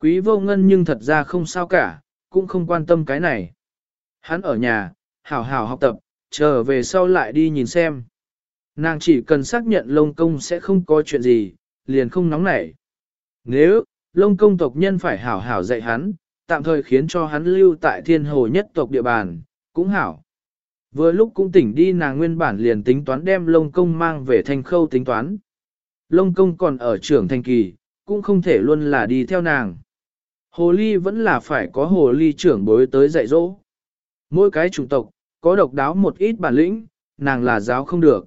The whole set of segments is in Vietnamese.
Quý vô ngân nhưng thật ra không sao cả, cũng không quan tâm cái này. Hắn ở nhà, hảo hảo học tập, trở về sau lại đi nhìn xem. Nàng chỉ cần xác nhận lông công sẽ không có chuyện gì, liền không nóng nảy. Nếu, lông công tộc nhân phải hảo hảo dạy hắn, tạm thời khiến cho hắn lưu tại thiên hồ nhất tộc địa bàn, cũng hảo. Vừa lúc cũng tỉnh đi nàng nguyên bản liền tính toán đem lông công mang về thành khâu tính toán. Lông công còn ở trưởng thành kỳ, cũng không thể luôn là đi theo nàng. Hồ ly vẫn là phải có hồ ly trưởng bối tới dạy dỗ. Mỗi cái chủng tộc, có độc đáo một ít bản lĩnh, nàng là giáo không được.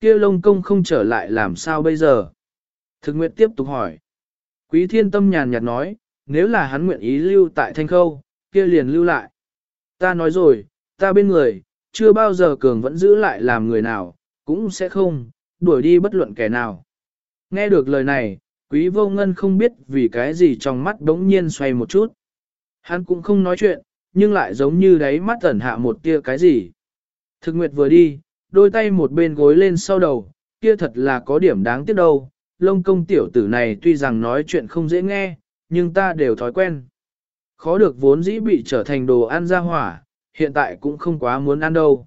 kia lông công không trở lại làm sao bây giờ? Thực nguyện tiếp tục hỏi. Quý thiên tâm nhàn nhạt nói, nếu là hắn nguyện ý lưu tại thanh khâu, kia liền lưu lại. Ta nói rồi, ta bên người, chưa bao giờ cường vẫn giữ lại làm người nào, cũng sẽ không, đuổi đi bất luận kẻ nào. Nghe được lời này, quý vô ngân không biết vì cái gì trong mắt đống nhiên xoay một chút. Hắn cũng không nói chuyện, nhưng lại giống như đáy mắt ẩn hạ một tia cái gì. Thực nguyệt vừa đi, đôi tay một bên gối lên sau đầu, kia thật là có điểm đáng tiếc đâu. Lông công tiểu tử này tuy rằng nói chuyện không dễ nghe, nhưng ta đều thói quen. Khó được vốn dĩ bị trở thành đồ ăn ra hỏa, hiện tại cũng không quá muốn ăn đâu.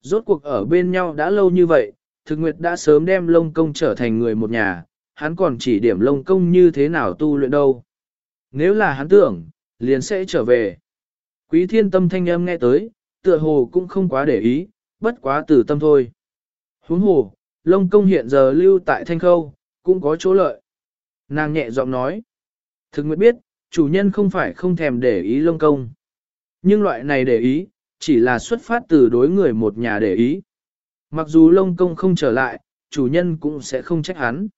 Rốt cuộc ở bên nhau đã lâu như vậy, thực nguyệt đã sớm đem lông công trở thành người một nhà, hắn còn chỉ điểm lông công như thế nào tu luyện đâu. Nếu là hắn tưởng, liền sẽ trở về. Quý thiên tâm thanh âm nghe tới, tựa hồ cũng không quá để ý, bất quá từ tâm thôi. Huống hồ, lông công hiện giờ lưu tại thanh khâu, cũng có chỗ lợi. Nàng nhẹ giọng nói. Thực nguyện biết, chủ nhân không phải không thèm để ý lông công. Nhưng loại này để ý, chỉ là xuất phát từ đối người một nhà để ý. Mặc dù lông công không trở lại, chủ nhân cũng sẽ không trách hắn.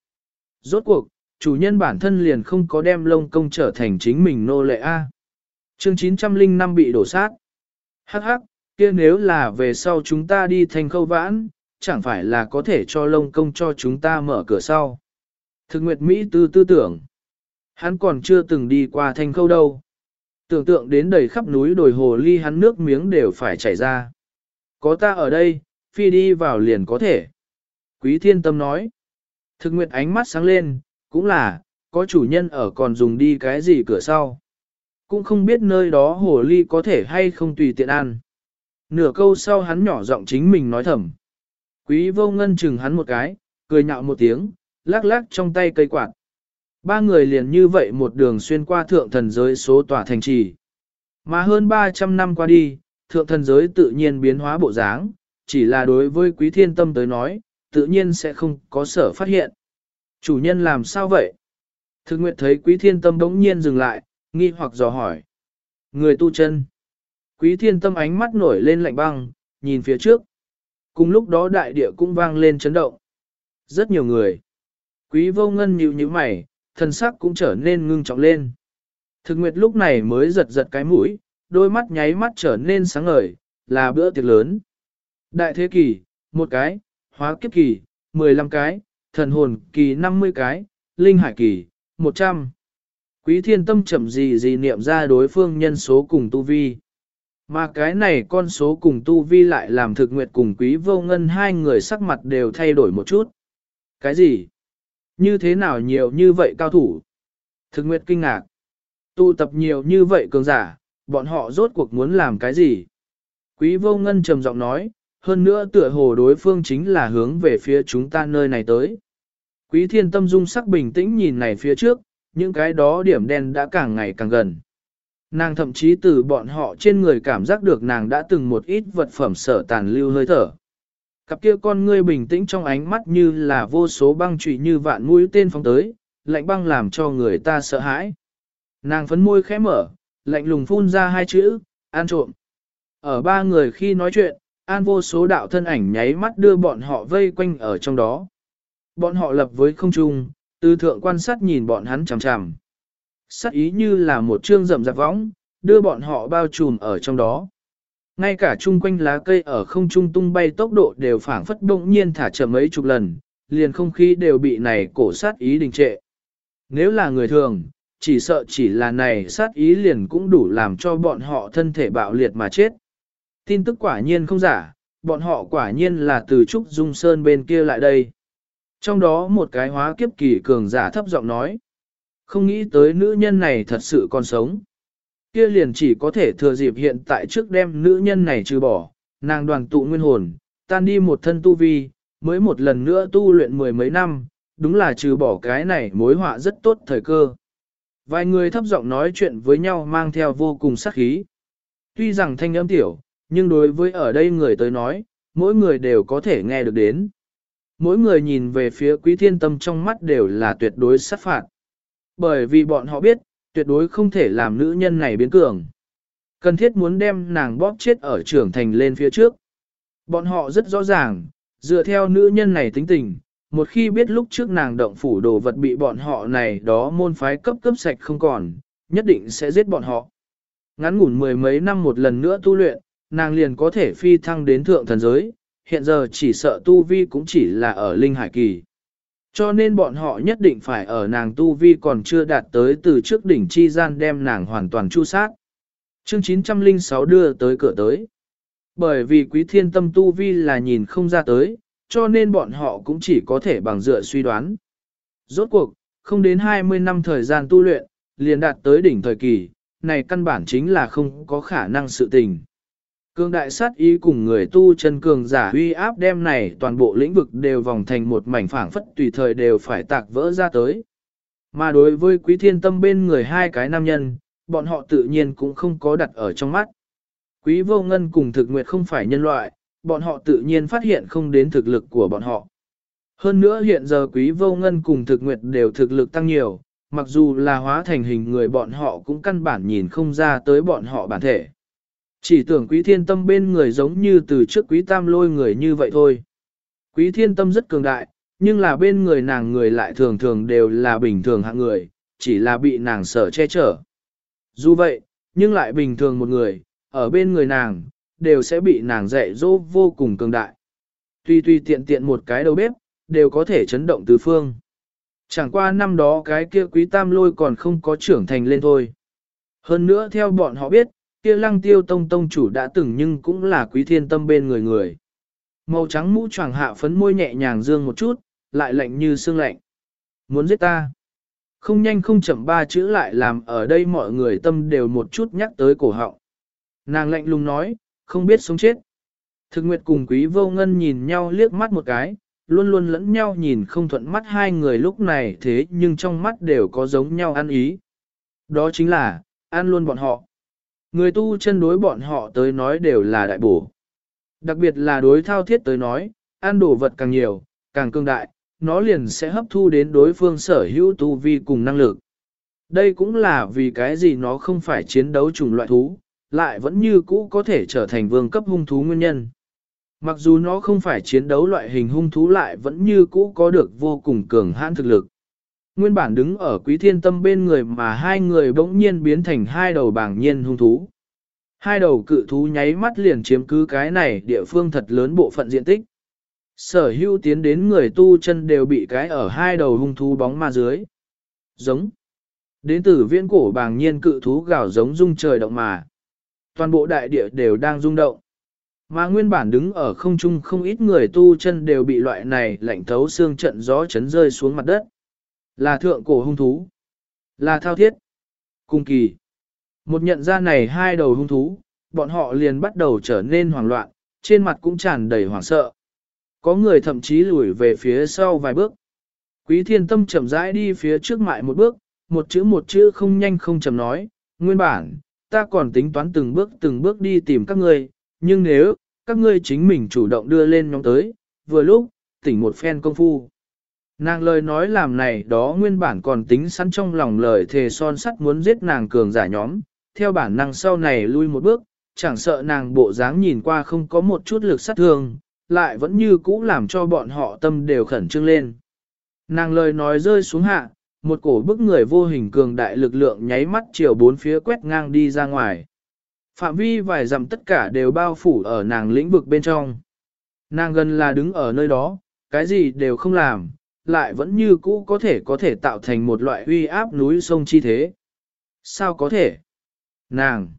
Rốt cuộc, chủ nhân bản thân liền không có đem lông công trở thành chính mình nô lệ A. Chương 905 bị đổ sát. Hắc hắc, kia nếu là về sau chúng ta đi thành khâu vãn, chẳng phải là có thể cho lông công cho chúng ta mở cửa sau. Thực nguyệt Mỹ tư tư tưởng. Hắn còn chưa từng đi qua thành khâu đâu. Tưởng tượng đến đầy khắp núi đồi hồ ly hắn nước miếng đều phải chảy ra. Có ta ở đây, phi đi vào liền có thể. Quý thiên tâm nói. Thực nguyệt ánh mắt sáng lên, cũng là, có chủ nhân ở còn dùng đi cái gì cửa sau. Cũng không biết nơi đó hồ ly có thể hay không tùy tiện ăn. Nửa câu sau hắn nhỏ giọng chính mình nói thầm. Quý vô ngân chừng hắn một cái, cười nhạo một tiếng, lắc lắc trong tay cây quạt. Ba người liền như vậy một đường xuyên qua thượng thần giới số tòa thành trì. Mà hơn 300 năm qua đi, thượng thần giới tự nhiên biến hóa bộ dáng, chỉ là đối với quý thiên tâm tới nói, tự nhiên sẽ không có sở phát hiện. Chủ nhân làm sao vậy? Thực nguyện thấy quý thiên tâm đống nhiên dừng lại, nghi hoặc dò hỏi. Người tu chân. Quý thiên tâm ánh mắt nổi lên lạnh băng, nhìn phía trước. Cùng lúc đó đại địa cũng vang lên chấn động. Rất nhiều người. Quý vô ngân nhíu nhíu mày, thân sắc cũng trở nên ngưng trọng lên. Thực nguyệt lúc này mới giật giật cái mũi, đôi mắt nháy mắt trở nên sáng ngời, là bữa tiệc lớn. Đại thế kỷ, một cái, hóa kiếp kỳ, 15 cái, thần hồn kỳ 50 cái, linh hải kỳ, 100. Quý thiên tâm chậm gì gì niệm ra đối phương nhân số cùng tu vi. Mà cái này con số cùng tu vi lại làm thực nguyệt cùng quý vô ngân hai người sắc mặt đều thay đổi một chút. Cái gì? Như thế nào nhiều như vậy cao thủ? Thực nguyệt kinh ngạc. Tụ tập nhiều như vậy cường giả, bọn họ rốt cuộc muốn làm cái gì? Quý vô ngân trầm giọng nói, hơn nữa tựa hồ đối phương chính là hướng về phía chúng ta nơi này tới. Quý thiên tâm dung sắc bình tĩnh nhìn này phía trước, những cái đó điểm đen đã càng ngày càng gần. Nàng thậm chí từ bọn họ trên người cảm giác được nàng đã từng một ít vật phẩm sở tàn lưu hơi thở. Cặp kia con ngươi bình tĩnh trong ánh mắt như là vô số băng trụy như vạn mũi tên phóng tới, lạnh băng làm cho người ta sợ hãi. Nàng phấn môi khẽ mở, lạnh lùng phun ra hai chữ, an trộm. Ở ba người khi nói chuyện, an vô số đạo thân ảnh nháy mắt đưa bọn họ vây quanh ở trong đó. Bọn họ lập với không trung, từ thượng quan sát nhìn bọn hắn chằm chằm. Sát ý như là một chương rậm rạp võng, đưa bọn họ bao trùm ở trong đó. Ngay cả chung quanh lá cây ở không trung tung bay tốc độ đều phảng phất bỗng nhiên thả chậm mấy chục lần, liền không khí đều bị này cổ sát ý đình trệ. Nếu là người thường, chỉ sợ chỉ là này sát ý liền cũng đủ làm cho bọn họ thân thể bạo liệt mà chết. Tin tức quả nhiên không giả, bọn họ quả nhiên là từ Trúc Dung Sơn bên kia lại đây. Trong đó một cái hóa kiếp kỳ cường giả thấp giọng nói. Không nghĩ tới nữ nhân này thật sự còn sống. Kia liền chỉ có thể thừa dịp hiện tại trước đem nữ nhân này trừ bỏ, nàng đoàn tụ nguyên hồn, tan đi một thân tu vi, mới một lần nữa tu luyện mười mấy năm, đúng là trừ bỏ cái này mối họa rất tốt thời cơ. Vài người thấp giọng nói chuyện với nhau mang theo vô cùng sắc khí. Tuy rằng thanh âm tiểu, nhưng đối với ở đây người tới nói, mỗi người đều có thể nghe được đến. Mỗi người nhìn về phía quý thiên tâm trong mắt đều là tuyệt đối sát phạt. Bởi vì bọn họ biết, tuyệt đối không thể làm nữ nhân này biến cường. Cần thiết muốn đem nàng bóp chết ở trưởng thành lên phía trước. Bọn họ rất rõ ràng, dựa theo nữ nhân này tính tình, một khi biết lúc trước nàng động phủ đồ vật bị bọn họ này đó môn phái cấp cấp sạch không còn, nhất định sẽ giết bọn họ. Ngắn ngủn mười mấy năm một lần nữa tu luyện, nàng liền có thể phi thăng đến thượng thần giới, hiện giờ chỉ sợ tu vi cũng chỉ là ở linh hải kỳ. Cho nên bọn họ nhất định phải ở nàng tu vi còn chưa đạt tới từ trước đỉnh chi gian đem nàng hoàn toàn chu sát. Chương 906 đưa tới cửa tới. Bởi vì quý thiên tâm tu vi là nhìn không ra tới, cho nên bọn họ cũng chỉ có thể bằng dựa suy đoán. Rốt cuộc, không đến 20 năm thời gian tu luyện, liền đạt tới đỉnh thời kỳ, này căn bản chính là không có khả năng sự tình. Cường đại sát ý cùng người tu chân cường giả uy áp đem này toàn bộ lĩnh vực đều vòng thành một mảnh phảng phất tùy thời đều phải tạc vỡ ra tới. Mà đối với quý thiên tâm bên người hai cái nam nhân, bọn họ tự nhiên cũng không có đặt ở trong mắt. Quý vô ngân cùng thực nguyệt không phải nhân loại, bọn họ tự nhiên phát hiện không đến thực lực của bọn họ. Hơn nữa hiện giờ quý vô ngân cùng thực nguyệt đều thực lực tăng nhiều, mặc dù là hóa thành hình người bọn họ cũng căn bản nhìn không ra tới bọn họ bản thể. Chỉ tưởng quý thiên tâm bên người giống như từ trước quý tam lôi người như vậy thôi. Quý thiên tâm rất cường đại, nhưng là bên người nàng người lại thường thường đều là bình thường hạng người, chỉ là bị nàng sợ che chở. Dù vậy, nhưng lại bình thường một người, ở bên người nàng, đều sẽ bị nàng dạy dỗ vô cùng cường đại. Tuy tuy tiện tiện một cái đầu bếp, đều có thể chấn động tứ phương. Chẳng qua năm đó cái kia quý tam lôi còn không có trưởng thành lên thôi. Hơn nữa theo bọn họ biết, kia lăng tiêu tông tông chủ đã từng nhưng cũng là quý thiên tâm bên người người. Màu trắng mũ choàng hạ phấn môi nhẹ nhàng dương một chút, lại lạnh như xương lạnh. Muốn giết ta. Không nhanh không chậm ba chữ lại làm ở đây mọi người tâm đều một chút nhắc tới cổ họng. Nàng lạnh lùng nói, không biết sống chết. Thực nguyệt cùng quý vô ngân nhìn nhau liếc mắt một cái, luôn luôn lẫn nhau nhìn không thuận mắt hai người lúc này thế nhưng trong mắt đều có giống nhau ăn ý. Đó chính là, ăn luôn bọn họ. Người tu chân đối bọn họ tới nói đều là đại bổ. Đặc biệt là đối thao thiết tới nói, ăn đồ vật càng nhiều, càng cương đại, nó liền sẽ hấp thu đến đối phương sở hữu tu vi cùng năng lực. Đây cũng là vì cái gì nó không phải chiến đấu chủng loại thú, lại vẫn như cũ có thể trở thành vương cấp hung thú nguyên nhân. Mặc dù nó không phải chiến đấu loại hình hung thú lại vẫn như cũ có được vô cùng cường hãn thực lực. Nguyên bản đứng ở quý thiên tâm bên người mà hai người bỗng nhiên biến thành hai đầu bảng nhiên hung thú. Hai đầu cự thú nháy mắt liền chiếm cứ cái này địa phương thật lớn bộ phận diện tích. Sở hữu tiến đến người tu chân đều bị cái ở hai đầu hung thú bóng ma dưới. Giống. Đến từ viễn cổ bàng nhiên cự thú gào giống rung trời động mà. Toàn bộ đại địa đều đang rung động. Mà nguyên bản đứng ở không trung không ít người tu chân đều bị loại này lạnh thấu xương trận gió chấn rơi xuống mặt đất. Là thượng cổ hung thú. Là thao thiết. Cung kỳ. Một nhận ra này hai đầu hung thú, bọn họ liền bắt đầu trở nên hoảng loạn, trên mặt cũng tràn đầy hoảng sợ. Có người thậm chí lùi về phía sau vài bước. Quý thiên tâm chậm rãi đi phía trước mại một bước, một chữ một chữ không nhanh không chậm nói, nguyên bản, ta còn tính toán từng bước từng bước đi tìm các ngươi, nhưng nếu, các ngươi chính mình chủ động đưa lên nhóm tới, vừa lúc, tỉnh một phen công phu. Nàng lời nói làm này đó nguyên bản còn tính sẵn trong lòng lời thề son sắt muốn giết nàng cường giả nhóm, theo bản năng sau này lui một bước, chẳng sợ nàng bộ dáng nhìn qua không có một chút lực sát thương, lại vẫn như cũ làm cho bọn họ tâm đều khẩn trương lên. Nàng lời nói rơi xuống hạ, một cổ bức người vô hình cường đại lực lượng nháy mắt chiều bốn phía quét ngang đi ra ngoài. Phạm vi vài dặm tất cả đều bao phủ ở nàng lĩnh vực bên trong. Nàng gần là đứng ở nơi đó, cái gì đều không làm, lại vẫn như cũ có thể có thể tạo thành một loại uy áp núi sông chi thế. Sao có thể? Nàng!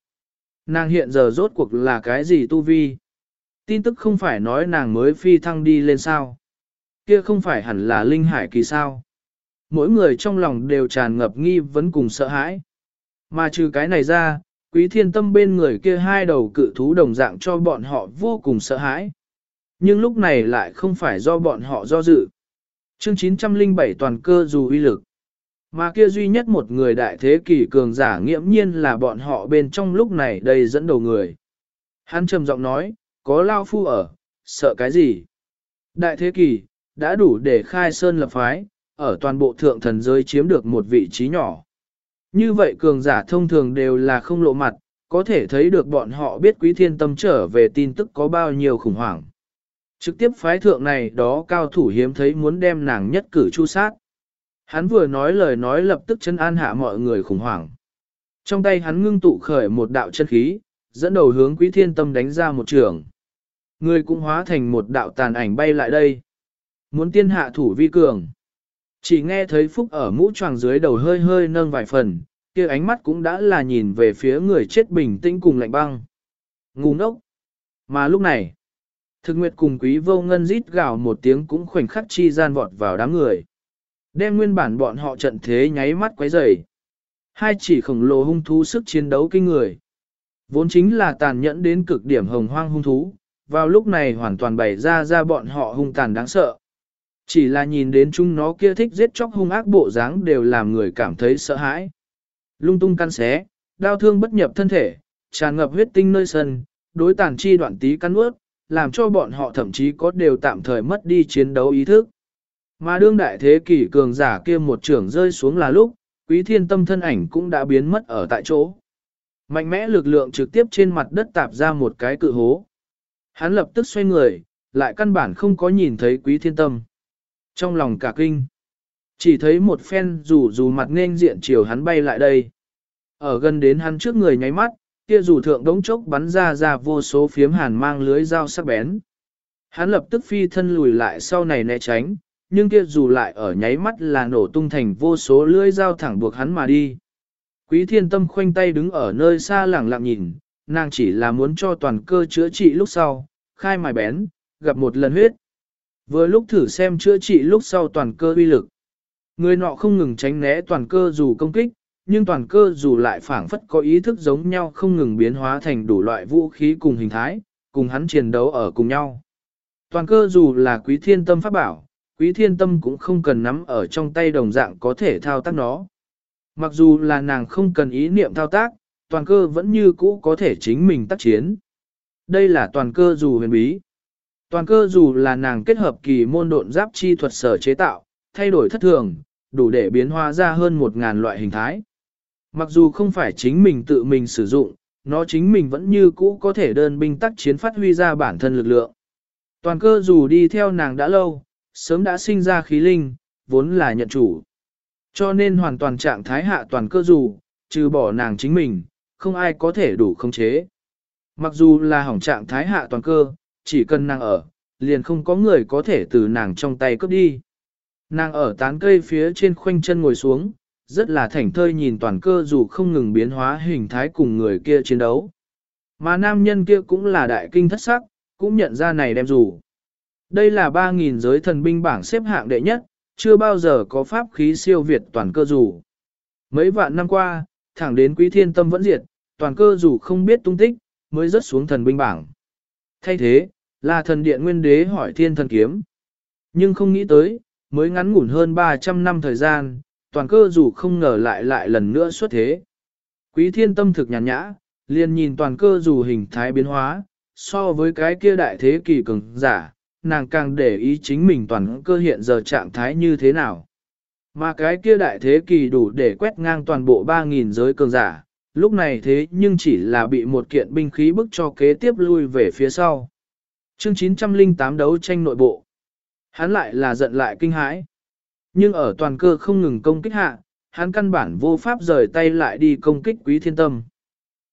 Nàng hiện giờ rốt cuộc là cái gì tu vi? Tin tức không phải nói nàng mới phi thăng đi lên sao? Kia không phải hẳn là linh hải kỳ sao? mỗi người trong lòng đều tràn ngập nghi vấn cùng sợ hãi. Mà trừ cái này ra, quý thiên tâm bên người kia hai đầu cự thú đồng dạng cho bọn họ vô cùng sợ hãi. Nhưng lúc này lại không phải do bọn họ do dự. Chương 907 toàn cơ dù uy lực. Mà kia duy nhất một người đại thế kỷ cường giả nghiễm nhiên là bọn họ bên trong lúc này đây dẫn đầu người. Hắn trầm giọng nói, có lao phu ở, sợ cái gì? Đại thế kỷ, đã đủ để khai sơn lập phái, ở toàn bộ thượng thần giới chiếm được một vị trí nhỏ. Như vậy cường giả thông thường đều là không lộ mặt, có thể thấy được bọn họ biết quý thiên tâm trở về tin tức có bao nhiêu khủng hoảng. Trực tiếp phái thượng này đó cao thủ hiếm thấy muốn đem nàng nhất cử chu sát. Hắn vừa nói lời nói lập tức chân an hạ mọi người khủng hoảng. Trong tay hắn ngưng tụ khởi một đạo chân khí, dẫn đầu hướng quý thiên tâm đánh ra một trường. Người cũng hóa thành một đạo tàn ảnh bay lại đây. Muốn tiên hạ thủ vi cường. Chỉ nghe thấy Phúc ở mũ tràng dưới đầu hơi hơi nâng vài phần, kia ánh mắt cũng đã là nhìn về phía người chết bình tĩnh cùng lạnh băng. Ngu ngốc. Mà lúc này, thực nguyệt cùng quý vô ngân rít gào một tiếng cũng khoảnh khắc chi gian vọt vào đám người. Đem nguyên bản bọn họ trận thế nháy mắt quấy rầy. Hai chỉ khổng lồ hung thú sức chiến đấu kinh người. Vốn chính là tàn nhẫn đến cực điểm hồng hoang hung thú, vào lúc này hoàn toàn bày ra ra bọn họ hung tàn đáng sợ. Chỉ là nhìn đến chúng nó kia thích giết chóc hung ác bộ dáng đều làm người cảm thấy sợ hãi. Lung tung căn xé, đau thương bất nhập thân thể, tràn ngập huyết tinh nơi sân, đối tàn chi đoạn tí cắn ướt, làm cho bọn họ thậm chí có đều tạm thời mất đi chiến đấu ý thức. Mà đương đại thế kỷ cường giả kia một trưởng rơi xuống là lúc, quý thiên tâm thân ảnh cũng đã biến mất ở tại chỗ. Mạnh mẽ lực lượng trực tiếp trên mặt đất tạp ra một cái cự hố. Hắn lập tức xoay người, lại căn bản không có nhìn thấy quý thiên tâm. Trong lòng cả kinh, chỉ thấy một phen rủ rủ mặt nên diện chiều hắn bay lại đây. Ở gần đến hắn trước người nháy mắt, kia rủ thượng đống chốc bắn ra ra vô số phiếm hàn mang lưới dao sắc bén. Hắn lập tức phi thân lùi lại sau này né tránh, nhưng kia dù lại ở nháy mắt là nổ tung thành vô số lưỡi dao thẳng buộc hắn mà đi. Quý thiên tâm khoanh tay đứng ở nơi xa lẳng lặng nhìn, nàng chỉ là muốn cho toàn cơ chữa trị lúc sau, khai mài bén, gặp một lần huyết. Vừa lúc thử xem chữa trị lúc sau toàn cơ uy lực. Người nọ không ngừng tránh né toàn cơ dù công kích, nhưng toàn cơ dù lại phảng phất có ý thức giống nhau không ngừng biến hóa thành đủ loại vũ khí cùng hình thái, cùng hắn chiến đấu ở cùng nhau. Toàn cơ dù là quý thiên tâm pháp bảo, quý thiên tâm cũng không cần nắm ở trong tay đồng dạng có thể thao tác nó. Mặc dù là nàng không cần ý niệm thao tác, toàn cơ vẫn như cũ có thể chính mình tác chiến. Đây là toàn cơ dù huyền bí. Toàn cơ dù là nàng kết hợp kỳ môn độn giáp chi thuật sở chế tạo, thay đổi thất thường, đủ để biến hóa ra hơn một ngàn loại hình thái. Mặc dù không phải chính mình tự mình sử dụng, nó chính mình vẫn như cũ có thể đơn binh tác chiến phát huy ra bản thân lực lượng. Toàn cơ dù đi theo nàng đã lâu, sớm đã sinh ra khí linh, vốn là nhận chủ. Cho nên hoàn toàn trạng thái hạ toàn cơ dù, trừ bỏ nàng chính mình, không ai có thể đủ khống chế. Mặc dù là hỏng trạng thái hạ toàn cơ, chỉ cần nàng ở, liền không có người có thể từ nàng trong tay cướp đi. Nàng ở tán cây phía trên khoanh chân ngồi xuống, rất là thảnh thơi nhìn toàn cơ dù không ngừng biến hóa hình thái cùng người kia chiến đấu. Mà nam nhân kia cũng là đại kinh thất sắc, cũng nhận ra này đem dù. Đây là 3.000 giới thần binh bảng xếp hạng đệ nhất, chưa bao giờ có pháp khí siêu việt toàn cơ dù. Mấy vạn năm qua, thẳng đến quý thiên tâm vẫn diệt, toàn cơ dù không biết tung tích, mới rớt xuống thần binh bảng. Thay thế, là thần điện nguyên đế hỏi thiên thần kiếm. Nhưng không nghĩ tới, mới ngắn ngủn hơn 300 năm thời gian, toàn cơ dù không ngờ lại lại lần nữa xuất thế. Quý thiên tâm thực nhàn nhã, liền nhìn toàn cơ dù hình thái biến hóa, so với cái kia đại thế kỳ cường giả, nàng càng để ý chính mình toàn cơ hiện giờ trạng thái như thế nào. Mà cái kia đại thế kỳ đủ để quét ngang toàn bộ 3.000 giới cường giả, lúc này thế nhưng chỉ là bị một kiện binh khí bức cho kế tiếp lui về phía sau. Chương 908 đấu tranh nội bộ. Hắn lại là giận lại kinh hãi. Nhưng ở toàn cơ không ngừng công kích hạ, hắn căn bản vô pháp rời tay lại đi công kích quý thiên tâm.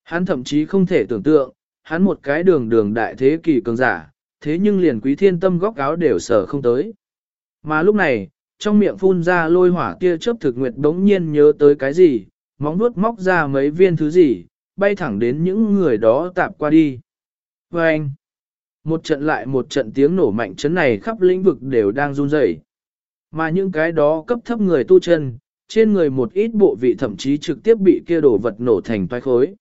Hắn thậm chí không thể tưởng tượng, hắn một cái đường đường đại thế kỷ cường giả, thế nhưng liền quý thiên tâm góc áo đều sở không tới. Mà lúc này, trong miệng phun ra lôi hỏa tia chớp thực nguyệt đống nhiên nhớ tới cái gì, móng nuốt móc ra mấy viên thứ gì, bay thẳng đến những người đó tạp qua đi. Và anh, một trận lại một trận tiếng nổ mạnh chấn này khắp lĩnh vực đều đang run rẩy. Mà những cái đó cấp thấp người tu chân, trên người một ít bộ vị thậm chí trực tiếp bị kia đổ vật nổ thành toái khối.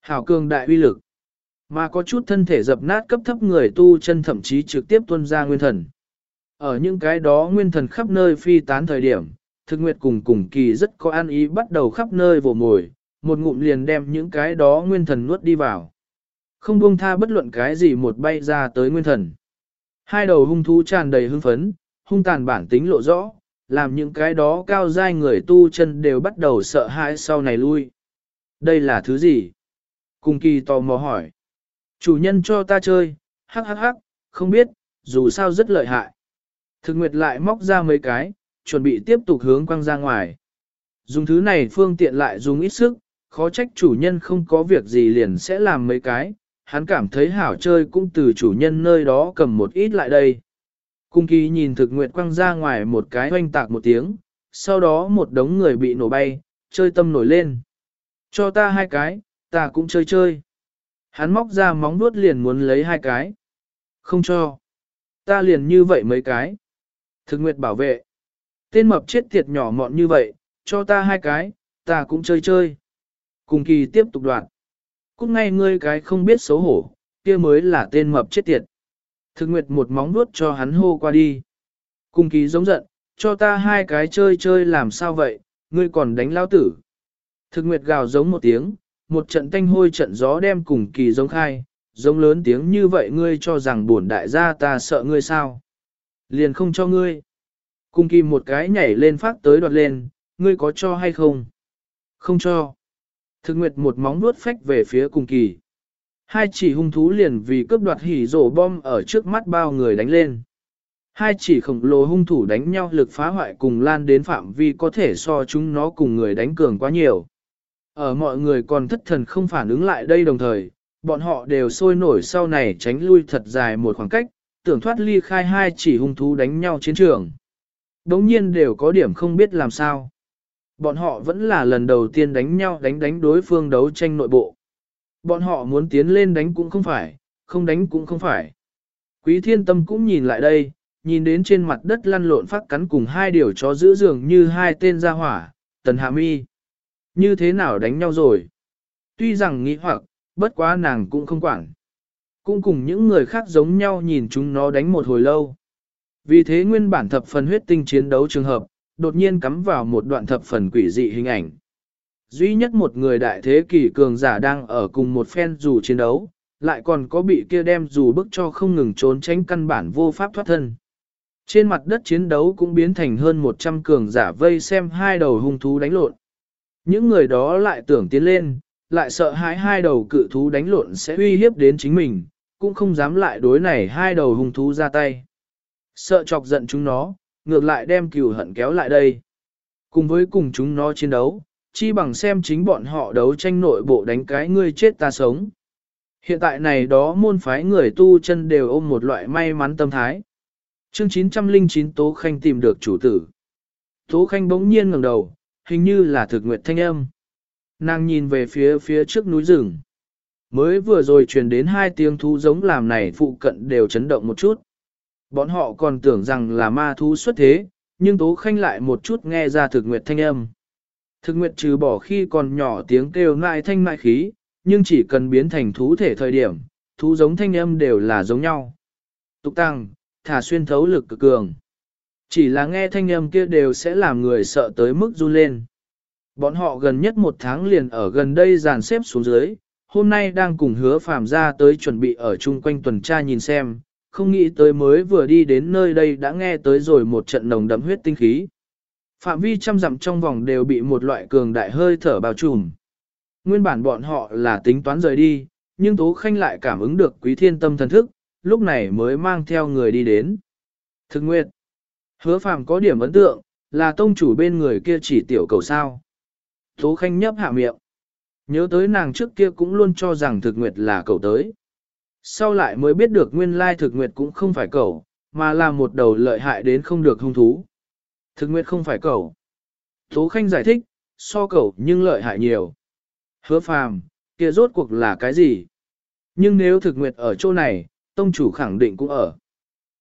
Hảo cường đại uy lực. Mà có chút thân thể dập nát cấp thấp người tu chân thậm chí trực tiếp tuân ra nguyên thần. Ở những cái đó nguyên thần khắp nơi phi tán thời điểm, thực nguyệt cùng cùng kỳ rất có an ý bắt đầu khắp nơi vồ mồi, một ngụm liền đem những cái đó nguyên thần nuốt đi vào. Không buông tha bất luận cái gì một bay ra tới nguyên thần. Hai đầu hung thú tràn đầy hưng phấn, hung tàn bản tính lộ rõ, làm những cái đó cao dai người tu chân đều bắt đầu sợ hãi sau này lui. Đây là thứ gì? Cùng kỳ tò mò hỏi. Chủ nhân cho ta chơi, hắc hắc hắc, không biết, dù sao rất lợi hại. Thực nguyệt lại móc ra mấy cái, chuẩn bị tiếp tục hướng quăng ra ngoài. Dùng thứ này phương tiện lại dùng ít sức, khó trách chủ nhân không có việc gì liền sẽ làm mấy cái, hắn cảm thấy hảo chơi cũng từ chủ nhân nơi đó cầm một ít lại đây. Cung kỳ nhìn thực nguyệt quăng ra ngoài một cái oanh tạc một tiếng, sau đó một đống người bị nổ bay, chơi tâm nổi lên. Cho ta hai cái, ta cũng chơi chơi. Hắn móc ra móng vuốt liền muốn lấy hai cái. Không cho. Ta liền như vậy mấy cái. Thực nguyệt bảo vệ. Tên mập chết tiệt nhỏ mọn như vậy, cho ta hai cái, ta cũng chơi chơi. Cùng kỳ tiếp tục đoạn. Cút ngay ngươi cái không biết xấu hổ, kia mới là tên mập chết tiệt. Thực nguyệt một móng vuốt cho hắn hô qua đi. Cung kỳ giống giận, cho ta hai cái chơi chơi làm sao vậy, ngươi còn đánh lao tử. Thực nguyệt gào giống một tiếng, một trận tanh hôi trận gió đem cùng kỳ giống khai, giống lớn tiếng như vậy ngươi cho rằng bổn đại gia ta sợ ngươi sao. Liền không cho ngươi. Cung kỳ một cái nhảy lên phát tới đoạt lên, ngươi có cho hay không? Không cho. Thực nguyệt một móng nuốt phách về phía cùng kỳ. Hai chỉ hung thú liền vì cướp đoạt hỉ rổ bom ở trước mắt bao người đánh lên. Hai chỉ khổng lồ hung thủ đánh nhau lực phá hoại cùng lan đến phạm vi có thể so chúng nó cùng người đánh cường quá nhiều. Ở mọi người còn thất thần không phản ứng lại đây đồng thời, bọn họ đều sôi nổi sau này tránh lui thật dài một khoảng cách, tưởng thoát ly khai hai chỉ hung thú đánh nhau chiến trường. Đống nhiên đều có điểm không biết làm sao. Bọn họ vẫn là lần đầu tiên đánh nhau đánh đánh đối phương đấu tranh nội bộ. Bọn họ muốn tiến lên đánh cũng không phải, không đánh cũng không phải. Quý thiên tâm cũng nhìn lại đây, nhìn đến trên mặt đất lăn lộn phát cắn cùng hai điều chó giữ giường như hai tên gia hỏa, tần hạ mi. Như thế nào đánh nhau rồi? Tuy rằng nghĩ hoặc, bất quá nàng cũng không quản. Cũng cùng những người khác giống nhau nhìn chúng nó đánh một hồi lâu. Vì thế nguyên bản thập phần huyết tinh chiến đấu trường hợp, đột nhiên cắm vào một đoạn thập phần quỷ dị hình ảnh. Duy nhất một người đại thế kỷ cường giả đang ở cùng một phen dù chiến đấu, lại còn có bị kia đem dù bức cho không ngừng trốn tránh căn bản vô pháp thoát thân. Trên mặt đất chiến đấu cũng biến thành hơn 100 cường giả vây xem hai đầu hung thú đánh lộn. Những người đó lại tưởng tiến lên, lại sợ hãi hai đầu cự thú đánh lộn sẽ uy hiếp đến chính mình, cũng không dám lại đối này hai đầu hung thú ra tay. Sợ chọc giận chúng nó, ngược lại đem cừu hận kéo lại đây. Cùng với cùng chúng nó chiến đấu, chi bằng xem chính bọn họ đấu tranh nội bộ đánh cái ngươi chết ta sống. Hiện tại này đó môn phái người tu chân đều ôm một loại may mắn tâm thái. Chương 909 Tố Khanh tìm được chủ tử. Tố Khanh bỗng nhiên ngẩng đầu, hình như là thực nguyệt thanh âm. Nàng nhìn về phía phía trước núi rừng. Mới vừa rồi truyền đến hai tiếng thú giống làm này phụ cận đều chấn động một chút. Bọn họ còn tưởng rằng là ma thú xuất thế, nhưng Tố Khanh lại một chút nghe ra thực nguyệt thanh âm. Thực nguyệt trừ bỏ khi còn nhỏ tiếng kêu ngại thanh mại khí, nhưng chỉ cần biến thành thú thể thời điểm, thú giống thanh âm đều là giống nhau. Tục tăng, thả xuyên thấu lực cực cường. Chỉ là nghe thanh âm kia đều sẽ làm người sợ tới mức run lên. Bọn họ gần nhất một tháng liền ở gần đây dàn xếp xuống dưới, hôm nay đang cùng hứa phàm ra tới chuẩn bị ở chung quanh tuần tra nhìn xem, không nghĩ tới mới vừa đi đến nơi đây đã nghe tới rồi một trận nồng đậm huyết tinh khí. Phạm vi trăm dặm trong vòng đều bị một loại cường đại hơi thở bao trùm. Nguyên bản bọn họ là tính toán rời đi, nhưng Tố Khanh lại cảm ứng được quý thiên tâm thần thức, lúc này mới mang theo người đi đến. Thực nguyệt, hứa phàm có điểm ấn tượng, là tông chủ bên người kia chỉ tiểu cầu sao. Tố Khanh nhấp hạ miệng. Nhớ tới nàng trước kia cũng luôn cho rằng thực nguyệt là cầu tới. Sau lại mới biết được nguyên lai thực nguyệt cũng không phải cầu, mà là một đầu lợi hại đến không được hung thú. Thực nguyệt không phải cậu. Tố Khanh giải thích, so cậu nhưng lợi hại nhiều. Hứa phàm, kia rốt cuộc là cái gì? Nhưng nếu thực nguyệt ở chỗ này, tông chủ khẳng định cũng ở.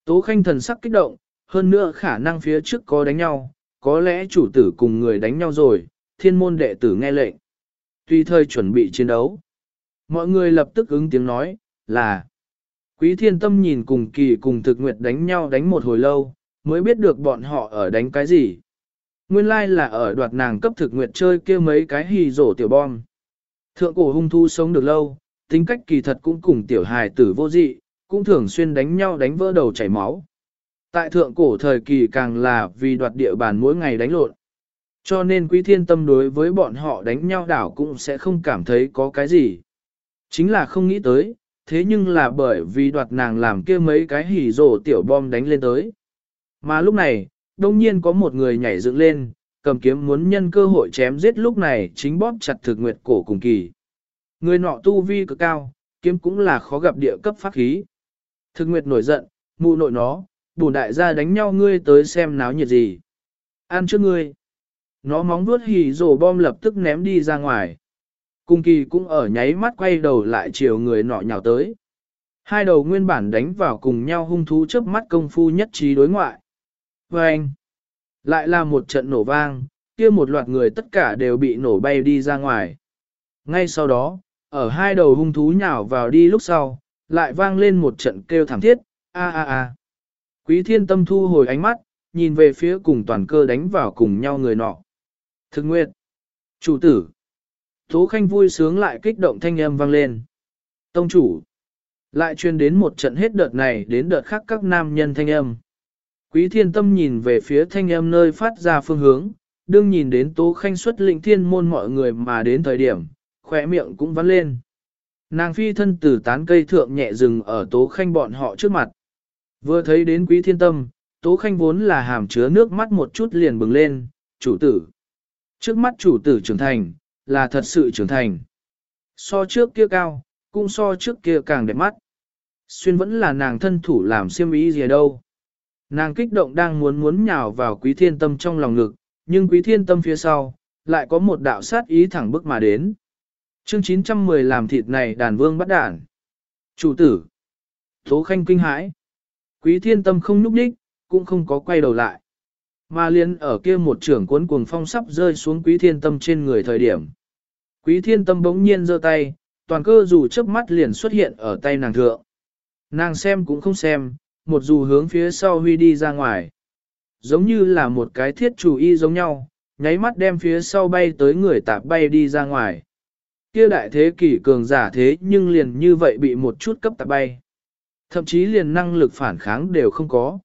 Tố Khanh thần sắc kích động, hơn nữa khả năng phía trước có đánh nhau, có lẽ chủ tử cùng người đánh nhau rồi, thiên môn đệ tử nghe lệnh. Tuy thời chuẩn bị chiến đấu, mọi người lập tức ứng tiếng nói, là Quý thiên tâm nhìn cùng kỳ cùng thực nguyệt đánh nhau đánh một hồi lâu, mới biết được bọn họ ở đánh cái gì. Nguyên lai like là ở đoạt nàng cấp thực nguyệt chơi kia mấy cái hì rổ tiểu bom. Thượng cổ hung thu sống được lâu, tính cách kỳ thật cũng cùng tiểu hài tử vô dị, cũng thường xuyên đánh nhau đánh vỡ đầu chảy máu. Tại thượng cổ thời kỳ càng là vì đoạt địa bàn mỗi ngày đánh lộn. Cho nên quý thiên tâm đối với bọn họ đánh nhau đảo cũng sẽ không cảm thấy có cái gì. Chính là không nghĩ tới, thế nhưng là bởi vì đoạt nàng làm kia mấy cái hỉ rổ tiểu bom đánh lên tới. Mà lúc này, đông nhiên có một người nhảy dựng lên, cầm kiếm muốn nhân cơ hội chém giết lúc này chính bóp chặt thực nguyệt cổ cùng kỳ. Người nọ tu vi cực cao, kiếm cũng là khó gặp địa cấp pháp khí. Thực nguyệt nổi giận, mụ nội nó, bùn đại gia đánh nhau ngươi tới xem náo nhiệt gì. Ăn trước ngươi. Nó móng vuốt hì rổ bom lập tức ném đi ra ngoài. Cung kỳ cũng ở nháy mắt quay đầu lại chiều người nọ nhào tới. Hai đầu nguyên bản đánh vào cùng nhau hung thú chớp mắt công phu nhất trí đối ngoại. Vâng! lại là một trận nổ vang, kia một loạt người tất cả đều bị nổ bay đi ra ngoài. Ngay sau đó, ở hai đầu hung thú nhào vào đi lúc sau, lại vang lên một trận kêu thảm thiết, a a a. Quý thiên tâm thu hồi ánh mắt, nhìn về phía cùng toàn cơ đánh vào cùng nhau người nọ. Thực nguyệt, chủ tử, Tố Khanh vui sướng lại kích động thanh âm vang lên. Tông chủ, lại truyền đến một trận hết đợt này đến đợt khác các nam nhân thanh âm. Quý thiên tâm nhìn về phía thanh âm nơi phát ra phương hướng, đương nhìn đến Tố Khanh xuất lĩnh thiên môn mọi người mà đến thời điểm, khỏe miệng cũng vắn lên. Nàng phi thân từ tán cây thượng nhẹ rừng ở Tố Khanh bọn họ trước mặt. Vừa thấy đến quý thiên tâm, Tố Khanh vốn là hàm chứa nước mắt một chút liền bừng lên, chủ tử. Trước mắt chủ tử trưởng thành, là thật sự trưởng thành. So trước kia cao, cũng so trước kia càng đẹp mắt. Xuyên vẫn là nàng thân thủ làm siêm ý gì đâu. Nàng kích động đang muốn muốn nhào vào quý thiên tâm trong lòng ngực, nhưng quý thiên tâm phía sau, lại có một đạo sát ý thẳng bước mà đến. Chương 910 làm thịt này đàn vương bắt đản. Chủ tử. Tố khanh kinh hãi. Quý thiên tâm không núp đích, cũng không có quay đầu lại. Mà liên ở kia một trưởng cuốn cuồng phong sắp rơi xuống quý thiên tâm trên người thời điểm. Quý thiên tâm bỗng nhiên giơ tay, toàn cơ dù chớp mắt liền xuất hiện ở tay nàng thượng. Nàng xem cũng không xem, một dù hướng phía sau huy đi ra ngoài. Giống như là một cái thiết chủ y giống nhau, nháy mắt đem phía sau bay tới người tạp bay đi ra ngoài. Kia đại thế kỷ cường giả thế nhưng liền như vậy bị một chút cấp tạp bay. Thậm chí liền năng lực phản kháng đều không có.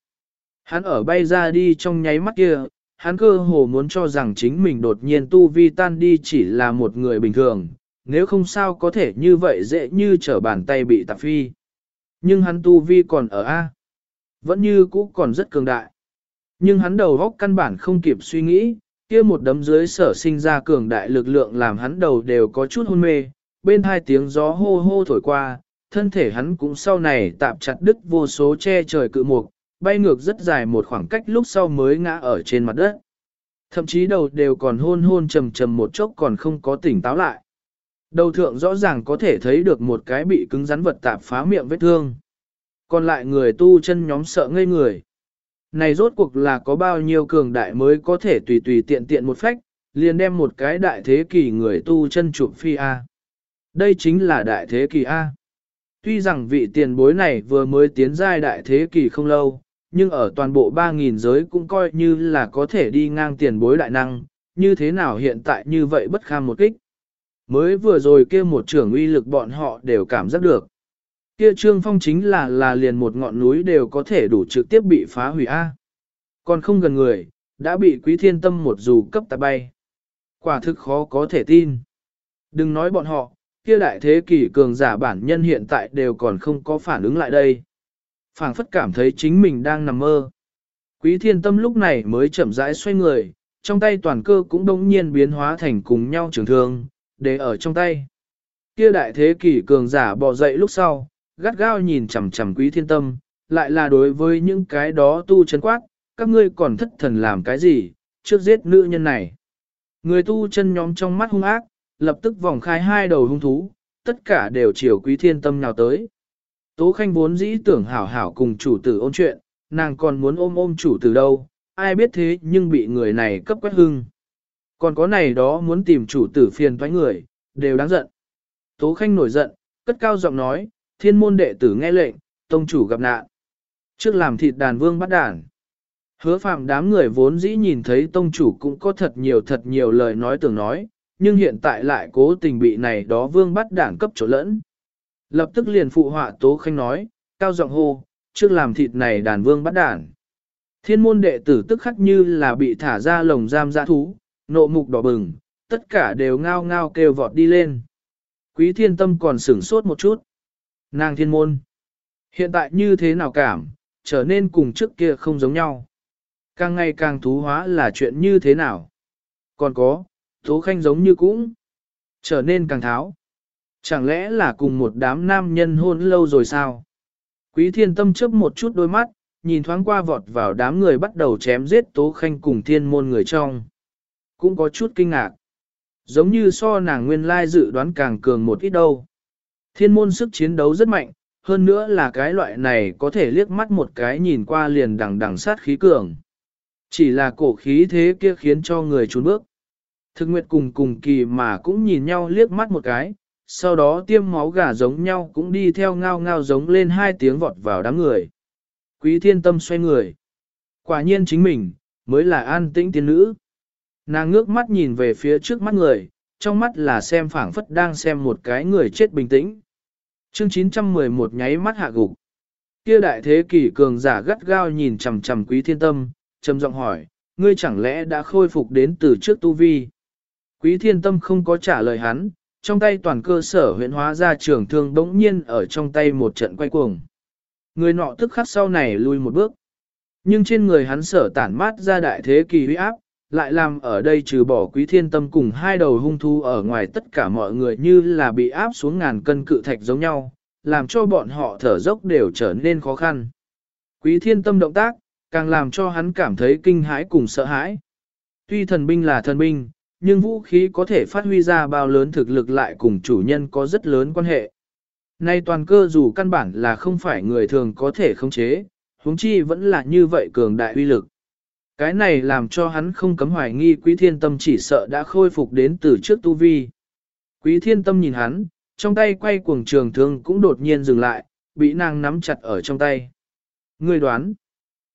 Hắn ở bay ra đi trong nháy mắt kia, hắn cơ hồ muốn cho rằng chính mình đột nhiên tu vi tan đi chỉ là một người bình thường, nếu không sao có thể như vậy dễ như trở bàn tay bị tạp phi. Nhưng hắn tu vi còn ở A. Vẫn như cũ còn rất cường đại. Nhưng hắn đầu góc căn bản không kịp suy nghĩ, kia một đấm dưới sở sinh ra cường đại lực lượng làm hắn đầu đều có chút hôn mê, bên hai tiếng gió hô hô thổi qua, thân thể hắn cũng sau này tạp chặt đứt vô số che trời cự mục, bay ngược rất dài một khoảng cách lúc sau mới ngã ở trên mặt đất. Thậm chí đầu đều còn hôn hôn trầm trầm một chốc còn không có tỉnh táo lại. Đầu thượng rõ ràng có thể thấy được một cái bị cứng rắn vật tạp phá miệng vết thương. Còn lại người tu chân nhóm sợ ngây người. Này rốt cuộc là có bao nhiêu cường đại mới có thể tùy tùy tiện tiện một phách, liền đem một cái đại thế kỷ người tu chân chụp phi A. Đây chính là đại thế kỷ A. Tuy rằng vị tiền bối này vừa mới tiến giai đại thế kỷ không lâu, nhưng ở toàn bộ 3.000 giới cũng coi như là có thể đi ngang tiền bối đại năng, như thế nào hiện tại như vậy bất kham một kích. Mới vừa rồi kia một trưởng uy lực bọn họ đều cảm giác được. Kia trương phong chính là là liền một ngọn núi đều có thể đủ trực tiếp bị phá hủy A. Còn không gần người, đã bị quý thiên tâm một dù cấp tạp bay. Quả thực khó có thể tin. Đừng nói bọn họ, kia đại thế kỷ cường giả bản nhân hiện tại đều còn không có phản ứng lại đây phảng phất cảm thấy chính mình đang nằm mơ. Quý thiên tâm lúc này mới chậm rãi xoay người, trong tay toàn cơ cũng đông nhiên biến hóa thành cùng nhau trường thương, để ở trong tay. Kia đại thế kỷ cường giả bò dậy lúc sau, gắt gao nhìn chằm chằm quý thiên tâm, lại là đối với những cái đó tu chân quát, các ngươi còn thất thần làm cái gì, trước giết nữ nhân này. Người tu chân nhóm trong mắt hung ác, lập tức vòng khai hai đầu hung thú, tất cả đều chiều quý thiên tâm nào tới. Tố Khanh vốn dĩ tưởng hảo hảo cùng chủ tử ôn chuyện, nàng còn muốn ôm ôm chủ tử đâu, ai biết thế nhưng bị người này cấp quét hưng. Còn có này đó muốn tìm chủ tử phiền thoái người, đều đáng giận. Tố Khanh nổi giận, cất cao giọng nói, thiên môn đệ tử nghe lệnh, tông chủ gặp nạn. Trước làm thịt đàn vương bắt đàn. Hứa phạm đám người vốn dĩ nhìn thấy tông chủ cũng có thật nhiều thật nhiều lời nói tưởng nói, nhưng hiện tại lại cố tình bị này đó vương bắt đảng cấp chỗ lẫn. Lập tức liền phụ họa Tố Khanh nói, cao giọng hô, trước làm thịt này đàn vương bắt đảng. Thiên môn đệ tử tức khắc như là bị thả ra lồng giam giã thú, nộ mục đỏ bừng, tất cả đều ngao ngao kêu vọt đi lên. Quý thiên tâm còn sửng sốt một chút. Nàng thiên môn. Hiện tại như thế nào cảm, trở nên cùng trước kia không giống nhau. Càng ngày càng thú hóa là chuyện như thế nào. Còn có, tố khanh giống như cũng trở nên càng tháo. Chẳng lẽ là cùng một đám nam nhân hôn lâu rồi sao? Quý thiên tâm chớp một chút đôi mắt, nhìn thoáng qua vọt vào đám người bắt đầu chém giết tố khanh cùng thiên môn người trong. Cũng có chút kinh ngạc. Giống như so nàng nguyên lai dự đoán càng cường một ít đâu. Thiên môn sức chiến đấu rất mạnh, hơn nữa là cái loại này có thể liếc mắt một cái nhìn qua liền đằng đằng sát khí cường. Chỉ là cổ khí thế kia khiến cho người trốn bước. Thực nguyệt cùng cùng kỳ mà cũng nhìn nhau liếc mắt một cái, sau đó tiêm máu gà giống nhau cũng đi theo ngao ngao giống lên hai tiếng vọt vào đám người. Quý thiên tâm xoay người. Quả nhiên chính mình, mới là an tĩnh tiên nữ. Nàng ngước mắt nhìn về phía trước mắt người, trong mắt là xem phảng phất đang xem một cái người chết bình tĩnh. Chương 911 nháy mắt hạ gục. Kia đại thế kỷ cường giả gắt gao nhìn chằm chằm quý thiên tâm, trầm giọng hỏi, ngươi chẳng lẽ đã khôi phục đến từ trước tu vi? Quý thiên tâm không có trả lời hắn, trong tay toàn cơ sở huyện hóa ra trường thương đống nhiên ở trong tay một trận quay cuồng. Người nọ tức khắc sau này lui một bước. Nhưng trên người hắn sở tản mát ra đại thế kỳ huy áp, lại làm ở đây trừ bỏ quý thiên tâm cùng hai đầu hung thu ở ngoài tất cả mọi người như là bị áp xuống ngàn cân cự thạch giống nhau, làm cho bọn họ thở dốc đều trở nên khó khăn. Quý thiên tâm động tác, càng làm cho hắn cảm thấy kinh hãi cùng sợ hãi. Tuy thần binh là thần binh, nhưng vũ khí có thể phát huy ra bao lớn thực lực lại cùng chủ nhân có rất lớn quan hệ. Nay toàn cơ dù căn bản là không phải người thường có thể khống chế, huống chi vẫn là như vậy cường đại uy lực. Cái này làm cho hắn không cấm hoài nghi quý thiên tâm chỉ sợ đã khôi phục đến từ trước tu vi. Quý thiên tâm nhìn hắn, trong tay quay cuồng trường thương cũng đột nhiên dừng lại, bị nàng nắm chặt ở trong tay. Người đoán.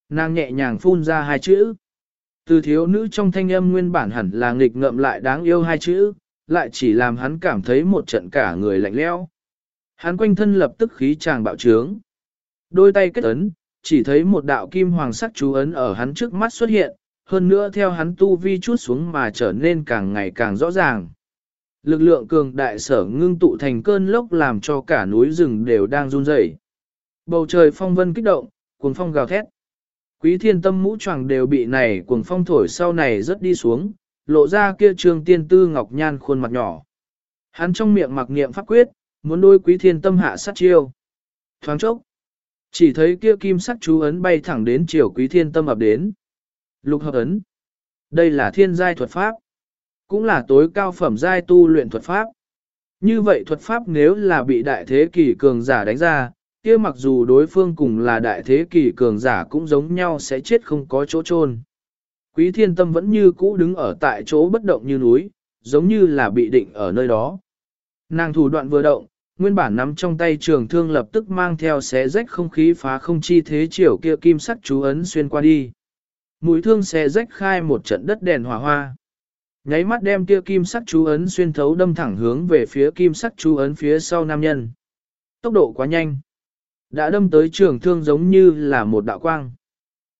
Nàng nhẹ nhàng phun ra hai chữ. Từ thiếu nữ trong thanh âm nguyên bản hẳn là nghịch ngợm lại đáng yêu hai chữ, lại chỉ làm hắn cảm thấy một trận cả người lạnh lẽo. Hắn quanh thân lập tức khí tràng bạo trướng. Đôi tay kết ấn, chỉ thấy một đạo kim hoàng sắc chú ấn ở hắn trước mắt xuất hiện, hơn nữa theo hắn tu vi chút xuống mà trở nên càng ngày càng rõ ràng. Lực lượng cường đại sở ngưng tụ thành cơn lốc làm cho cả núi rừng đều đang run rẩy. Bầu trời phong vân kích động, cuồng phong gào thét. Quý thiên tâm mũ choàng đều bị này cuồng phong thổi sau này rất đi xuống, lộ ra kia trường tiên tư ngọc nhan khuôn mặt nhỏ. Hắn trong miệng mặc niệm pháp quyết, muốn đôi quý thiên tâm hạ sát chiêu. Thoáng chốc, chỉ thấy kia kim sắc chú ấn bay thẳng đến chiều quý thiên tâm ập đến. Lục hợp ấn. Đây là thiên giai thuật pháp. Cũng là tối cao phẩm giai tu luyện thuật pháp. Như vậy thuật pháp nếu là bị đại thế kỷ cường giả đánh ra, kia mặc dù đối phương cùng là đại thế kỷ cường giả cũng giống nhau sẽ chết không có chỗ chôn. Quý thiên tâm vẫn như cũ đứng ở tại chỗ bất động như núi, giống như là bị định ở nơi đó. Nàng thủ đoạn vừa động, nguyên bản nắm trong tay trường thương lập tức mang theo xé rách không khí phá không chi thế chiều kia kim sắc chú ấn xuyên qua đi. Mũi thương xé rách khai một trận đất đèn hỏa hoa. Nháy mắt đem kia kim sắc chú ấn xuyên thấu đâm thẳng hướng về phía kim sắc chú ấn phía sau nam nhân. Tốc độ quá nhanh. Đã đâm tới trường thương giống như là một đạo quang.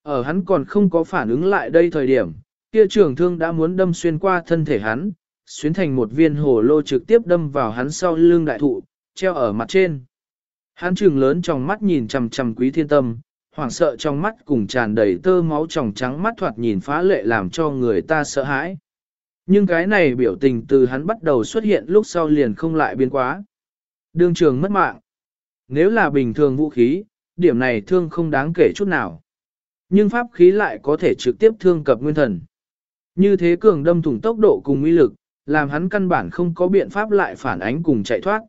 Ở hắn còn không có phản ứng lại đây thời điểm, kia trường thương đã muốn đâm xuyên qua thân thể hắn, xuyến thành một viên hồ lô trực tiếp đâm vào hắn sau lưng đại thụ, treo ở mặt trên. Hắn trừng lớn trong mắt nhìn chằm chằm quý thiên tâm, hoảng sợ trong mắt cùng tràn đầy tơ máu tròng trắng mắt thoạt nhìn phá lệ làm cho người ta sợ hãi. Nhưng cái này biểu tình từ hắn bắt đầu xuất hiện lúc sau liền không lại biến quá. Đương trường mất mạng. Nếu là bình thường vũ khí, điểm này thương không đáng kể chút nào. Nhưng pháp khí lại có thể trực tiếp thương cập nguyên thần. Như thế cường đâm thủng tốc độ cùng uy lực, làm hắn căn bản không có biện pháp lại phản ánh cùng chạy thoát.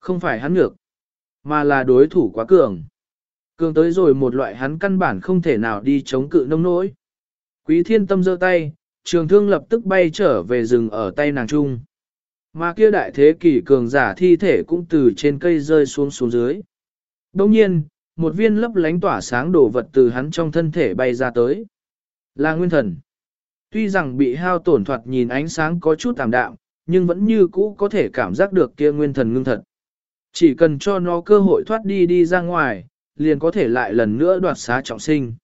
Không phải hắn ngược, mà là đối thủ quá cường. Cường tới rồi một loại hắn căn bản không thể nào đi chống cự nông nỗi. Quý thiên tâm giơ tay, trường thương lập tức bay trở về rừng ở tay nàng trung. Mà kia đại thế kỷ cường giả thi thể cũng từ trên cây rơi xuống xuống dưới. Đồng nhiên, một viên lấp lánh tỏa sáng đổ vật từ hắn trong thân thể bay ra tới. Là nguyên thần. Tuy rằng bị hao tổn thoạt nhìn ánh sáng có chút tạm đạm, nhưng vẫn như cũ có thể cảm giác được kia nguyên thần ngưng thật. Chỉ cần cho nó cơ hội thoát đi đi ra ngoài, liền có thể lại lần nữa đoạt xá trọng sinh.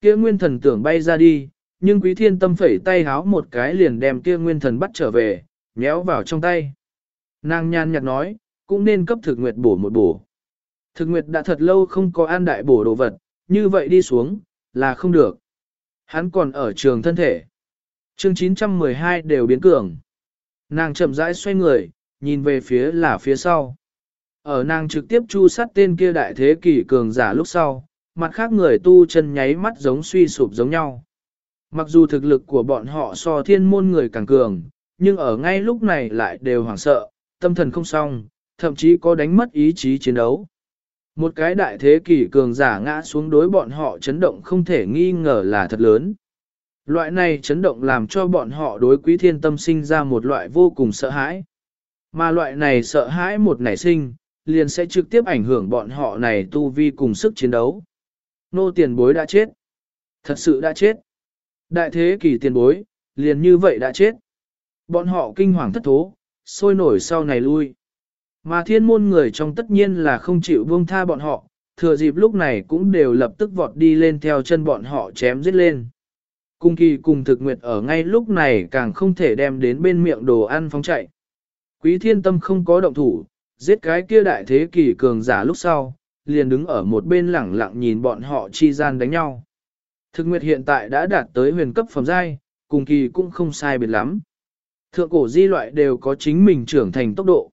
Kia nguyên thần tưởng bay ra đi, nhưng quý thiên tâm phẩy tay háo một cái liền đem kia nguyên thần bắt trở về, nhéo vào trong tay. Nàng nhàn nhạt nói, cũng nên cấp thực nguyệt bổ một bổ. Thực nguyệt đã thật lâu không có an đại bổ đồ vật, như vậy đi xuống, là không được. Hắn còn ở trường thân thể. Chương 912 đều biến cường. Nàng chậm rãi xoay người, nhìn về phía là phía sau. Ở nàng trực tiếp chu sát tên kia đại thế kỷ cường giả lúc sau, mặt khác người tu chân nháy mắt giống suy sụp giống nhau. Mặc dù thực lực của bọn họ so thiên môn người càng cường, nhưng ở ngay lúc này lại đều hoảng sợ, tâm thần không xong, thậm chí có đánh mất ý chí chiến đấu. Một cái đại thế kỷ cường giả ngã xuống đối bọn họ chấn động không thể nghi ngờ là thật lớn. Loại này chấn động làm cho bọn họ đối quý thiên tâm sinh ra một loại vô cùng sợ hãi. Mà loại này sợ hãi một nảy sinh, liền sẽ trực tiếp ảnh hưởng bọn họ này tu vi cùng sức chiến đấu. Nô tiền bối đã chết. Thật sự đã chết. Đại thế kỷ tiền bối, liền như vậy đã chết. Bọn họ kinh hoàng thất thố, sôi nổi sau này lui. Mà thiên môn người trong tất nhiên là không chịu buông tha bọn họ, thừa dịp lúc này cũng đều lập tức vọt đi lên theo chân bọn họ chém giết lên. Cung kỳ cùng thực nguyệt ở ngay lúc này càng không thể đem đến bên miệng đồ ăn phóng chạy. Quý thiên tâm không có động thủ, giết cái kia đại thế kỷ cường giả lúc sau, liền đứng ở một bên lẳng lặng nhìn bọn họ chi gian đánh nhau. Thực nguyệt hiện tại đã đạt tới huyền cấp phẩm giai, cùng kỳ cũng không sai biệt lắm. Thượng cổ di loại đều có chính mình trưởng thành tốc độ.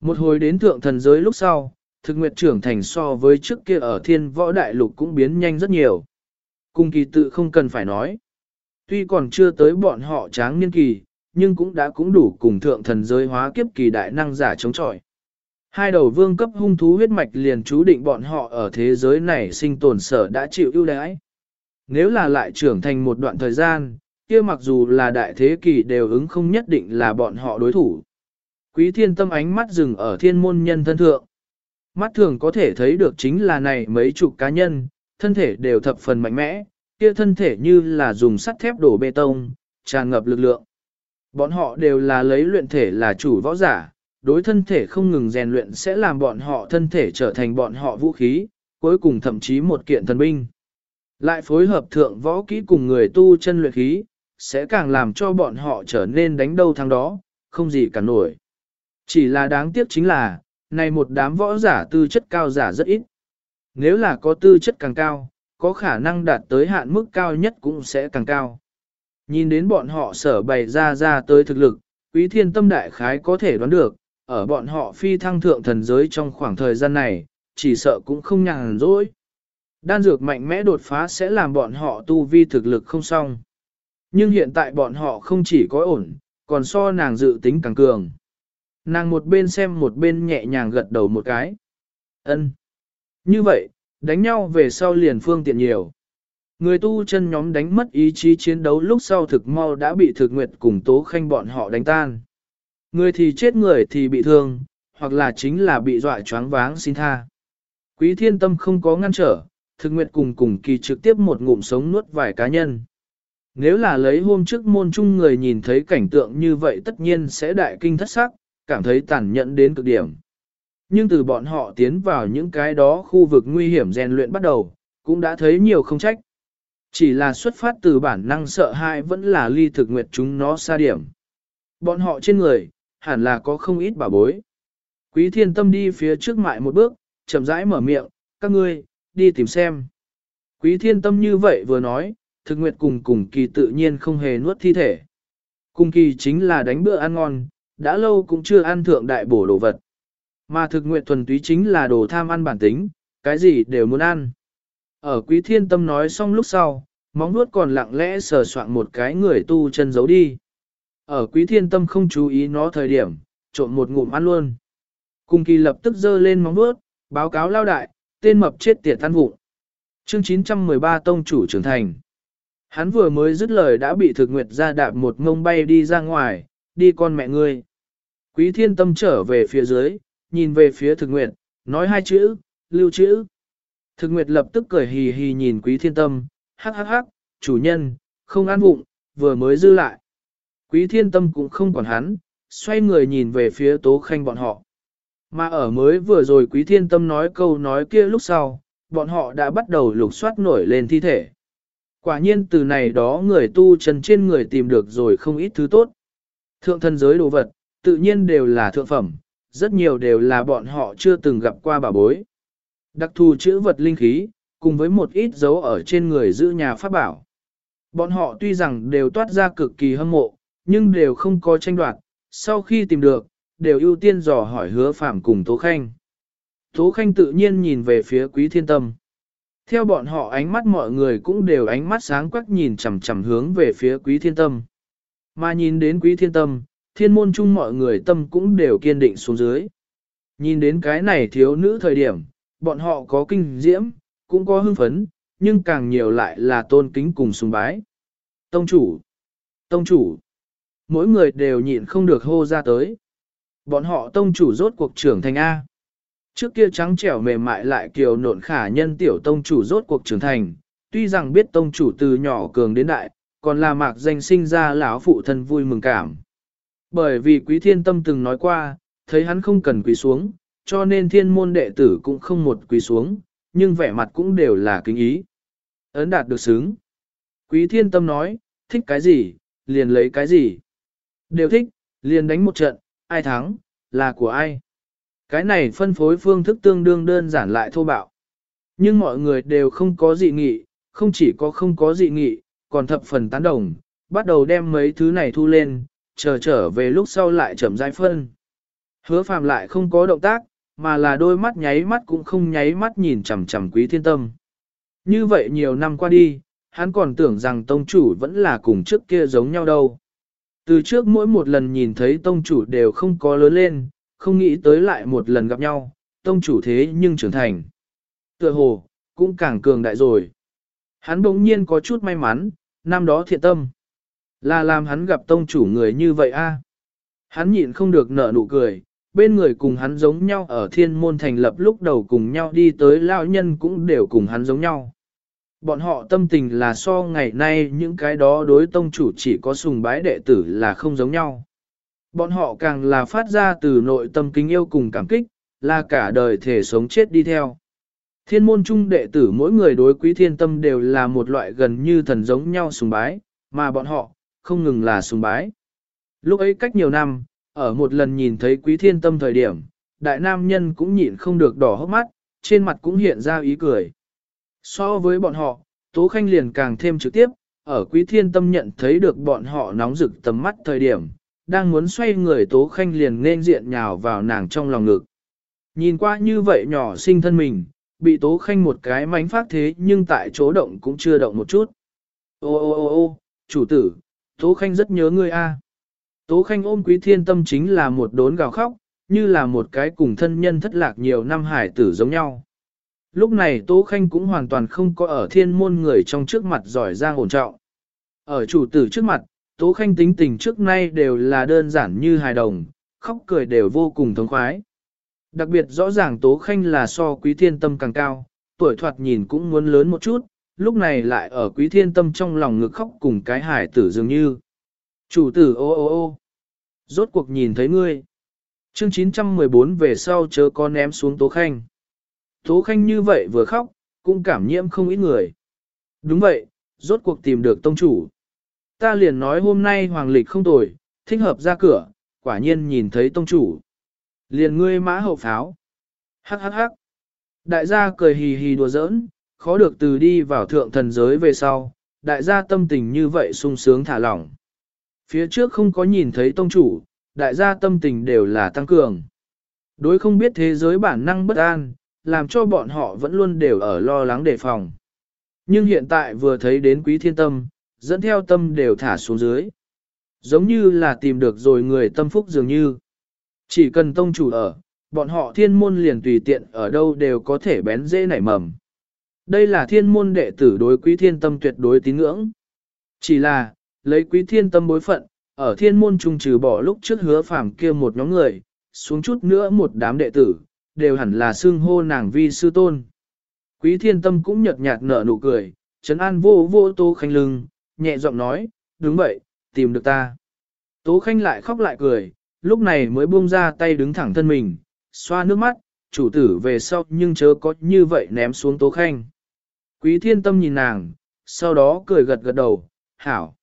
Một hồi đến thượng thần giới lúc sau, thực nguyệt trưởng thành so với trước kia ở thiên võ đại lục cũng biến nhanh rất nhiều. Cung kỳ tự không cần phải nói. Tuy còn chưa tới bọn họ tráng niên kỳ, nhưng cũng đã cũng đủ cùng thượng thần giới hóa kiếp kỳ đại năng giả chống chọi. Hai đầu vương cấp hung thú huyết mạch liền chú định bọn họ ở thế giới này sinh tồn sở đã chịu ưu đãi. Nếu là lại trưởng thành một đoạn thời gian, kia mặc dù là đại thế kỷ đều ứng không nhất định là bọn họ đối thủ. Quý thiên tâm ánh mắt dừng ở thiên môn nhân thân thượng. Mắt thường có thể thấy được chính là này mấy chục cá nhân, thân thể đều thập phần mạnh mẽ, kia thân thể như là dùng sắt thép đổ bê tông, tràn ngập lực lượng. Bọn họ đều là lấy luyện thể là chủ võ giả, đối thân thể không ngừng rèn luyện sẽ làm bọn họ thân thể trở thành bọn họ vũ khí, cuối cùng thậm chí một kiện thần binh. Lại phối hợp thượng võ kỹ cùng người tu chân luyện khí, sẽ càng làm cho bọn họ trở nên đánh đâu thắng đó, không gì cả nổi. Chỉ là đáng tiếc chính là, này một đám võ giả tư chất cao giả rất ít. Nếu là có tư chất càng cao, có khả năng đạt tới hạn mức cao nhất cũng sẽ càng cao. Nhìn đến bọn họ sở bày ra ra tới thực lực, quý thiên tâm đại khái có thể đoán được, ở bọn họ phi thăng thượng thần giới trong khoảng thời gian này, chỉ sợ cũng không nhàn rỗi. Đan dược mạnh mẽ đột phá sẽ làm bọn họ tu vi thực lực không xong. Nhưng hiện tại bọn họ không chỉ có ổn, còn so nàng dự tính càng cường. Nàng một bên xem một bên nhẹ nhàng gật đầu một cái. ân Như vậy, đánh nhau về sau liền phương tiện nhiều. Người tu chân nhóm đánh mất ý chí chiến đấu lúc sau thực mau đã bị thực nguyệt cùng tố khanh bọn họ đánh tan. Người thì chết người thì bị thương, hoặc là chính là bị dọa choáng váng xin tha. Quý thiên tâm không có ngăn trở, thực nguyện cùng cùng kỳ trực tiếp một ngụm sống nuốt vài cá nhân. Nếu là lấy hôm trước môn chung người nhìn thấy cảnh tượng như vậy tất nhiên sẽ đại kinh thất sắc, cảm thấy tàn nhẫn đến cực điểm. Nhưng từ bọn họ tiến vào những cái đó khu vực nguy hiểm rèn luyện bắt đầu, cũng đã thấy nhiều không trách. Chỉ là xuất phát từ bản năng sợ hãi vẫn là ly thực nguyệt chúng nó xa điểm. Bọn họ trên người, hẳn là có không ít bảo bối. Quý thiên tâm đi phía trước mại một bước, chậm rãi mở miệng, các ngươi, đi tìm xem. Quý thiên tâm như vậy vừa nói, thực nguyệt cùng cùng kỳ tự nhiên không hề nuốt thi thể. Cùng kỳ chính là đánh bữa ăn ngon, đã lâu cũng chưa ăn thượng đại bổ đồ vật. Mà thực nguyệt thuần túy chính là đồ tham ăn bản tính, cái gì đều muốn ăn. Ở quý thiên tâm nói xong lúc sau, móng nuốt còn lặng lẽ sờ soạn một cái người tu chân giấu đi. Ở quý thiên tâm không chú ý nó thời điểm, trộn một ngụm ăn luôn. cung kỳ lập tức dơ lên móng vuốt báo cáo lao đại, tên mập chết tiệt tan vụng. Chương 913 Tông chủ trưởng thành. Hắn vừa mới dứt lời đã bị thực nguyệt ra đạp một ngông bay đi ra ngoài, đi con mẹ ngươi. Quý thiên tâm trở về phía dưới, nhìn về phía thực nguyệt, nói hai chữ, lưu chữ. Thực nguyệt lập tức cười hì hì nhìn quý thiên tâm, hắc hắc hắc, chủ nhân, không ăn vụng, vừa mới dư lại. Quý thiên tâm cũng không còn hắn, xoay người nhìn về phía tố khanh bọn họ. Mà ở mới vừa rồi quý thiên tâm nói câu nói kia lúc sau, bọn họ đã bắt đầu lục soát nổi lên thi thể. Quả nhiên từ này đó người tu chân trên người tìm được rồi không ít thứ tốt. Thượng thân giới đồ vật, tự nhiên đều là thượng phẩm, rất nhiều đều là bọn họ chưa từng gặp qua bà bối. Đặc thù chữ vật linh khí, cùng với một ít dấu ở trên người giữ nhà pháp bảo. Bọn họ tuy rằng đều toát ra cực kỳ hâm mộ, nhưng đều không có tranh đoạt, sau khi tìm được, đều ưu tiên dò hỏi hứa phạm cùng Tố Khanh. Tố Khanh tự nhiên nhìn về phía quý thiên tâm. Theo bọn họ ánh mắt mọi người cũng đều ánh mắt sáng quắc nhìn chằm chằm hướng về phía quý thiên tâm. Mà nhìn đến quý thiên tâm, thiên môn chung mọi người tâm cũng đều kiên định xuống dưới. Nhìn đến cái này thiếu nữ thời điểm, bọn họ có kinh diễm, cũng có hưng phấn, nhưng càng nhiều lại là tôn kính cùng sùng bái. Tông chủ! Tông chủ! Mỗi người đều nhịn không được hô ra tới. Bọn họ tông chủ rốt cuộc trưởng thành A. Trước kia trắng trẻo mềm mại lại kiều nộn khả nhân tiểu tông chủ rốt cuộc trưởng thành, tuy rằng biết tông chủ từ nhỏ cường đến đại, còn là mạc danh sinh ra lão phụ thân vui mừng cảm. Bởi vì quý thiên tâm từng nói qua, thấy hắn không cần quỳ xuống, cho nên thiên môn đệ tử cũng không một quỳ xuống, nhưng vẻ mặt cũng đều là kính ý. Ấn đạt được xứng. Quý thiên tâm nói, thích cái gì, liền lấy cái gì. Đều thích, liền đánh một trận, ai thắng, là của ai. Cái này phân phối phương thức tương đương đơn giản lại thô bạo. Nhưng mọi người đều không có dị nghị, không chỉ có không có dị nghị, còn thập phần tán đồng, bắt đầu đem mấy thứ này thu lên, chờ trở về lúc sau lại chậm rãi phân. Hứa phàm lại không có động tác, mà là đôi mắt nháy mắt cũng không nháy mắt nhìn chằm chằm quý thiên tâm. Như vậy nhiều năm qua đi, hắn còn tưởng rằng tông chủ vẫn là cùng trước kia giống nhau đâu. Từ trước mỗi một lần nhìn thấy tông chủ đều không có lớn lên, không nghĩ tới lại một lần gặp nhau, tông chủ thế nhưng trưởng thành. Tựa hồ, cũng càng cường đại rồi. Hắn bỗng nhiên có chút may mắn, năm đó thiện tâm. Là làm hắn gặp tông chủ người như vậy a. Hắn nhịn không được nở nụ cười, bên người cùng hắn giống nhau ở thiên môn thành lập lúc đầu cùng nhau đi tới lao nhân cũng đều cùng hắn giống nhau. Bọn họ tâm tình là so ngày nay những cái đó đối tông chủ chỉ có sùng bái đệ tử là không giống nhau. Bọn họ càng là phát ra từ nội tâm kính yêu cùng cảm kích, là cả đời thể sống chết đi theo. Thiên môn trung đệ tử mỗi người đối quý thiên tâm đều là một loại gần như thần giống nhau sùng bái, mà bọn họ, không ngừng là sùng bái. Lúc ấy cách nhiều năm, ở một lần nhìn thấy quý thiên tâm thời điểm, đại nam nhân cũng nhịn không được đỏ hốc mắt, trên mặt cũng hiện ra ý cười. So với bọn họ, Tố Khanh liền càng thêm trực tiếp, ở quý thiên tâm nhận thấy được bọn họ nóng rực tầm mắt thời điểm, đang muốn xoay người Tố Khanh liền nên diện nhào vào nàng trong lòng ngực. Nhìn qua như vậy nhỏ sinh thân mình, bị Tố Khanh một cái mánh phát thế nhưng tại chỗ động cũng chưa động một chút. Ô ô ô ô, chủ tử, Tố Khanh rất nhớ ngươi a. Tố Khanh ôm quý thiên tâm chính là một đốn gào khóc, như là một cái cùng thân nhân thất lạc nhiều năm hải tử giống nhau. Lúc này Tố Khanh cũng hoàn toàn không có ở thiên môn người trong trước mặt giỏi giang ổn trọng. Ở chủ tử trước mặt, Tố Khanh tính tình trước nay đều là đơn giản như hài đồng, khóc cười đều vô cùng thống khoái. Đặc biệt rõ ràng Tố Khanh là so quý thiên tâm càng cao, tuổi thoạt nhìn cũng muốn lớn một chút, lúc này lại ở quý thiên tâm trong lòng ngực khóc cùng cái hải tử dường như. Chủ tử ô ô ô rốt cuộc nhìn thấy ngươi. Chương 914 về sau chớ có ném xuống Tố Khanh. Tố Khanh như vậy vừa khóc, cũng cảm nhiễm không ít người. Đúng vậy, rốt cuộc tìm được tông chủ. Ta liền nói hôm nay hoàng lịch không tồi, thích hợp ra cửa, quả nhiên nhìn thấy tông chủ. Liền ngươi mã hậu pháo. Hắc hắc hắc. Đại gia cười hì hì đùa giỡn, khó được từ đi vào thượng thần giới về sau, đại gia tâm tình như vậy sung sướng thả lỏng. Phía trước không có nhìn thấy tông chủ, đại gia tâm tình đều là tăng cường. Đối không biết thế giới bản năng bất an, làm cho bọn họ vẫn luôn đều ở lo lắng đề phòng. Nhưng hiện tại vừa thấy đến quý thiên tâm, dẫn theo tâm đều thả xuống dưới. Giống như là tìm được rồi người tâm phúc dường như. Chỉ cần tông chủ ở, bọn họ thiên môn liền tùy tiện ở đâu đều có thể bén dễ nảy mầm. Đây là thiên môn đệ tử đối quý thiên tâm tuyệt đối tín ngưỡng. Chỉ là, lấy quý thiên tâm bối phận, ở thiên môn trung trừ bỏ lúc trước hứa phàm kia một nhóm người, xuống chút nữa một đám đệ tử, đều hẳn là xưng hô nàng vi sư tôn. Quý thiên tâm cũng nhợt nhạt nở nụ cười, trấn an vô vô tô Khanh lưng, nhẹ giọng nói, đúng vậy, tìm được ta. Tố Khanh lại khóc lại cười, lúc này mới buông ra tay đứng thẳng thân mình, xoa nước mắt, chủ tử về sau nhưng chớ có như vậy ném xuống Tố Khanh. Quý thiên tâm nhìn nàng, sau đó cười gật gật đầu, hảo.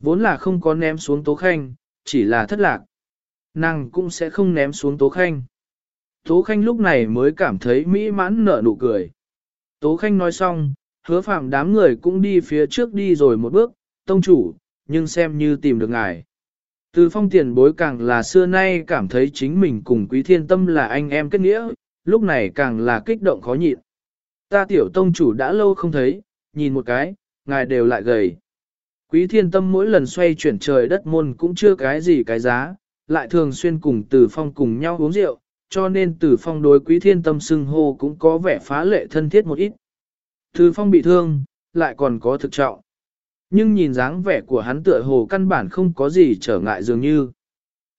Vốn là không có ném xuống Tố Khanh, chỉ là thất lạc. Nàng cũng sẽ không ném xuống Tố Khanh. Tố Khanh lúc này mới cảm thấy mỹ mãn nở nụ cười. Tố Khanh nói xong, hứa phạm đám người cũng đi phía trước đi rồi một bước, tông chủ, nhưng xem như tìm được ngài. Từ phong tiền bối càng là xưa nay cảm thấy chính mình cùng quý thiên tâm là anh em kết nghĩa, lúc này càng là kích động khó nhịn. Ta tiểu tông chủ đã lâu không thấy, nhìn một cái, ngài đều lại gầy. Quý thiên tâm mỗi lần xoay chuyển trời đất môn cũng chưa cái gì cái giá, lại thường xuyên cùng từ phong cùng nhau uống rượu, cho nên từ phong đối quý thiên tâm xưng hô cũng có vẻ phá lệ thân thiết một ít. Từ phong bị thương, lại còn có thực trọng. Nhưng nhìn dáng vẻ của hắn tựa hồ căn bản không có gì trở ngại dường như.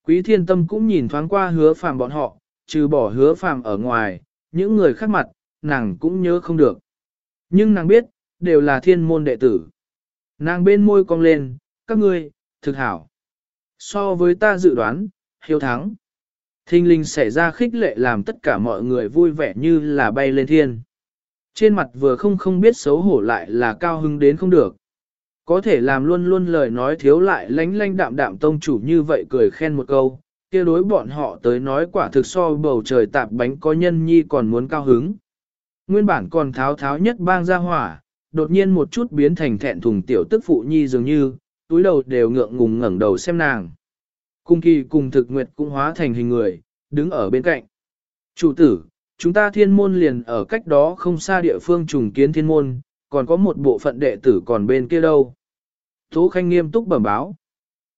Quý thiên tâm cũng nhìn thoáng qua hứa phàm bọn họ, trừ bỏ hứa phàm ở ngoài, những người khác mặt, nàng cũng nhớ không được. Nhưng nàng biết, đều là thiên môn đệ tử. Nàng bên môi cong lên, các ngươi, thực hảo. So với ta dự đoán, hiếu thắng. Thinh linh xảy ra khích lệ làm tất cả mọi người vui vẻ như là bay lên thiên. Trên mặt vừa không không biết xấu hổ lại là cao hứng đến không được. Có thể làm luôn luôn lời nói thiếu lại lánh lánh đạm đạm tông chủ như vậy cười khen một câu, kia đối bọn họ tới nói quả thực so bầu trời tạp bánh có nhân nhi còn muốn cao hứng. Nguyên bản còn tháo tháo nhất bang ra hỏa, đột nhiên một chút biến thành thẹn thùng tiểu tức phụ nhi dường như, túi đầu đều ngượng ngùng ngẩng đầu xem nàng. Cung kỳ cùng thực nguyệt cũng hóa thành hình người, đứng ở bên cạnh. Chủ tử, chúng ta thiên môn liền ở cách đó không xa địa phương trùng kiến thiên môn, còn có một bộ phận đệ tử còn bên kia đâu. Tố Khanh nghiêm túc bẩm báo.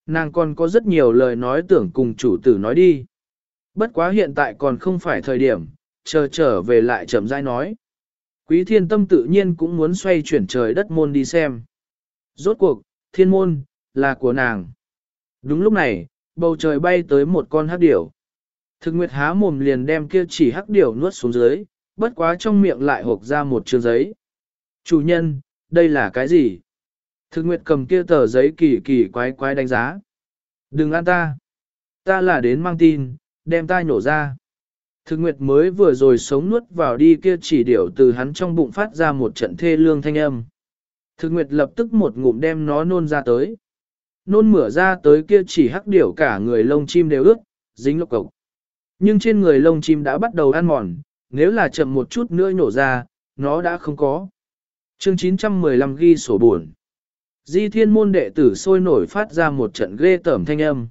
Nàng còn có rất nhiều lời nói tưởng cùng chủ tử nói đi. Bất quá hiện tại còn không phải thời điểm, chờ trở về lại chậm rãi nói. Quý thiên tâm tự nhiên cũng muốn xoay chuyển trời đất môn đi xem. Rốt cuộc, thiên môn, là của nàng. Đúng lúc này, bầu trời bay tới một con hắc điểu. Thực nguyệt há mồm liền đem kia chỉ hắc điểu nuốt xuống dưới, bất quá trong miệng lại hộp ra một chương giấy. Chủ nhân, đây là cái gì? Thực nguyệt cầm kia tờ giấy kỳ kỳ quái quái đánh giá. Đừng ăn ta. Ta là đến mang tin, đem ta nhổ ra. Thực nguyệt mới vừa rồi sống nuốt vào đi kia chỉ điểu từ hắn trong bụng phát ra một trận thê lương thanh âm. Thực nguyệt lập tức một ngụm đem nó nôn ra tới. Nôn mửa ra tới kia chỉ hắc điểu cả người lông chim đều ướt, dính lộc cộc. Nhưng trên người lông chim đã bắt đầu ăn mòn, nếu là chậm một chút nữa nhổ ra, nó đã không có. Chương 915 ghi sổ buồn. Di thiên môn đệ tử sôi nổi phát ra một trận ghê tởm thanh âm.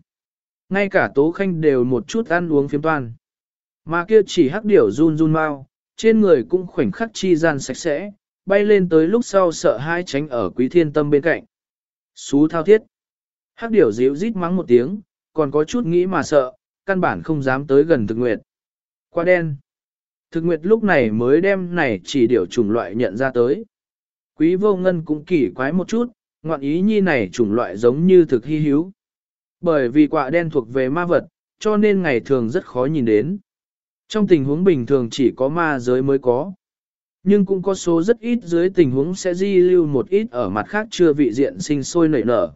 Ngay cả tố khanh đều một chút ăn uống phiếm toan. Mà kia chỉ hắc điểu run run mau, trên người cũng khoảnh khắc chi gian sạch sẽ, bay lên tới lúc sau sợ hai tránh ở quý thiên tâm bên cạnh. Xú thao thiết. Hắc điểu dịu rít mắng một tiếng, còn có chút nghĩ mà sợ, căn bản không dám tới gần thực nguyệt. Qua đen. Thực nguyệt lúc này mới đem này chỉ điểu chủng loại nhận ra tới. Quý vô ngân cũng kỳ quái một chút, ngoạn ý nhi này chủng loại giống như thực hy hữu. Bởi vì quả đen thuộc về ma vật, cho nên ngày thường rất khó nhìn đến. Trong tình huống bình thường chỉ có ma giới mới có. Nhưng cũng có số rất ít dưới tình huống sẽ di lưu một ít ở mặt khác chưa vị diện sinh sôi nảy nở.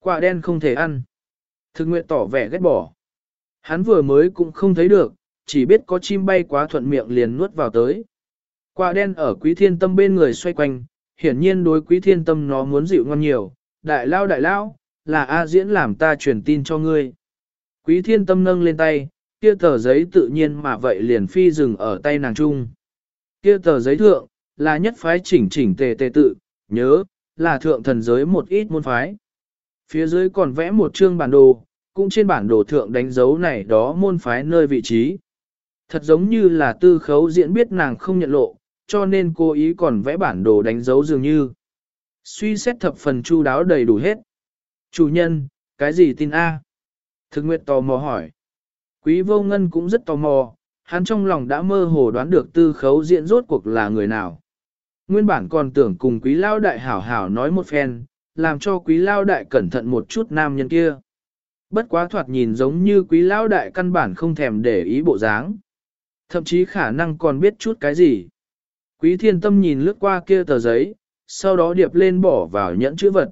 Quả đen không thể ăn. Thực nguyện tỏ vẻ ghét bỏ. Hắn vừa mới cũng không thấy được, chỉ biết có chim bay quá thuận miệng liền nuốt vào tới. Quả đen ở quý thiên tâm bên người xoay quanh, hiển nhiên đối quý thiên tâm nó muốn dịu ngon nhiều. Đại lao đại lao, là A diễn làm ta truyền tin cho ngươi. Quý thiên tâm nâng lên tay, kia tờ giấy tự nhiên mà vậy liền phi dừng ở tay nàng trung. Kia tờ giấy thượng, là nhất phái chỉnh chỉnh tề tề tự, nhớ, là thượng thần giới một ít môn phái. Phía dưới còn vẽ một chương bản đồ, cũng trên bản đồ thượng đánh dấu này đó môn phái nơi vị trí. Thật giống như là tư khấu diễn biết nàng không nhận lộ, cho nên cô ý còn vẽ bản đồ đánh dấu dường như. Suy xét thập phần chu đáo đầy đủ hết. Chủ nhân, cái gì tin A? Thực nguyệt tò mò hỏi. Quý vô ngân cũng rất tò mò, hắn trong lòng đã mơ hồ đoán được tư khấu diễn rốt cuộc là người nào. Nguyên bản còn tưởng cùng quý lao đại hảo hảo nói một phen, làm cho quý lao đại cẩn thận một chút nam nhân kia. Bất quá thoạt nhìn giống như quý lao đại căn bản không thèm để ý bộ dáng. Thậm chí khả năng còn biết chút cái gì. Quý thiên tâm nhìn lướt qua kia tờ giấy, sau đó điệp lên bỏ vào nhẫn chữ vật.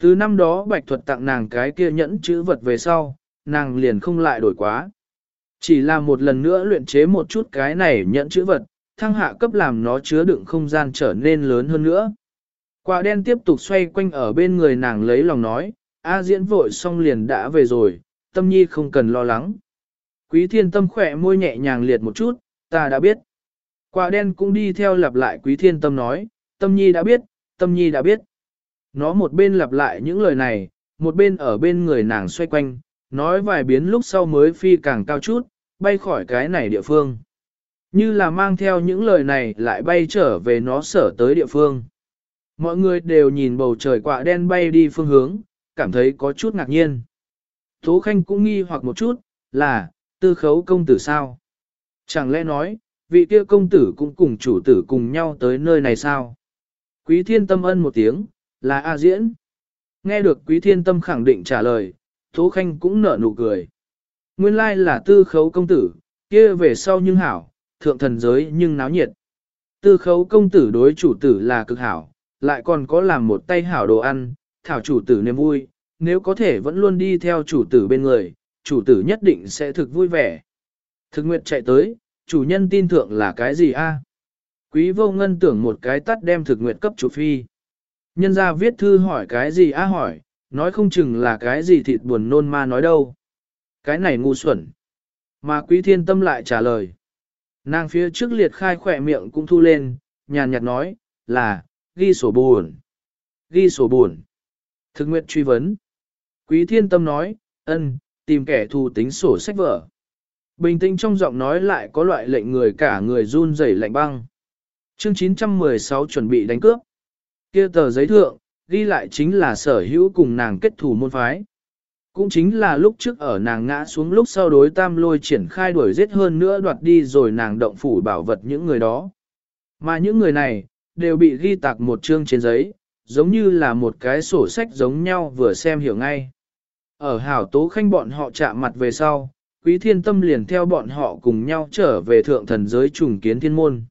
Từ năm đó bạch thuật tặng nàng cái kia nhẫn chữ vật về sau, nàng liền không lại đổi quá. Chỉ là một lần nữa luyện chế một chút cái này nhẫn chữ vật, thăng hạ cấp làm nó chứa đựng không gian trở nên lớn hơn nữa. Quả đen tiếp tục xoay quanh ở bên người nàng lấy lòng nói, A diễn vội xong liền đã về rồi, tâm nhi không cần lo lắng. Quý thiên tâm khỏe môi nhẹ nhàng liệt một chút, ta đã biết. Quả đen cũng đi theo lặp lại quý thiên tâm nói, tâm nhi đã biết, tâm nhi đã biết. Nó một bên lặp lại những lời này, một bên ở bên người nàng xoay quanh, nói vài biến lúc sau mới phi càng cao chút, bay khỏi cái này địa phương. Như là mang theo những lời này lại bay trở về nó sở tới địa phương. Mọi người đều nhìn bầu trời quạ đen bay đi phương hướng, cảm thấy có chút ngạc nhiên. Tố Khanh cũng nghi hoặc một chút, là, tư khấu công tử sao? Chẳng lẽ nói, vị kia công tử cũng cùng chủ tử cùng nhau tới nơi này sao? Quý thiên tâm ân một tiếng, là A diễn. Nghe được quý thiên tâm khẳng định trả lời, Tố Khanh cũng nở nụ cười. Nguyên lai là tư khấu công tử, kia về sau nhưng hảo, thượng thần giới nhưng náo nhiệt. Tư khấu công tử đối chủ tử là cực hảo, lại còn có làm một tay hảo đồ ăn, thảo chủ tử niềm vui, nếu có thể vẫn luôn đi theo chủ tử bên người, chủ tử nhất định sẽ thực vui vẻ. Thực nguyệt chạy tới, chủ nhân tin thượng là cái gì a? Quý vô ngân tưởng một cái tắt đem thực nguyệt cấp chủ phi. Nhân ra viết thư hỏi cái gì a hỏi, nói không chừng là cái gì thịt buồn nôn ma nói đâu. Cái này ngu xuẩn. Mà quý thiên tâm lại trả lời. Nàng phía trước liệt khai khỏe miệng cũng thu lên, nhàn nhạt nói, là, ghi sổ buồn. Ghi sổ buồn. Thực nguyện truy vấn. Quý thiên tâm nói, ân, tìm kẻ thù tính sổ sách vở. Bình tĩnh trong giọng nói lại có loại lệnh người cả người run rẩy lạnh băng. Chương 916 chuẩn bị đánh cướp. Kia tờ giấy thượng, ghi lại chính là sở hữu cùng nàng kết thù môn phái. Cũng chính là lúc trước ở nàng ngã xuống lúc sau đối tam lôi triển khai đuổi giết hơn nữa đoạt đi rồi nàng động phủ bảo vật những người đó. Mà những người này, đều bị ghi tạc một chương trên giấy, giống như là một cái sổ sách giống nhau vừa xem hiểu ngay. Ở hảo tố khanh bọn họ chạm mặt về sau, quý thiên tâm liền theo bọn họ cùng nhau trở về thượng thần giới trùng kiến thiên môn.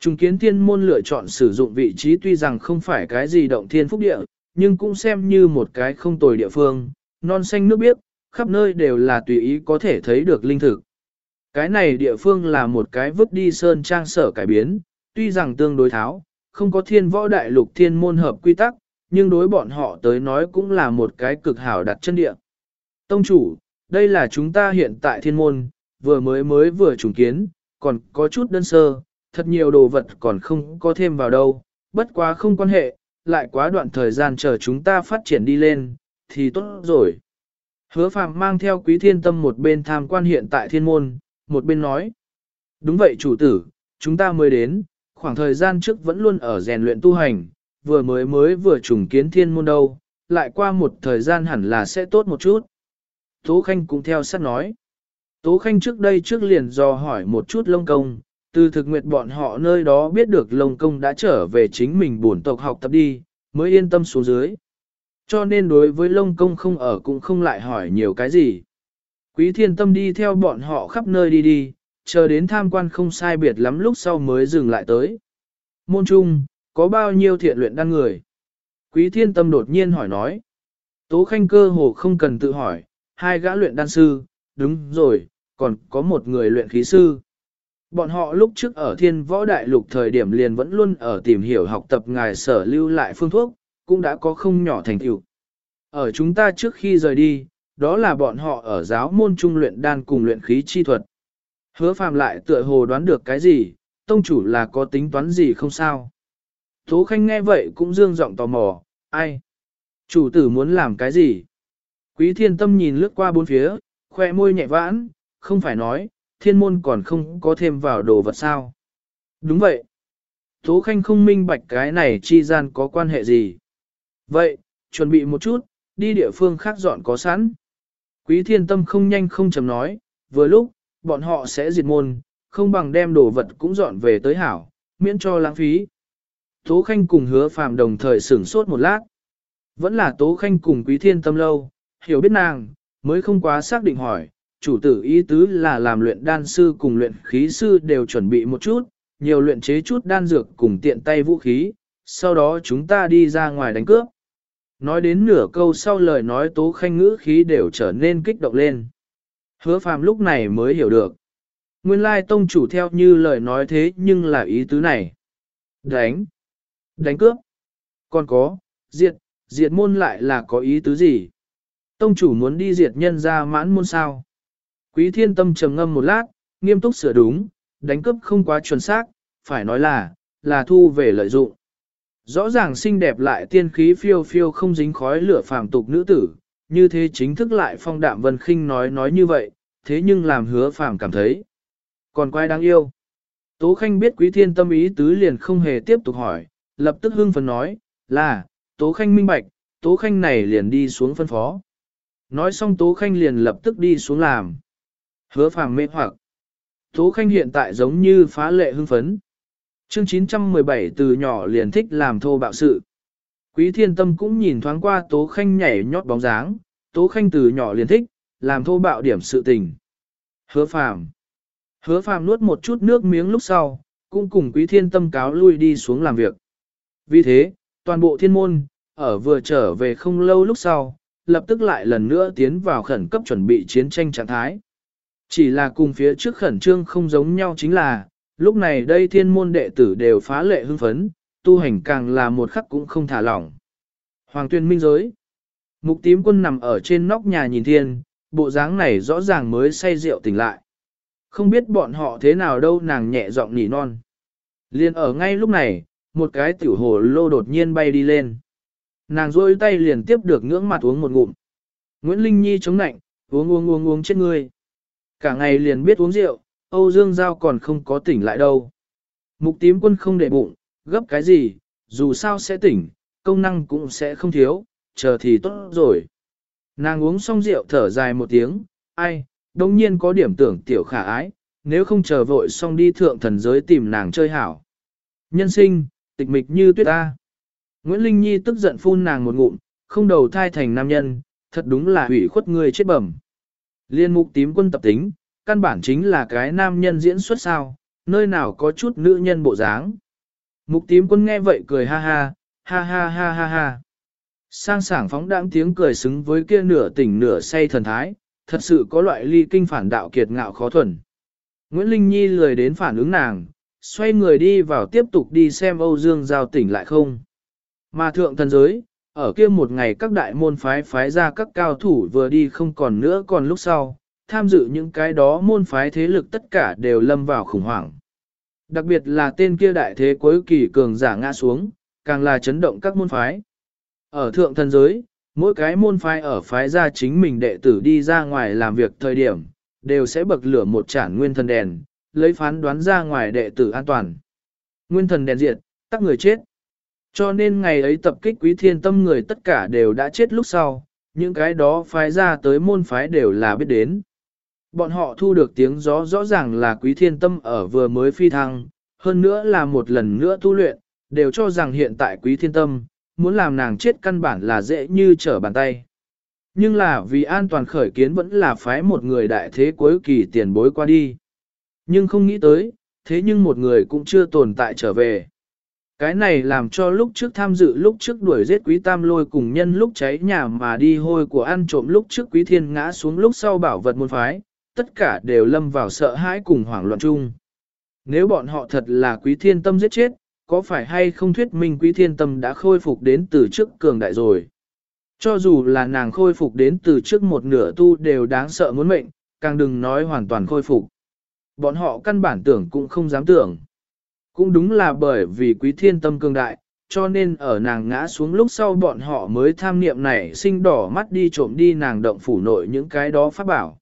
Trùng kiến thiên môn lựa chọn sử dụng vị trí tuy rằng không phải cái gì động thiên phúc địa, nhưng cũng xem như một cái không tồi địa phương, non xanh nước biếc, khắp nơi đều là tùy ý có thể thấy được linh thực. Cái này địa phương là một cái vứt đi sơn trang sở cải biến, tuy rằng tương đối tháo, không có thiên võ đại lục thiên môn hợp quy tắc, nhưng đối bọn họ tới nói cũng là một cái cực hảo đặt chân địa. Tông chủ, đây là chúng ta hiện tại thiên môn, vừa mới mới vừa trùng kiến, còn có chút đơn sơ, thật nhiều đồ vật còn không có thêm vào đâu, bất quá không quan hệ, lại quá đoạn thời gian chờ chúng ta phát triển đi lên, thì tốt rồi. Hứa phạm mang theo quý thiên tâm một bên tham quan hiện tại thiên môn, một bên nói. Đúng vậy chủ tử, chúng ta mới đến, khoảng thời gian trước vẫn luôn ở rèn luyện tu hành, vừa mới mới vừa trùng kiến thiên môn đâu, lại qua một thời gian hẳn là sẽ tốt một chút. Tố Khanh cũng theo sát nói. Tố Khanh trước đây trước liền dò hỏi một chút lông công, từ thực nguyệt bọn họ nơi đó biết được lông công đã trở về chính mình bổn tộc học tập đi, mới yên tâm xuống dưới. Cho nên đối với lông công không ở cũng không lại hỏi nhiều cái gì. Quý thiên tâm đi theo bọn họ khắp nơi đi đi, chờ đến tham quan không sai biệt lắm lúc sau mới dừng lại tới. Môn trung, có bao nhiêu thiện luyện đan người? Quý thiên tâm đột nhiên hỏi nói. Tố khanh cơ hồ không cần tự hỏi, hai gã luyện đan sư, đúng rồi, còn có một người luyện khí sư. Bọn họ lúc trước ở thiên võ đại lục thời điểm liền vẫn luôn ở tìm hiểu học tập ngài sở lưu lại phương thuốc, cũng đã có không nhỏ thành tựu. Ở chúng ta trước khi rời đi, đó là bọn họ ở giáo môn trung luyện đan cùng luyện khí chi thuật. Hứa phàm lại tựa hồ đoán được cái gì, tông chủ là có tính toán gì không sao. Tố Khanh nghe vậy cũng dương giọng tò mò, ai? Chủ tử muốn làm cái gì? Quý thiên tâm nhìn lướt qua bốn phía, khoe môi nhẹ vãn, không phải nói, thiên môn còn không có thêm vào đồ vật sao. Đúng vậy. Tố Khanh không minh bạch cái này chi gian có quan hệ gì. Vậy, chuẩn bị một chút, đi địa phương khác dọn có sẵn. Quý thiên tâm không nhanh không chầm nói, vừa lúc, bọn họ sẽ diệt môn, không bằng đem đồ vật cũng dọn về tới hảo, miễn cho lãng phí. Tố Khanh cùng hứa phàm đồng thời sửng sốt một lát. Vẫn là Tố Khanh cùng Quý Thiên Tâm lâu, hiểu biết nàng, mới không quá xác định hỏi, chủ tử ý tứ là làm luyện đan sư cùng luyện khí sư đều chuẩn bị một chút, nhiều luyện chế chút đan dược cùng tiện tay vũ khí, sau đó chúng ta đi ra ngoài đánh cướp. Nói đến nửa câu sau lời nói Tố Khanh ngữ khí đều trở nên kích động lên. Hứa phàm lúc này mới hiểu được. Nguyên lai tông chủ theo như lời nói thế nhưng là ý tứ này. Đánh. Đánh cướp. Còn có, diệt, diệt môn lại là có ý tứ gì? Tông chủ muốn đi diệt nhân ra mãn môn sao? Quý thiên tâm trầm ngâm một lát, nghiêm túc sửa đúng, đánh cướp không quá chuẩn xác, phải nói là, là thu về lợi dụng. Rõ ràng xinh đẹp lại tiên khí phiêu phiêu không dính khói lửa phàm tục nữ tử, như thế chính thức lại phong đạm vân khinh nói nói như vậy, thế nhưng làm hứa phàm cảm thấy. Còn quái đáng yêu. Tố Khanh biết quý thiên tâm ý tứ liền không hề tiếp tục hỏi, lập tức hưng phấn nói, là, Tố Khanh minh bạch, Tố Khanh này liền đi xuống phân phó. Nói xong Tố Khanh liền lập tức đi xuống làm. Hứa phàm mê hoặc. Tố Khanh hiện tại giống như phá lệ hưng phấn. Chương 917 từ nhỏ liền thích làm thô bạo sự. Quý thiên tâm cũng nhìn thoáng qua Tố Khanh nhảy nhót bóng dáng, Tố Khanh từ nhỏ liền thích, làm thô bạo điểm sự tình. Hứa phàm. Hứa phàm nuốt một chút nước miếng lúc sau, cũng cùng quý thiên tâm cáo lui đi xuống làm việc. Vì thế, toàn bộ thiên môn, ở vừa trở về không lâu lúc sau, lập tức lại lần nữa tiến vào khẩn cấp chuẩn bị chiến tranh trạng thái. Chỉ là cùng phía trước khẩn trương không giống nhau chính là, lúc này đây thiên môn đệ tử đều phá lệ hưng phấn, tu hành càng là một khắc cũng không thả lỏng. Hoàng tuyên minh giới. Mục tím quân nằm ở trên nóc nhà nhìn thiên, bộ dáng này rõ ràng mới say rượu tỉnh lại. Không biết bọn họ thế nào đâu nàng nhẹ giọng nỉ non. Liên ở ngay lúc này, một cái tiểu hồ lô đột nhiên bay đi lên. Nàng rôi tay liền tiếp được ngưỡng mặt uống một ngụm. Nguyễn Linh Nhi chống nạnh, uống uống uống uống chết ngươi. Cả ngày liền biết uống rượu, Âu Dương Giao còn không có tỉnh lại đâu. Mục tím quân không để bụng, gấp cái gì, dù sao sẽ tỉnh, công năng cũng sẽ không thiếu, chờ thì tốt rồi. Nàng uống xong rượu thở dài một tiếng, ai, đồng nhiên có điểm tưởng tiểu khả ái, nếu không chờ vội xong đi thượng thần giới tìm nàng chơi hảo. Nhân sinh, tịch mịch như tuyết ta. Nguyễn Linh Nhi tức giận phun nàng một ngụm, không đầu thai thành nam nhân, thật đúng là hủy khuất người chết bẩm. Liên mục tím quân tập tính, căn bản chính là cái nam nhân diễn xuất sao, nơi nào có chút nữ nhân bộ dáng. Mục tím quân nghe vậy cười ha ha, ha ha ha ha ha. Sang sảng phóng đãng tiếng cười xứng với kia nửa tỉnh nửa say thần thái, thật sự có loại ly kinh phản đạo kiệt ngạo khó thuần. Nguyễn Linh Nhi lười đến phản ứng nàng, xoay người đi vào tiếp tục đi xem Âu Dương Giao tỉnh lại không. Mà thượng thần giới, ở kia một ngày các đại môn phái phái ra các cao thủ vừa đi không còn nữa còn lúc sau, tham dự những cái đó môn phái thế lực tất cả đều lâm vào khủng hoảng. Đặc biệt là tên kia đại thế cuối kỳ cường giả ngã xuống, càng là chấn động các môn phái. Ở thượng thần giới, mỗi cái môn phái ở phái ra chính mình đệ tử đi ra ngoài làm việc thời điểm, đều sẽ bậc lửa một chản nguyên thần đèn, lấy phán đoán ra ngoài đệ tử an toàn. Nguyên thần đèn diệt, tắc người chết. Cho nên ngày ấy tập kích quý thiên tâm người tất cả đều đã chết lúc sau, những cái đó phái ra tới môn phái đều là biết đến. Bọn họ thu được tiếng gió rõ ràng là quý thiên tâm ở vừa mới phi thăng, hơn nữa là một lần nữa tu luyện, đều cho rằng hiện tại quý thiên tâm, muốn làm nàng chết căn bản là dễ như trở bàn tay. Nhưng là vì an toàn khởi kiến vẫn là phái một người đại thế cuối kỳ tiền bối qua đi. Nhưng không nghĩ tới, thế nhưng một người cũng chưa tồn tại trở về. Cái này làm cho lúc trước tham dự lúc trước đuổi giết quý tam lôi cùng nhân lúc cháy nhà mà đi hôi của ăn trộm lúc trước quý thiên ngã xuống lúc sau bảo vật môn phái, tất cả đều lâm vào sợ hãi cùng hoảng loạn chung. Nếu bọn họ thật là quý thiên tâm giết chết, có phải hay không thuyết minh quý thiên tâm đã khôi phục đến từ trước cường đại rồi. Cho dù là nàng khôi phục đến từ trước một nửa tu đều đáng sợ muốn mệnh, càng đừng nói hoàn toàn khôi phục. Bọn họ căn bản tưởng cũng không dám tưởng. Cũng đúng là bởi vì quý thiên tâm cường đại, cho nên ở nàng ngã xuống lúc sau bọn họ mới tham niệm này sinh đỏ mắt đi trộm đi nàng động phủ nội những cái đó phát bảo.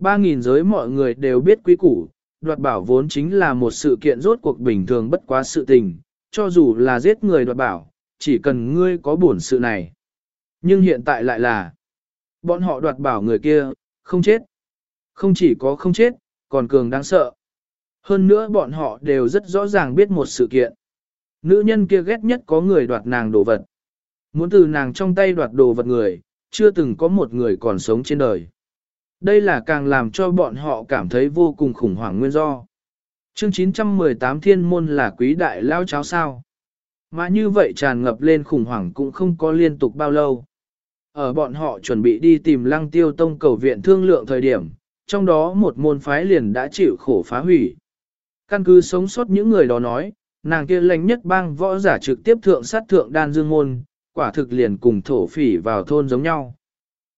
Ba nghìn giới mọi người đều biết quý củ, đoạt bảo vốn chính là một sự kiện rốt cuộc bình thường bất quá sự tình, cho dù là giết người đoạt bảo, chỉ cần ngươi có buồn sự này. Nhưng hiện tại lại là, bọn họ đoạt bảo người kia, không chết. Không chỉ có không chết, còn cường đáng sợ. Hơn nữa bọn họ đều rất rõ ràng biết một sự kiện. Nữ nhân kia ghét nhất có người đoạt nàng đồ vật. Muốn từ nàng trong tay đoạt đồ vật người, chưa từng có một người còn sống trên đời. Đây là càng làm cho bọn họ cảm thấy vô cùng khủng hoảng nguyên do. Chương 918 thiên môn là quý đại lao cháo sao. Mà như vậy tràn ngập lên khủng hoảng cũng không có liên tục bao lâu. Ở bọn họ chuẩn bị đi tìm lăng tiêu tông cầu viện thương lượng thời điểm, trong đó một môn phái liền đã chịu khổ phá hủy. Căn cứ sống sót những người đó nói, nàng kia lãnh nhất bang võ giả trực tiếp thượng sát thượng đan dương môn, quả thực liền cùng thổ phỉ vào thôn giống nhau.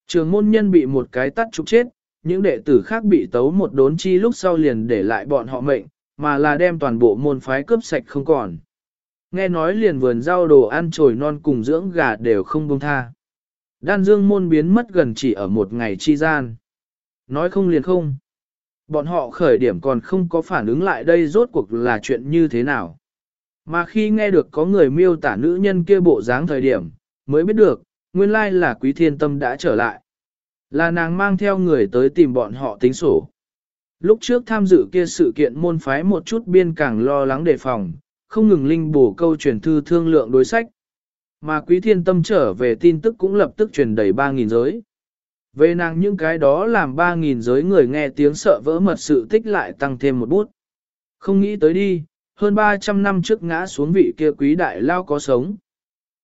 Trường môn nhân bị một cái tắt trục chết, những đệ tử khác bị tấu một đốn chi lúc sau liền để lại bọn họ mệnh, mà là đem toàn bộ môn phái cướp sạch không còn. Nghe nói liền vườn rau đồ ăn trồi non cùng dưỡng gà đều không buông tha. Đan dương môn biến mất gần chỉ ở một ngày chi gian. Nói không liền không. Bọn họ khởi điểm còn không có phản ứng lại đây rốt cuộc là chuyện như thế nào. Mà khi nghe được có người miêu tả nữ nhân kia bộ dáng thời điểm, mới biết được, nguyên lai là quý thiên tâm đã trở lại. Là nàng mang theo người tới tìm bọn họ tính sổ. Lúc trước tham dự kia sự kiện môn phái một chút biên càng lo lắng đề phòng, không ngừng linh bổ câu truyền thư thương lượng đối sách. Mà quý thiên tâm trở về tin tức cũng lập tức truyền đầy 3.000 giới. Về nàng những cái đó làm 3.000 giới người nghe tiếng sợ vỡ mật sự tích lại tăng thêm một bút. Không nghĩ tới đi, hơn 300 năm trước ngã xuống vị kia quý đại lao có sống.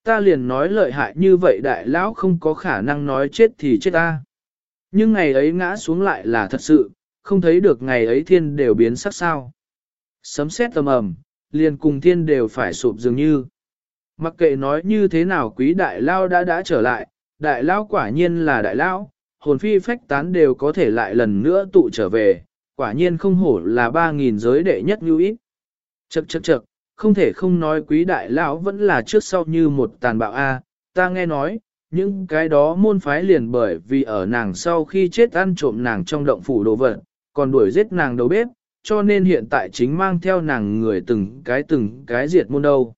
Ta liền nói lợi hại như vậy đại lão không có khả năng nói chết thì chết ta. Nhưng ngày ấy ngã xuống lại là thật sự, không thấy được ngày ấy thiên đều biến sắc sao. Sấm sét tầm ầm, liền cùng thiên đều phải sụp dường như. Mặc kệ nói như thế nào quý đại lao đã đã trở lại, đại lao quả nhiên là đại lao, hồn phi phách tán đều có thể lại lần nữa tụ trở về, quả nhiên không hổ là ba nghìn giới đệ nhất như ít. Chậc chậc chậc, không thể không nói quý đại lão vẫn là trước sau như một tàn bạo A, ta nghe nói, những cái đó môn phái liền bởi vì ở nàng sau khi chết ăn trộm nàng trong động phủ đồ vật, còn đuổi giết nàng đầu bếp, cho nên hiện tại chính mang theo nàng người từng cái từng cái diệt môn đâu.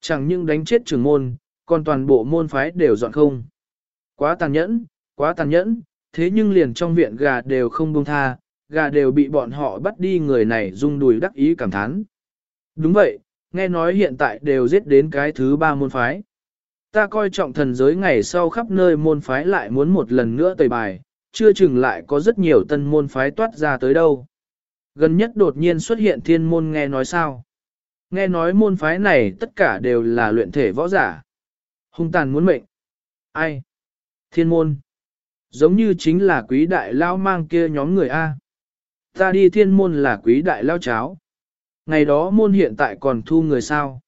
Chẳng những đánh chết trường môn, còn toàn bộ môn phái đều dọn không. Quá tàn nhẫn, quá tàn nhẫn, thế nhưng liền trong viện gà đều không buông tha, gà đều bị bọn họ bắt đi người này rung đùi đắc ý cảm thán. Đúng vậy, nghe nói hiện tại đều giết đến cái thứ ba môn phái. Ta coi trọng thần giới ngày sau khắp nơi môn phái lại muốn một lần nữa tẩy bài, chưa chừng lại có rất nhiều tân môn phái toát ra tới đâu. Gần nhất đột nhiên xuất hiện thiên môn nghe nói sao. Nghe nói môn phái này tất cả đều là luyện thể võ giả. Hung tàn muốn mệnh. Ai? Thiên môn. Giống như chính là quý đại lao mang kia nhóm người A. Ta đi thiên môn là quý đại lao cháo. Ngày đó môn hiện tại còn thu người sao.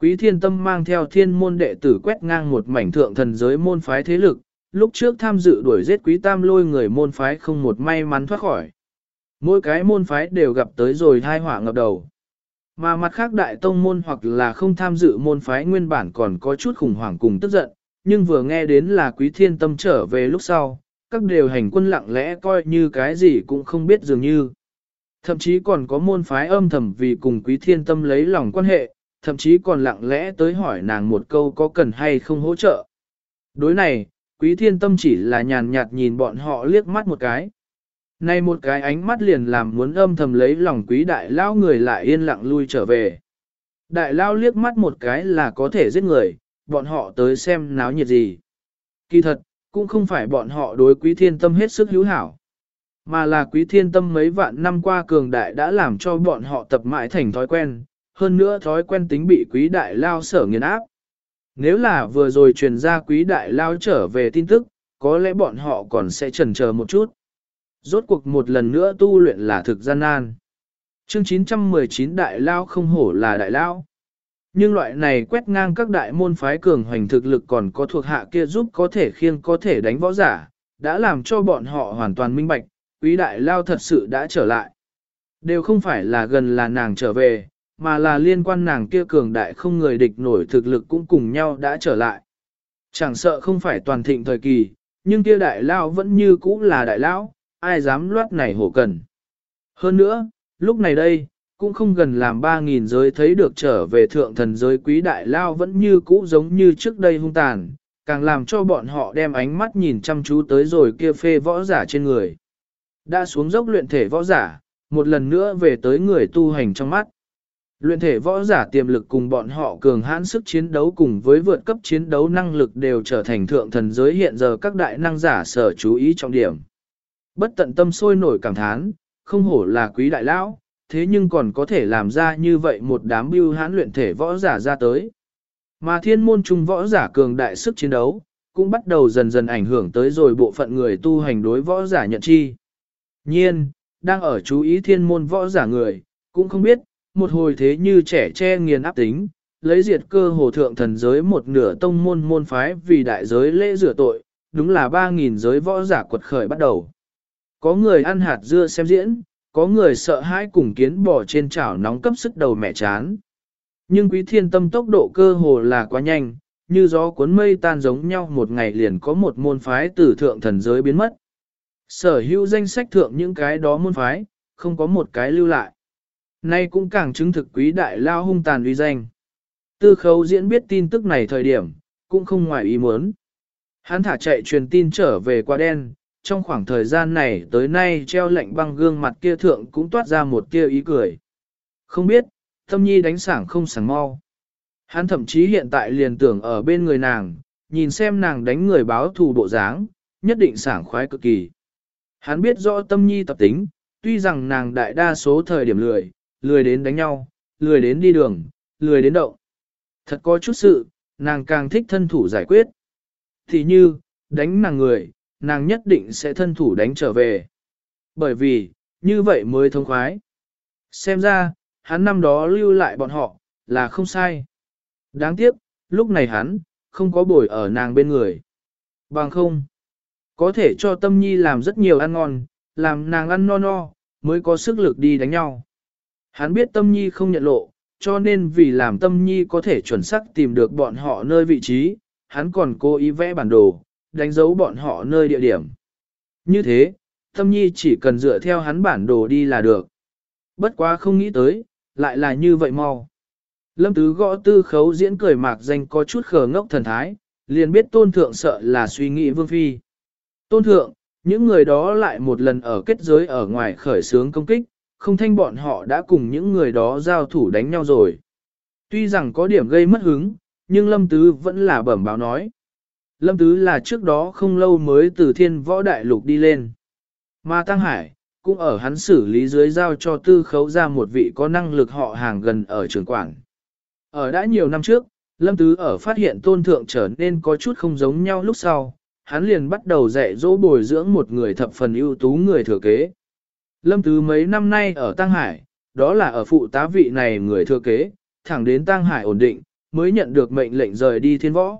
Quý thiên tâm mang theo thiên môn đệ tử quét ngang một mảnh thượng thần giới môn phái thế lực, lúc trước tham dự đuổi giết quý tam lôi người môn phái không một may mắn thoát khỏi. Mỗi cái môn phái đều gặp tới rồi thai hỏa ngập đầu. Mà mặt khác đại tông môn hoặc là không tham dự môn phái nguyên bản còn có chút khủng hoảng cùng tức giận, nhưng vừa nghe đến là quý thiên tâm trở về lúc sau, các đều hành quân lặng lẽ coi như cái gì cũng không biết dường như. Thậm chí còn có môn phái âm thầm vì cùng quý thiên tâm lấy lòng quan hệ, thậm chí còn lặng lẽ tới hỏi nàng một câu có cần hay không hỗ trợ. Đối này, quý thiên tâm chỉ là nhàn nhạt nhìn bọn họ liếc mắt một cái. Này một cái ánh mắt liền làm muốn âm thầm lấy lòng quý đại lao người lại yên lặng lui trở về. Đại lao liếc mắt một cái là có thể giết người, bọn họ tới xem náo nhiệt gì. Kỳ thật, cũng không phải bọn họ đối quý thiên tâm hết sức hữu hảo. Mà là quý thiên tâm mấy vạn năm qua cường đại đã làm cho bọn họ tập mãi thành thói quen, hơn nữa thói quen tính bị quý đại lao sở nghiền áp. Nếu là vừa rồi truyền ra quý đại lao trở về tin tức, có lẽ bọn họ còn sẽ chần chờ một chút. Rốt cuộc một lần nữa tu luyện là thực gian nan. Chương 919 đại lao không hổ là đại lao. Nhưng loại này quét ngang các đại môn phái cường hoành thực lực còn có thuộc hạ kia giúp có thể khiêng có thể đánh võ giả, đã làm cho bọn họ hoàn toàn minh bạch, quý đại lao thật sự đã trở lại. Đều không phải là gần là nàng trở về, mà là liên quan nàng kia cường đại không người địch nổi thực lực cũng cùng nhau đã trở lại. Chẳng sợ không phải toàn thịnh thời kỳ, nhưng kia đại lao vẫn như cũ là đại lão, ai dám loát này hổ cần. Hơn nữa, lúc này đây, cũng không gần làm 3.000 giới thấy được trở về thượng thần giới quý đại lao vẫn như cũ giống như trước đây hung tàn, càng làm cho bọn họ đem ánh mắt nhìn chăm chú tới rồi kia phê võ giả trên người. Đã xuống dốc luyện thể võ giả, một lần nữa về tới người tu hành trong mắt. Luyện thể võ giả tiềm lực cùng bọn họ cường hãn sức chiến đấu cùng với vượt cấp chiến đấu năng lực đều trở thành thượng thần giới hiện giờ các đại năng giả sở chú ý trọng điểm. Bất tận tâm sôi nổi cảm thán, không hổ là quý đại lão, thế nhưng còn có thể làm ra như vậy một đám bưu hãn luyện thể võ giả ra tới. Mà thiên môn trung võ giả cường đại sức chiến đấu, cũng bắt đầu dần dần ảnh hưởng tới rồi bộ phận người tu hành đối võ giả nhận chi. Nhiên, đang ở chú ý thiên môn võ giả người, cũng không biết, một hồi thế như trẻ che nghiền áp tính, lấy diệt cơ hồ thượng thần giới một nửa tông môn môn phái vì đại giới lễ rửa tội, đúng là 3.000 giới võ giả quật khởi bắt đầu. Có người ăn hạt dưa xem diễn, có người sợ hãi cùng kiến bò trên chảo nóng cấp sức đầu mẹ chán. Nhưng quý thiên tâm tốc độ cơ hồ là quá nhanh, như gió cuốn mây tan giống nhau một ngày liền có một môn phái từ thượng thần giới biến mất. Sở hữu danh sách thượng những cái đó môn phái, không có một cái lưu lại. Nay cũng càng chứng thực quý đại lao hung tàn uy danh. Tư khấu diễn biết tin tức này thời điểm, cũng không ngoài ý muốn. Hắn thả chạy truyền tin trở về qua đen, trong khoảng thời gian này tới nay treo lệnh băng gương mặt kia thượng cũng toát ra một tia ý cười. Không biết, tâm nhi đánh sảng không sảng mau. Hắn thậm chí hiện tại liền tưởng ở bên người nàng, nhìn xem nàng đánh người báo thù bộ dáng, nhất định sảng khoái cực kỳ. Hắn biết rõ tâm nhi tập tính, tuy rằng nàng đại đa số thời điểm lười, lười đến đánh nhau, lười đến đi đường, lười đến động. Thật có chút sự, nàng càng thích thân thủ giải quyết. Thì như, đánh nàng người, nàng nhất định sẽ thân thủ đánh trở về. Bởi vì, như vậy mới thông khoái. Xem ra, hắn năm đó lưu lại bọn họ, là không sai. Đáng tiếc, lúc này hắn, không có bồi ở nàng bên người. Bằng không, có thể cho tâm nhi làm rất nhiều ăn ngon, làm nàng ăn no no, mới có sức lực đi đánh nhau. Hắn biết tâm nhi không nhận lộ, cho nên vì làm tâm nhi có thể chuẩn xác tìm được bọn họ nơi vị trí, hắn còn cố ý vẽ bản đồ, đánh dấu bọn họ nơi địa điểm. Như thế, tâm nhi chỉ cần dựa theo hắn bản đồ đi là được. Bất quá không nghĩ tới, lại là như vậy mau. Lâm tứ gõ tư khấu diễn cười mạc danh có chút khờ ngốc thần thái, liền biết tôn thượng sợ là suy nghĩ vương phi. Tôn thượng, những người đó lại một lần ở kết giới ở ngoài khởi sướng công kích, không thanh bọn họ đã cùng những người đó giao thủ đánh nhau rồi. Tuy rằng có điểm gây mất hứng, nhưng Lâm Tứ vẫn là bẩm báo nói. Lâm Tứ là trước đó không lâu mới từ thiên võ đại lục đi lên. Mà Tăng Hải, cũng ở hắn xử lý dưới giao cho tư khấu ra một vị có năng lực họ hàng gần ở trường quảng. Ở đã nhiều năm trước, Lâm Tứ ở phát hiện tôn thượng trở nên có chút không giống nhau lúc sau, hắn liền bắt đầu dạy dỗ bồi dưỡng một người thập phần ưu tú người thừa kế. Lâm Tứ mấy năm nay ở Tăng Hải, đó là ở phụ tá vị này người thừa kế, thẳng đến Tăng Hải ổn định, mới nhận được mệnh lệnh rời đi thiên võ.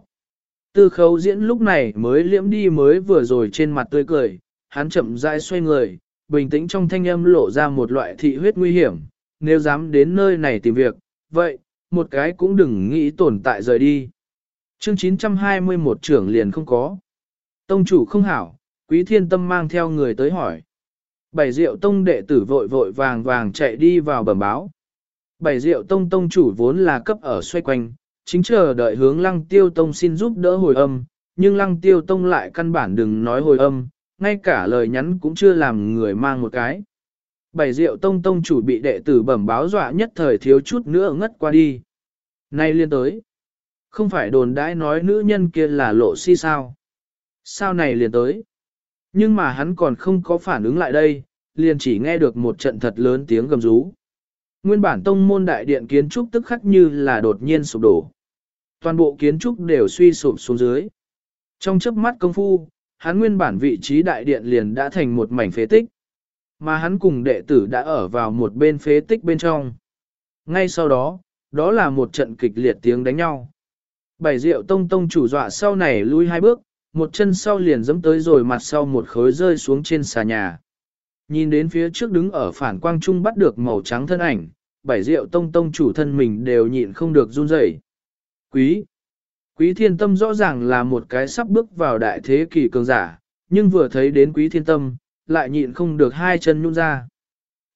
Tư khấu diễn lúc này mới liễm đi mới vừa rồi trên mặt tươi cười, hắn chậm rãi xoay người, bình tĩnh trong thanh âm lộ ra một loại thị huyết nguy hiểm, nếu dám đến nơi này tìm việc, vậy, một cái cũng đừng nghĩ tồn tại rời đi. Chương 921 trưởng liền không có. Tông chủ không hảo, quý thiên tâm mang theo người tới hỏi. Bảy diệu tông đệ tử vội vội vàng vàng chạy đi vào bẩm báo. Bảy diệu tông tông chủ vốn là cấp ở xoay quanh, chính chờ đợi hướng lăng tiêu tông xin giúp đỡ hồi âm, nhưng lăng tiêu tông lại căn bản đừng nói hồi âm, ngay cả lời nhắn cũng chưa làm người mang một cái. Bảy diệu tông tông chủ bị đệ tử bẩm báo dọa nhất thời thiếu chút nữa ngất qua đi. Nay liên tới. Không phải đồn đãi nói nữ nhân kia là lộ si sao. Sao này liền tới? Nhưng mà hắn còn không có phản ứng lại đây, liền chỉ nghe được một trận thật lớn tiếng gầm rú. Nguyên bản tông môn đại điện kiến trúc tức khắc như là đột nhiên sụp đổ. Toàn bộ kiến trúc đều suy sụp xuống dưới. Trong chớp mắt công phu, hắn nguyên bản vị trí đại điện liền đã thành một mảnh phế tích. Mà hắn cùng đệ tử đã ở vào một bên phế tích bên trong. Ngay sau đó, đó là một trận kịch liệt tiếng đánh nhau. Bảy diệu tông tông chủ dọa sau này lui hai bước, một chân sau liền dẫm tới rồi mặt sau một khối rơi xuống trên xà nhà. Nhìn đến phía trước đứng ở phản quang trung bắt được màu trắng thân ảnh, bảy diệu tông tông chủ thân mình đều nhịn không được run rẩy. Quý! Quý thiên tâm rõ ràng là một cái sắp bước vào đại thế kỷ cường giả, nhưng vừa thấy đến quý thiên tâm, lại nhịn không được hai chân nhún ra.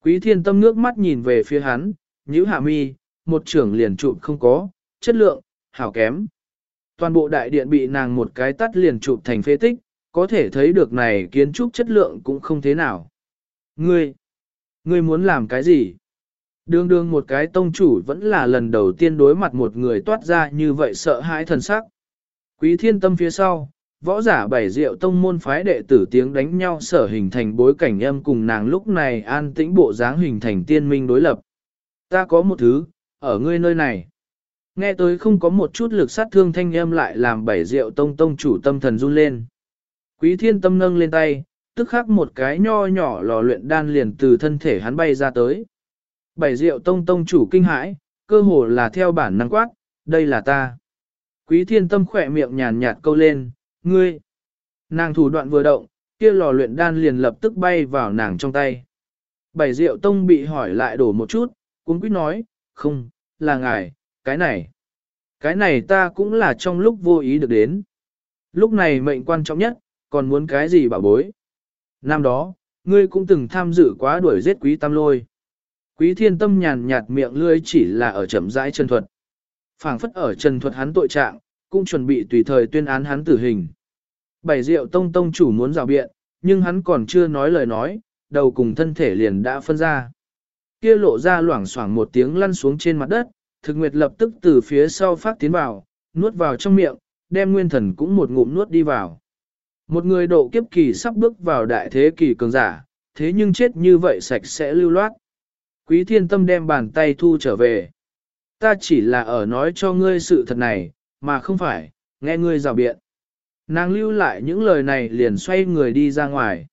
Quý thiên tâm nước mắt nhìn về phía hắn, nhíu hạ mi, một trưởng liền trụ không có, chất lượng, hảo kém. Toàn bộ đại điện bị nàng một cái tắt liền chụp thành phế tích, có thể thấy được này kiến trúc chất lượng cũng không thế nào. Ngươi, Ngươi muốn làm cái gì? Đương đương một cái tông chủ vẫn là lần đầu tiên đối mặt một người toát ra như vậy sợ hãi thần sắc. Quý thiên tâm phía sau, võ giả bảy diệu tông môn phái đệ tử tiếng đánh nhau sở hình thành bối cảnh âm cùng nàng lúc này an tĩnh bộ dáng hình thành tiên minh đối lập. Ta có một thứ, ở ngươi nơi này. Nghe tới không có một chút lực sát thương thanh âm lại làm bảy diệu tông tông chủ tâm thần run lên. Quý thiên tâm nâng lên tay, tức khắc một cái nho nhỏ lò luyện đan liền từ thân thể hắn bay ra tới. Bảy diệu tông tông chủ kinh hãi, cơ hồ là theo bản năng quát, đây là ta. Quý thiên tâm khỏe miệng nhàn nhạt câu lên, ngươi. Nàng thủ đoạn vừa động, kia lò luyện đan liền lập tức bay vào nàng trong tay. Bảy diệu tông bị hỏi lại đổ một chút, cũng quyết nói, không, là ngài, cái này. Cái này ta cũng là trong lúc vô ý được đến. Lúc này mệnh quan trọng nhất, còn muốn cái gì bảo bối. Năm đó, ngươi cũng từng tham dự quá đuổi giết quý tam lôi. Quý thiên tâm nhàn nhạt miệng lươi chỉ là ở chậm rãi chân thuật. phảng phất ở chân thuật hắn tội trạng, cũng chuẩn bị tùy thời tuyên án hắn tử hình. Bảy diệu tông tông chủ muốn rào biện, nhưng hắn còn chưa nói lời nói, đầu cùng thân thể liền đã phân ra. Kia lộ ra loảng xoảng một tiếng lăn xuống trên mặt đất, thực nguyệt lập tức từ phía sau phát tiến vào, nuốt vào trong miệng, đem nguyên thần cũng một ngụm nuốt đi vào. Một người độ kiếp kỳ sắp bước vào đại thế kỷ cường giả, thế nhưng chết như vậy sạch sẽ lưu loát. Quý thiên tâm đem bàn tay thu trở về. Ta chỉ là ở nói cho ngươi sự thật này, mà không phải, nghe ngươi rào biện. Nàng lưu lại những lời này liền xoay người đi ra ngoài.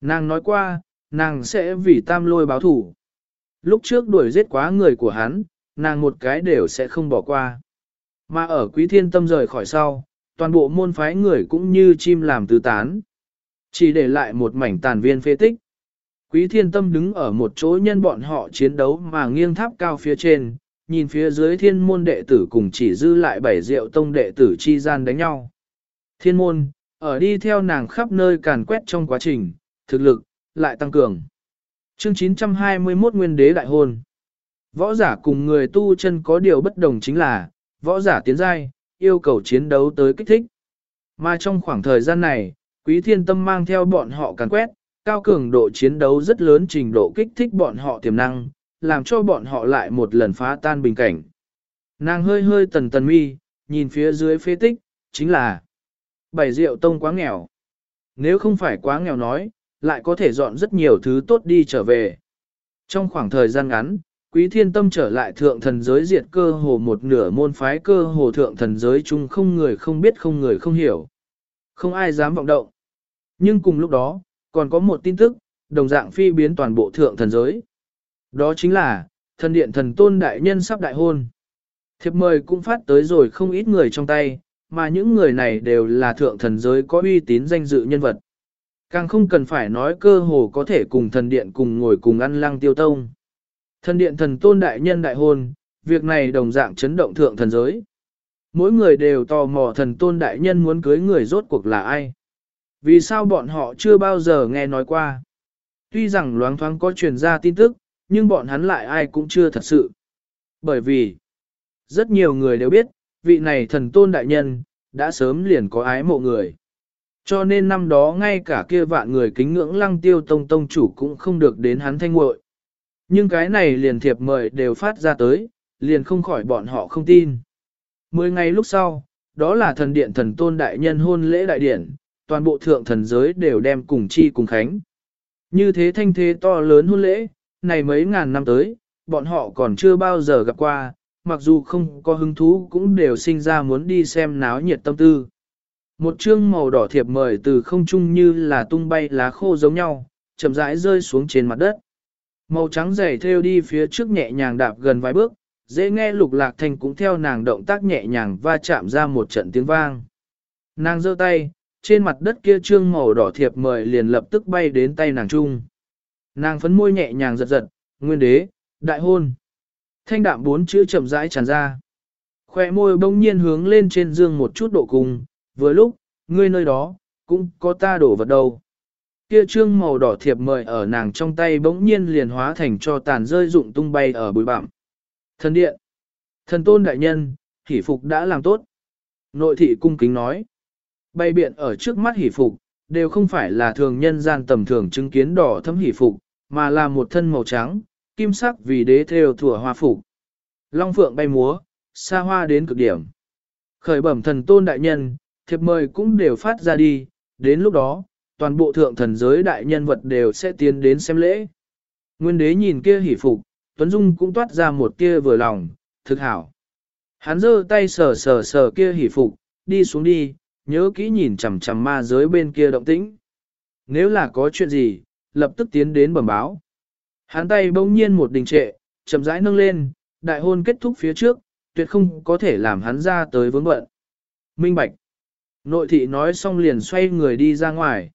Nàng nói qua, nàng sẽ vì tam lôi báo thủ. Lúc trước đuổi giết quá người của hắn, nàng một cái đều sẽ không bỏ qua. Mà ở quý thiên tâm rời khỏi sau, toàn bộ môn phái người cũng như chim làm tứ tán. Chỉ để lại một mảnh tàn viên phê tích. Quý thiên tâm đứng ở một chỗ nhân bọn họ chiến đấu mà nghiêng tháp cao phía trên, nhìn phía dưới thiên môn đệ tử cùng chỉ dư lại bảy rượu tông đệ tử chi gian đánh nhau. Thiên môn, ở đi theo nàng khắp nơi càn quét trong quá trình, thực lực, lại tăng cường. Chương 921 Nguyên đế đại hôn. Võ giả cùng người tu chân có điều bất đồng chính là, võ giả tiến giai, yêu cầu chiến đấu tới kích thích. Mà trong khoảng thời gian này, Quý Thiên Tâm mang theo bọn họ càn quét, cao cường độ chiến đấu rất lớn trình độ kích thích bọn họ tiềm năng, làm cho bọn họ lại một lần phá tan bình cảnh. Nàng hơi hơi tần tần mi, nhìn phía dưới phế tích, chính là bảy rượu tông quá nghèo. Nếu không phải quá nghèo nói, lại có thể dọn rất nhiều thứ tốt đi trở về. Trong khoảng thời gian ngắn, Quý thiên tâm trở lại thượng thần giới diệt cơ hồ một nửa môn phái cơ hồ thượng thần giới chung không người không biết không người không hiểu. Không ai dám vọng động. Nhưng cùng lúc đó, còn có một tin tức, đồng dạng phi biến toàn bộ thượng thần giới. Đó chính là, thần điện thần tôn đại nhân sắp đại hôn. Thiệp mời cũng phát tới rồi không ít người trong tay, mà những người này đều là thượng thần giới có uy tín danh dự nhân vật. Càng không cần phải nói cơ hồ có thể cùng thần điện cùng ngồi cùng ăn lăng tiêu tông. Thần điện thần tôn đại nhân đại hôn, việc này đồng dạng chấn động thượng thần giới. Mỗi người đều tò mò thần tôn đại nhân muốn cưới người rốt cuộc là ai. Vì sao bọn họ chưa bao giờ nghe nói qua. Tuy rằng loáng thoáng có truyền ra tin tức, nhưng bọn hắn lại ai cũng chưa thật sự. Bởi vì, rất nhiều người đều biết, vị này thần tôn đại nhân, đã sớm liền có ái mộ người. Cho nên năm đó ngay cả kia vạn người kính ngưỡng lăng tiêu tông tông chủ cũng không được đến hắn thanh muội nhưng cái này liền thiệp mời đều phát ra tới, liền không khỏi bọn họ không tin. Mười ngày lúc sau, đó là thần điện thần tôn đại nhân hôn lễ đại điển, toàn bộ thượng thần giới đều đem cùng chi cùng khánh. Như thế thanh thế to lớn hôn lễ, này mấy ngàn năm tới, bọn họ còn chưa bao giờ gặp qua, mặc dù không có hứng thú cũng đều sinh ra muốn đi xem náo nhiệt tâm tư. Một chương màu đỏ thiệp mời từ không trung như là tung bay lá khô giống nhau, chậm rãi rơi xuống trên mặt đất. Màu trắng dày theo đi phía trước nhẹ nhàng đạp gần vài bước, dễ nghe lục lạc thanh cũng theo nàng động tác nhẹ nhàng va chạm ra một trận tiếng vang. Nàng giơ tay, trên mặt đất kia trương màu đỏ thiệp mời liền lập tức bay đến tay nàng trung. Nàng phấn môi nhẹ nhàng giật giật, nguyên đế, đại hôn. Thanh đạm bốn chữ chậm rãi tràn ra. Khoe môi bỗng nhiên hướng lên trên dương một chút độ cùng, vừa lúc, ngươi nơi đó, cũng có ta đổ vật đầu. Kia trương màu đỏ thiệp mời ở nàng trong tay bỗng nhiên liền hóa thành cho tàn rơi rụng tung bay ở bụi bặm. Thần điện, thần tôn đại nhân, hỷ phục đã làm tốt. Nội thị cung kính nói, bay biện ở trước mắt hỷ phục, đều không phải là thường nhân gian tầm thường chứng kiến đỏ thấm hỷ phục, mà là một thân màu trắng, kim sắc vì đế theo thủa hoa phục. Long phượng bay múa, xa hoa đến cực điểm. Khởi bẩm thần tôn đại nhân, thiệp mời cũng đều phát ra đi, đến lúc đó, toàn bộ thượng thần giới đại nhân vật đều sẽ tiến đến xem lễ. Nguyên đế nhìn kia hỉ phục, Tuấn Dung cũng toát ra một kia vừa lòng, thực hảo. Hắn giơ tay sờ sờ sờ kia hỉ phục, đi xuống đi, nhớ kỹ nhìn chằm chằm ma giới bên kia động tĩnh. Nếu là có chuyện gì, lập tức tiến đến bẩm báo. Hắn tay bỗng nhiên một đình trệ, chậm rãi nâng lên, đại hôn kết thúc phía trước, tuyệt không có thể làm hắn ra tới vướng bận. Minh Bạch. Nội thị nói xong liền xoay người đi ra ngoài.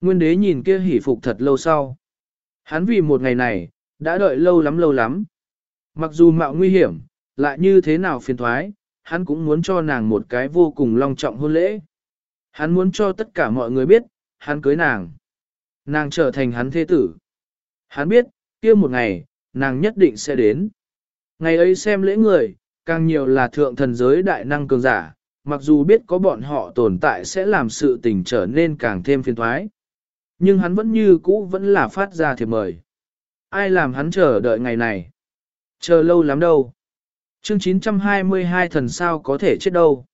Nguyên đế nhìn kia hỉ phục thật lâu sau. Hắn vì một ngày này, đã đợi lâu lắm lâu lắm. Mặc dù mạo nguy hiểm, lại như thế nào phiền thoái, hắn cũng muốn cho nàng một cái vô cùng long trọng hôn lễ. Hắn muốn cho tất cả mọi người biết, hắn cưới nàng. Nàng trở thành hắn thế tử. Hắn biết, kia một ngày, nàng nhất định sẽ đến. Ngày ấy xem lễ người, càng nhiều là thượng thần giới đại năng cường giả, mặc dù biết có bọn họ tồn tại sẽ làm sự tình trở nên càng thêm phiền thoái. Nhưng hắn vẫn như cũ vẫn là phát ra thiệp mời. Ai làm hắn chờ đợi ngày này? Chờ lâu lắm đâu. Chương 922 thần sao có thể chết đâu.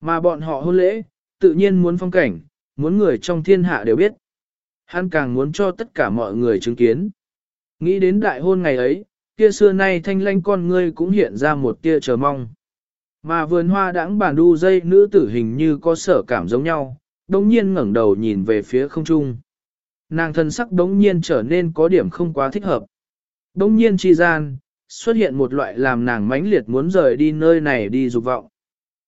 Mà bọn họ hôn lễ, tự nhiên muốn phong cảnh, muốn người trong thiên hạ đều biết. Hắn càng muốn cho tất cả mọi người chứng kiến. Nghĩ đến đại hôn ngày ấy, kia xưa nay thanh lanh con ngươi cũng hiện ra một tia chờ mong. Mà vườn hoa đãng bàn đu dây nữ tử hình như có sở cảm giống nhau, đồng nhiên ngẩng đầu nhìn về phía không trung. Nàng thân sắc đống nhiên trở nên có điểm không quá thích hợp. Đống nhiên chi gian, xuất hiện một loại làm nàng mãnh liệt muốn rời đi nơi này đi dục vọng.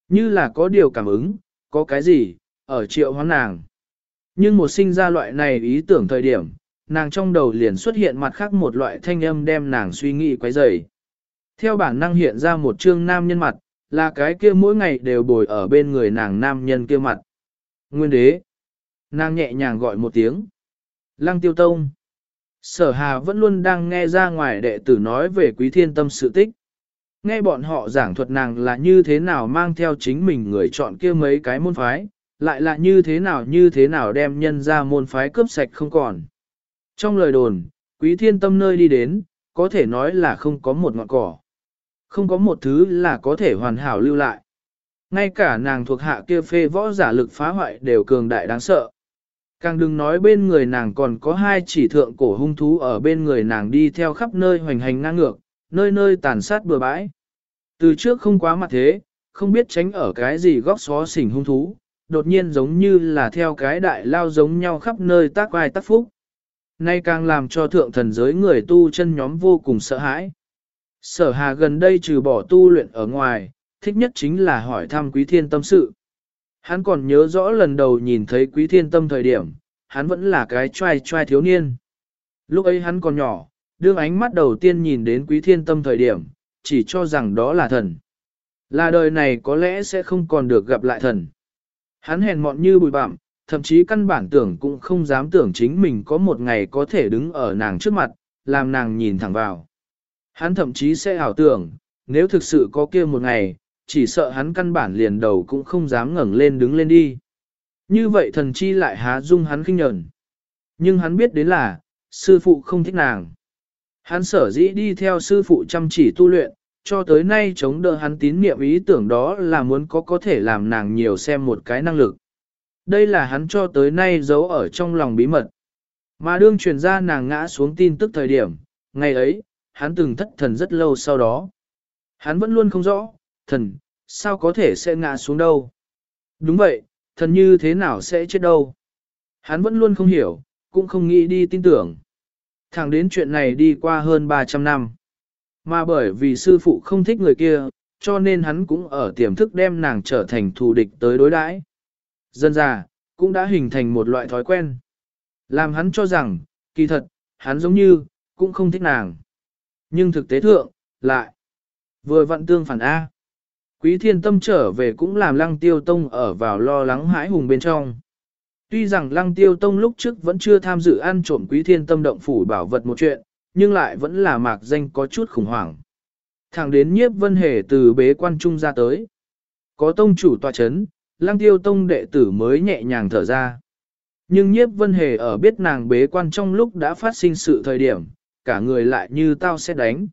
Như là có điều cảm ứng, có cái gì, ở triệu hoán nàng. Nhưng một sinh ra loại này ý tưởng thời điểm, nàng trong đầu liền xuất hiện mặt khác một loại thanh âm đem nàng suy nghĩ quấy rầy. Theo bản năng hiện ra một trương nam nhân mặt, là cái kia mỗi ngày đều bồi ở bên người nàng nam nhân kia mặt. Nguyên đế. Nàng nhẹ nhàng gọi một tiếng. Lăng tiêu tông. Sở hà vẫn luôn đang nghe ra ngoài đệ tử nói về quý thiên tâm sự tích. Nghe bọn họ giảng thuật nàng là như thế nào mang theo chính mình người chọn kia mấy cái môn phái, lại là như thế nào như thế nào đem nhân ra môn phái cướp sạch không còn. Trong lời đồn, quý thiên tâm nơi đi đến, có thể nói là không có một ngọn cỏ. Không có một thứ là có thể hoàn hảo lưu lại. Ngay cả nàng thuộc hạ kia phê võ giả lực phá hoại đều cường đại đáng sợ. Càng đừng nói bên người nàng còn có hai chỉ thượng cổ hung thú ở bên người nàng đi theo khắp nơi hoành hành ngang ngược, nơi nơi tàn sát bừa bãi. Từ trước không quá mặt thế, không biết tránh ở cái gì góc xó xỉnh hung thú, đột nhiên giống như là theo cái đại lao giống nhau khắp nơi tác vai tác phúc. Nay càng làm cho thượng thần giới người tu chân nhóm vô cùng sợ hãi. Sở hà gần đây trừ bỏ tu luyện ở ngoài, thích nhất chính là hỏi thăm quý thiên tâm sự. Hắn còn nhớ rõ lần đầu nhìn thấy quý thiên tâm thời điểm, hắn vẫn là cái trai trai thiếu niên. Lúc ấy hắn còn nhỏ, đương ánh mắt đầu tiên nhìn đến quý thiên tâm thời điểm, chỉ cho rằng đó là thần. Là đời này có lẽ sẽ không còn được gặp lại thần. Hắn hèn mọn như bụi bặm, thậm chí căn bản tưởng cũng không dám tưởng chính mình có một ngày có thể đứng ở nàng trước mặt, làm nàng nhìn thẳng vào. Hắn thậm chí sẽ ảo tưởng, nếu thực sự có kia một ngày, chỉ sợ hắn căn bản liền đầu cũng không dám ngẩng lên đứng lên đi. Như vậy thần chi lại há dung hắn kinh nhẫn. Nhưng hắn biết đến là, sư phụ không thích nàng. Hắn sở dĩ đi theo sư phụ chăm chỉ tu luyện, cho tới nay chống đỡ hắn tín niệm ý tưởng đó là muốn có có thể làm nàng nhiều xem một cái năng lực. Đây là hắn cho tới nay giấu ở trong lòng bí mật. Mà đương truyền ra nàng ngã xuống tin tức thời điểm, ngày ấy, hắn từng thất thần rất lâu sau đó. Hắn vẫn luôn không rõ, thần, sao có thể sẽ ngã xuống đâu? Đúng vậy, thần như thế nào sẽ chết đâu? Hắn vẫn luôn không hiểu, cũng không nghĩ đi tin tưởng. Thẳng đến chuyện này đi qua hơn 300 năm. Mà bởi vì sư phụ không thích người kia, cho nên hắn cũng ở tiềm thức đem nàng trở thành thù địch tới đối đãi. Dân già, cũng đã hình thành một loại thói quen. Làm hắn cho rằng, kỳ thật, hắn giống như, cũng không thích nàng. Nhưng thực tế thượng, lại, vừa vận tương phản A. Quý thiên tâm trở về cũng làm lăng tiêu tông ở vào lo lắng hãi hùng bên trong. Tuy rằng lăng tiêu tông lúc trước vẫn chưa tham dự ăn trộm quý thiên tâm động phủ bảo vật một chuyện, nhưng lại vẫn là mạc danh có chút khủng hoảng. Thẳng đến nhiếp vân hề từ bế quan trung ra tới. Có tông chủ tòa chấn, lăng tiêu tông đệ tử mới nhẹ nhàng thở ra. Nhưng nhiếp vân hề ở biết nàng bế quan trong lúc đã phát sinh sự thời điểm, cả người lại như tao sẽ đánh.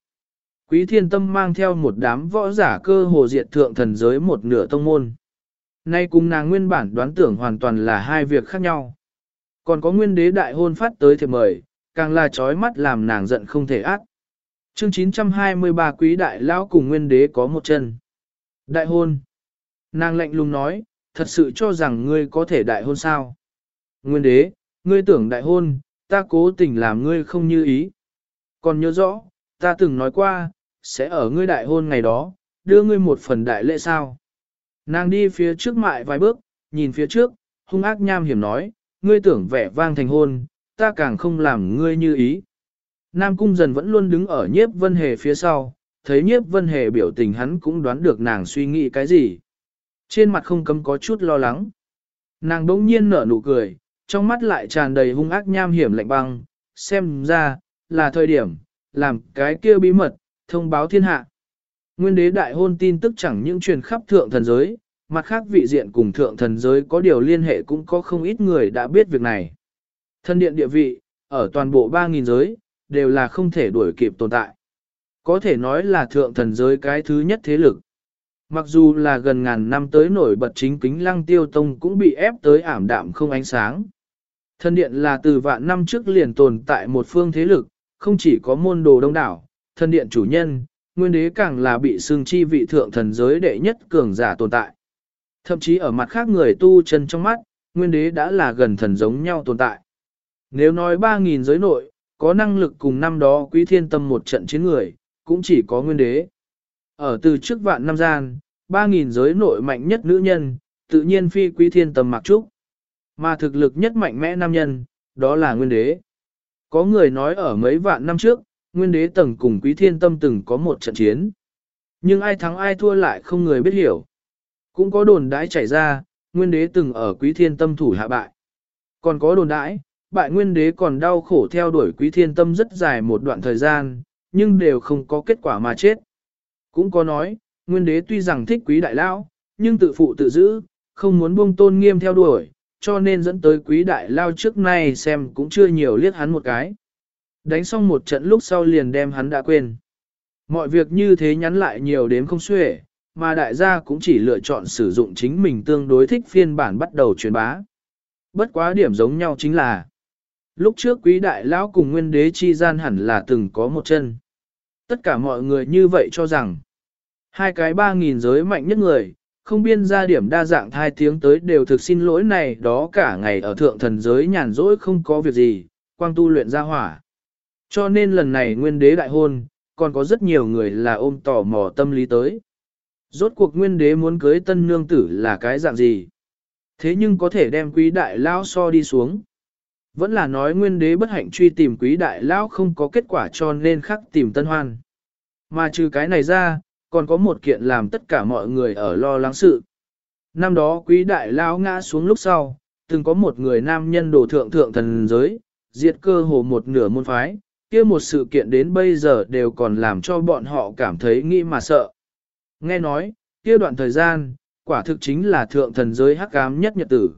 Quý thiên tâm mang theo một đám võ giả cơ hồ diệt thượng thần giới một nửa tông môn. Nay cùng nàng nguyên bản đoán tưởng hoàn toàn là hai việc khác nhau. Còn có nguyên đế đại hôn phát tới thiệp mời, càng là trói mắt làm nàng giận không thể ác. Chương 923 quý đại lão cùng nguyên đế có một chân. Đại hôn. Nàng lạnh lùng nói, thật sự cho rằng ngươi có thể đại hôn sao. Nguyên đế, ngươi tưởng đại hôn, ta cố tình làm ngươi không như ý. Còn nhớ rõ, ta từng nói qua, sẽ ở ngươi đại hôn ngày đó, đưa ngươi một phần đại lễ sao. Nàng đi phía trước mại vài bước, nhìn phía trước, hung ác nham hiểm nói, ngươi tưởng vẻ vang thành hôn, ta càng không làm ngươi như ý. Nam cung dần vẫn luôn đứng ở nhiếp vân hề phía sau, thấy nhiếp vân hề biểu tình hắn cũng đoán được nàng suy nghĩ cái gì. Trên mặt không cấm có chút lo lắng. Nàng đỗng nhiên nở nụ cười, trong mắt lại tràn đầy hung ác nham hiểm lạnh băng, xem ra, là thời điểm, làm cái kia bí mật, thông báo thiên hạ. Nguyên đế đại hôn tin tức chẳng những truyền khắp thượng thần giới, mặt khác vị diện cùng thượng thần giới có điều liên hệ cũng có không ít người đã biết việc này. Thân điện địa vị, ở toàn bộ 3.000 giới, đều là không thể đuổi kịp tồn tại. Có thể nói là thượng thần giới cái thứ nhất thế lực. Mặc dù là gần ngàn năm tới nổi bật chính kính lăng tiêu tông cũng bị ép tới ảm đạm không ánh sáng. Thân điện là từ vạn năm trước liền tồn tại một phương thế lực, không chỉ có môn đồ đông đảo, thân điện chủ nhân, nguyên đế càng là bị xương chi vị thượng thần giới đệ nhất cường giả tồn tại. Thậm chí ở mặt khác người tu chân trong mắt, nguyên đế đã là gần thần giống nhau tồn tại. Nếu nói 3.000 giới nội, có năng lực cùng năm đó quý thiên tâm một trận chiến người, cũng chỉ có nguyên đế. Ở từ trước vạn năm gian, 3.000 giới nội mạnh nhất nữ nhân, tự nhiên phi quý thiên tâm mặc trúc. Mà thực lực nhất mạnh mẽ nam nhân, đó là nguyên đế. Có người nói ở mấy vạn năm trước, nguyên đế tầng cùng quý thiên tâm từng có một trận chiến. Nhưng ai thắng ai thua lại không người biết hiểu. Cũng có đồn đãi chảy ra, nguyên đế từng ở quý thiên tâm thủ hạ bại. Còn có đồn đãi, bại nguyên đế còn đau khổ theo đuổi quý thiên tâm rất dài một đoạn thời gian, nhưng đều không có kết quả mà chết. Cũng có nói, nguyên đế tuy rằng thích quý đại lao, nhưng tự phụ tự giữ, không muốn buông tôn nghiêm theo đuổi, cho nên dẫn tới quý đại lao trước nay xem cũng chưa nhiều liếc hắn một cái. Đánh xong một trận lúc sau liền đem hắn đã quên. Mọi việc như thế nhắn lại nhiều đến không xuể, mà đại gia cũng chỉ lựa chọn sử dụng chính mình tương đối thích phiên bản bắt đầu truyền bá. Bất quá điểm giống nhau chính là Lúc trước quý đại lão cùng nguyên đế chi gian hẳn là từng có một chân. Tất cả mọi người như vậy cho rằng hai cái ba nghìn giới mạnh nhất người, không biên ra điểm đa dạng thai tiếng tới đều thực xin lỗi này đó cả ngày ở thượng thần giới nhàn rỗi không có việc gì, quang tu luyện ra hỏa. Cho nên lần này nguyên đế đại hôn, còn có rất nhiều người là ôm tò mò tâm lý tới. Rốt cuộc nguyên đế muốn cưới tân nương tử là cái dạng gì? Thế nhưng có thể đem quý đại lao so đi xuống. Vẫn là nói nguyên đế bất hạnh truy tìm quý đại lão không có kết quả cho nên khắc tìm tân hoan. Mà trừ cái này ra, còn có một kiện làm tất cả mọi người ở lo lắng sự. Năm đó quý đại lão ngã xuống lúc sau, từng có một người nam nhân đồ thượng thượng thần giới, diệt cơ hồ một nửa môn phái, kia một sự kiện đến bây giờ đều còn làm cho bọn họ cảm thấy nghĩ mà sợ. Nghe nói, kia đoạn thời gian, quả thực chính là thượng thần giới hắc ám nhất nhật tử.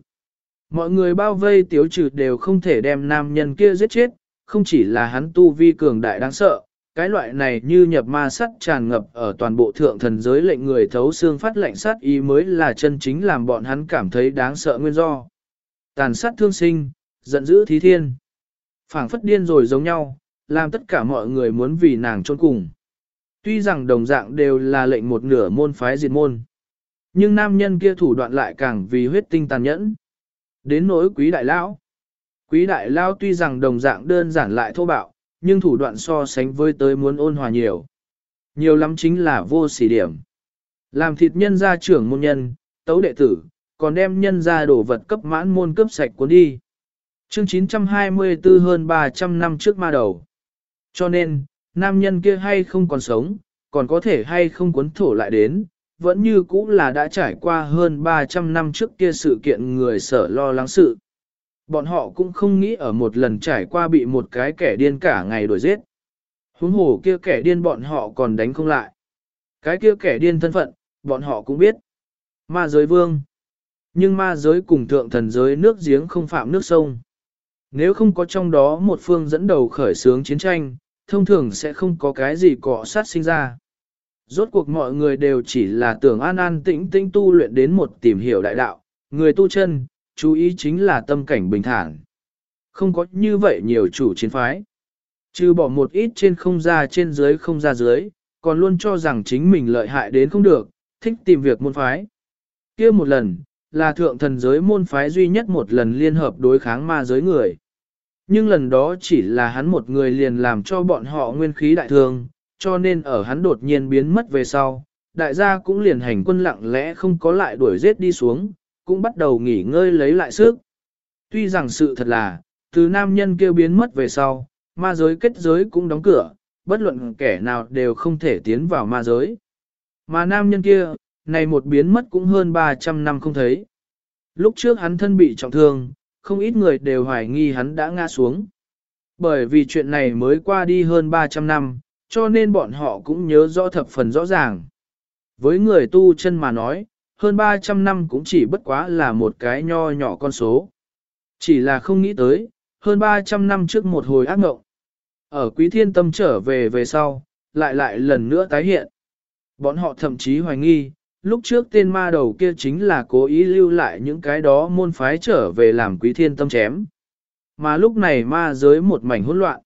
Mọi người bao vây tiếu trừ đều không thể đem nam nhân kia giết chết, không chỉ là hắn tu vi cường đại đáng sợ, cái loại này như nhập ma sắt tràn ngập ở toàn bộ thượng thần giới lệnh người thấu xương phát lệnh sát ý mới là chân chính làm bọn hắn cảm thấy đáng sợ nguyên do. Tàn sát thương sinh, giận dữ thí thiên. phảng phất điên rồi giống nhau, làm tất cả mọi người muốn vì nàng trôn cùng. Tuy rằng đồng dạng đều là lệnh một nửa môn phái diệt môn. Nhưng nam nhân kia thủ đoạn lại càng vì huyết tinh tàn nhẫn. Đến nỗi quý đại lão. Quý đại lão tuy rằng đồng dạng đơn giản lại thô bạo, nhưng thủ đoạn so sánh với tới muốn ôn hòa nhiều. Nhiều lắm chính là vô sỉ điểm. Làm thịt nhân gia trưởng môn nhân, tấu đệ tử, còn đem nhân gia đổ vật cấp mãn môn cấp sạch cuốn đi. Chương 924 hơn 300 năm trước ma đầu. Cho nên, nam nhân kia hay không còn sống, còn có thể hay không cuốn thổ lại đến, vẫn như cũ là đã trải qua hơn 300 năm trước kia sự kiện người sở lo lắng sự. Bọn họ cũng không nghĩ ở một lần trải qua bị một cái kẻ điên cả ngày đuổi giết. Huống hồ kia kẻ điên bọn họ còn đánh không lại. Cái kia kẻ điên thân phận, bọn họ cũng biết. Ma giới vương. Nhưng ma giới cùng thượng thần giới nước giếng không phạm nước sông. Nếu không có trong đó một phương dẫn đầu khởi xướng chiến tranh, thông thường sẽ không có cái gì cọ sát sinh ra. Rốt cuộc mọi người đều chỉ là tưởng an an tĩnh tĩnh tu luyện đến một tìm hiểu đại đạo, người tu chân, chú ý chính là tâm cảnh bình thản. Không có như vậy nhiều chủ chiến phái. Trừ bỏ một ít trên không ra trên dưới không ra dưới, còn luôn cho rằng chính mình lợi hại đến không được, thích tìm việc môn phái. kia một lần, là thượng thần giới môn phái duy nhất một lần liên hợp đối kháng ma giới người. Nhưng lần đó chỉ là hắn một người liền làm cho bọn họ nguyên khí đại thương, cho nên ở hắn đột nhiên biến mất về sau, đại gia cũng liền hành quân lặng lẽ không có lại đuổi giết đi xuống, cũng bắt đầu nghỉ ngơi lấy lại sức. Tuy rằng sự thật là, từ nam nhân kêu biến mất về sau, ma giới kết giới cũng đóng cửa, bất luận kẻ nào đều không thể tiến vào ma giới. Mà nam nhân kia, này một biến mất cũng hơn 300 năm không thấy. Lúc trước hắn thân bị trọng thương, không ít người đều hoài nghi hắn đã ngã xuống. Bởi vì chuyện này mới qua đi hơn 300 năm, cho nên bọn họ cũng nhớ rõ thập phần rõ ràng. Với người tu chân mà nói, hơn 300 năm cũng chỉ bất quá là một cái nho nhỏ con số. Chỉ là không nghĩ tới, hơn 300 năm trước một hồi ác ngộng. Ở quý thiên tâm trở về về sau, lại lại lần nữa tái hiện. Bọn họ thậm chí hoài nghi, lúc trước tên ma đầu kia chính là cố ý lưu lại những cái đó môn phái trở về làm quý thiên tâm chém. Mà lúc này ma giới một mảnh hỗn loạn.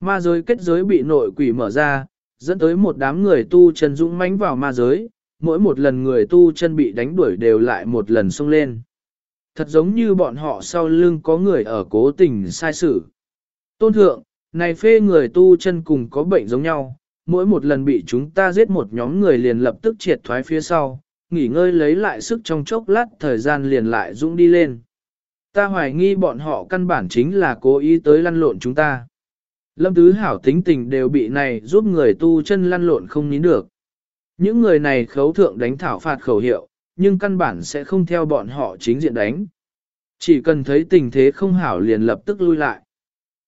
Ma giới kết giới bị nội quỷ mở ra, dẫn tới một đám người tu chân dũng mãnh vào ma giới, mỗi một lần người tu chân bị đánh đuổi đều lại một lần xông lên. Thật giống như bọn họ sau lưng có người ở cố tình sai sự. Tôn thượng, này phê người tu chân cùng có bệnh giống nhau, mỗi một lần bị chúng ta giết một nhóm người liền lập tức triệt thoái phía sau, nghỉ ngơi lấy lại sức trong chốc lát thời gian liền lại dũng đi lên. Ta hoài nghi bọn họ căn bản chính là cố ý tới lăn lộn chúng ta. Lâm Tứ Hảo tính tình đều bị này giúp người tu chân lăn lộn không nín được. Những người này khấu thượng đánh thảo phạt khẩu hiệu, nhưng căn bản sẽ không theo bọn họ chính diện đánh. Chỉ cần thấy tình thế không hảo liền lập tức lui lại.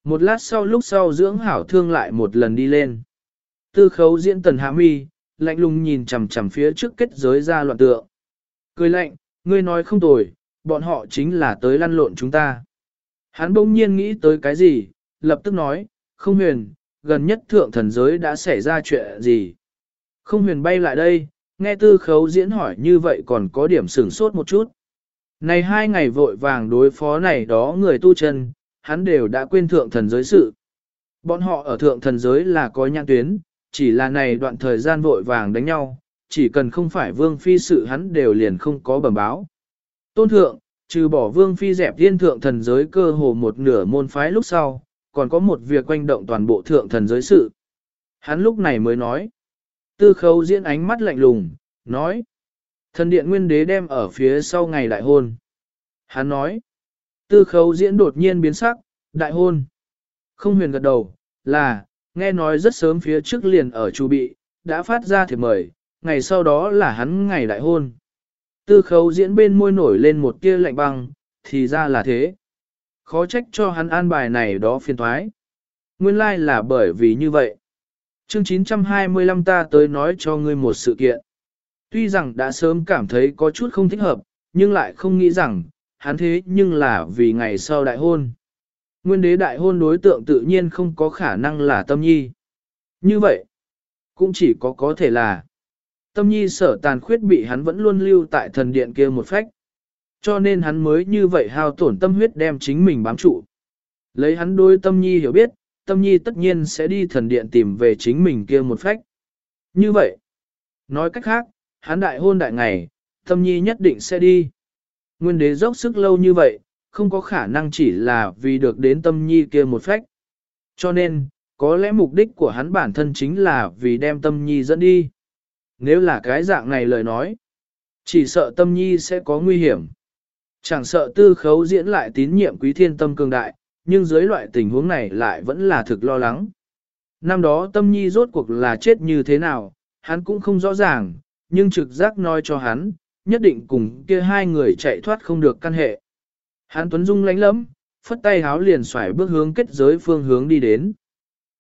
Một lát sau lúc sau dưỡng hảo thương lại một lần đi lên. Tư khấu diễn tần hạ mi, lạnh lùng nhìn chằm chằm phía trước kết giới ra loạn tượng. Cười lạnh, ngươi nói không tồi, bọn họ chính là tới lăn lộn chúng ta. Hắn bỗng nhiên nghĩ tới cái gì, lập tức nói, không huyền, gần nhất thượng thần giới đã xảy ra chuyện gì. Không huyền bay lại đây, nghe tư khấu diễn hỏi như vậy còn có điểm sửng sốt một chút. Này hai ngày vội vàng đối phó này đó người tu chân, hắn đều đã quên thượng thần giới sự. Bọn họ ở thượng thần giới là có nhãn tuyến, chỉ là này đoạn thời gian vội vàng đánh nhau, chỉ cần không phải vương phi sự hắn đều liền không có bẩm báo. Tôn thượng, trừ bỏ vương phi dẹp thiên thượng thần giới cơ hồ một nửa môn phái lúc sau, còn có một việc quanh động toàn bộ thượng thần giới sự. Hắn lúc này mới nói. Tư khấu diễn ánh mắt lạnh lùng, nói. Thần điện nguyên đế đem ở phía sau ngày đại hôn. Hắn nói. Tư khấu diễn đột nhiên biến sắc, đại hôn. Không huyền gật đầu, là, nghe nói rất sớm phía trước liền ở chu bị, đã phát ra thiệp mời, ngày sau đó là hắn ngày đại hôn. Tư khấu diễn bên môi nổi lên một tia lạnh băng, thì ra là thế. Khó trách cho hắn an bài này đó phiền thoái. Nguyên lai like là bởi vì như vậy. Chương 925 ta tới nói cho ngươi một sự kiện. Tuy rằng đã sớm cảm thấy có chút không thích hợp, nhưng lại không nghĩ rằng, hắn thế nhưng là vì ngày sau đại hôn. Nguyên đế đại hôn đối tượng tự nhiên không có khả năng là tâm nhi. Như vậy, cũng chỉ có có thể là tâm nhi sở tàn khuyết bị hắn vẫn luôn lưu tại thần điện kia một phách. Cho nên hắn mới như vậy hao tổn tâm huyết đem chính mình bám trụ. Lấy hắn đôi tâm nhi hiểu biết, tâm nhi tất nhiên sẽ đi thần điện tìm về chính mình kia một phách. Như vậy, nói cách khác, hắn đại hôn đại ngày, tâm nhi nhất định sẽ đi. Nguyên đế dốc sức lâu như vậy, không có khả năng chỉ là vì được đến tâm nhi kia một phách. Cho nên, có lẽ mục đích của hắn bản thân chính là vì đem tâm nhi dẫn đi. Nếu là cái dạng này lời nói, chỉ sợ tâm nhi sẽ có nguy hiểm. Chẳng sợ tư khấu diễn lại tín nhiệm quý thiên tâm cường đại, nhưng dưới loại tình huống này lại vẫn là thực lo lắng. Năm đó tâm nhi rốt cuộc là chết như thế nào, hắn cũng không rõ ràng, nhưng trực giác nói cho hắn, nhất định cùng kia hai người chạy thoát không được căn hệ. Hán Tuấn Dung lánh lẫm, phất tay háo liền xoải bước hướng kết giới phương hướng đi đến.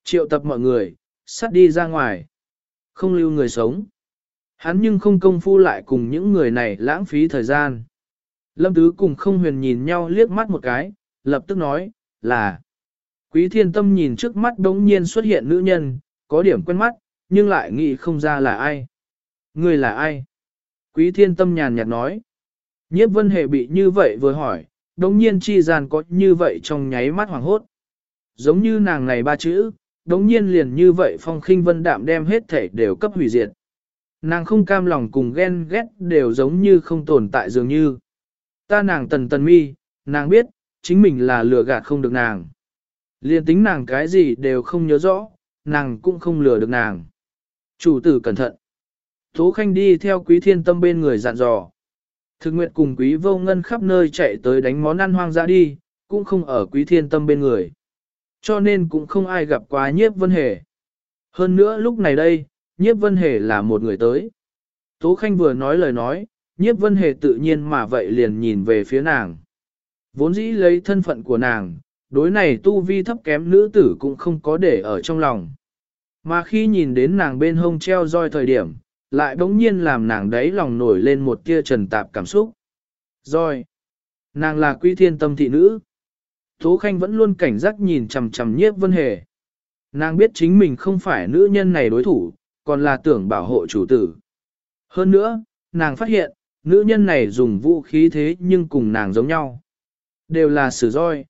Triệu tập mọi người, sắt đi ra ngoài. Không lưu người sống. Hắn nhưng không công phu lại cùng những người này lãng phí thời gian. Lâm Tứ cùng không huyền nhìn nhau liếc mắt một cái, lập tức nói, là. Quý thiên tâm nhìn trước mắt đống nhiên xuất hiện nữ nhân, có điểm quen mắt, nhưng lại nghĩ không ra là ai. Người là ai? Quý thiên tâm nhàn nhạt nói. Nhiếp vân hề bị như vậy vừa hỏi, đống nhiên chi gian có như vậy trong nháy mắt hoàng hốt. Giống như nàng này ba chữ, đống nhiên liền như vậy phong khinh vân đạm đem hết thể đều cấp hủy diệt. Nàng không cam lòng cùng ghen ghét đều giống như không tồn tại dường như. Ta nàng tần tần mi, nàng biết, chính mình là lừa gạt không được nàng. Liên tính nàng cái gì đều không nhớ rõ, nàng cũng không lừa được nàng. Chủ tử cẩn thận. Tố Khanh đi theo quý thiên tâm bên người dặn dò. Thực nguyện cùng quý vô ngân khắp nơi chạy tới đánh món ăn hoang dã đi, cũng không ở quý thiên tâm bên người. Cho nên cũng không ai gặp quá nhiếp vân hề. Hơn nữa lúc này đây, nhiếp vân hề là một người tới. Tố Khanh vừa nói lời nói, nhiếp vân hề tự nhiên mà vậy liền nhìn về phía nàng. Vốn dĩ lấy thân phận của nàng, đối này tu vi thấp kém nữ tử cũng không có để ở trong lòng. Mà khi nhìn đến nàng bên hông treo roi thời điểm, lại bỗng nhiên làm nàng đấy lòng nổi lên một tia trần tạp cảm xúc. Rồi Nàng là quý thiên tâm thị nữ. Tố Khanh vẫn luôn cảnh giác nhìn chằm chằm nhiếp vân hề. Nàng biết chính mình không phải nữ nhân này đối thủ, còn là tưởng bảo hộ chủ tử. Hơn nữa, nàng phát hiện, nữ nhân này dùng vũ khí thế nhưng cùng nàng giống nhau. Đều là sử roi.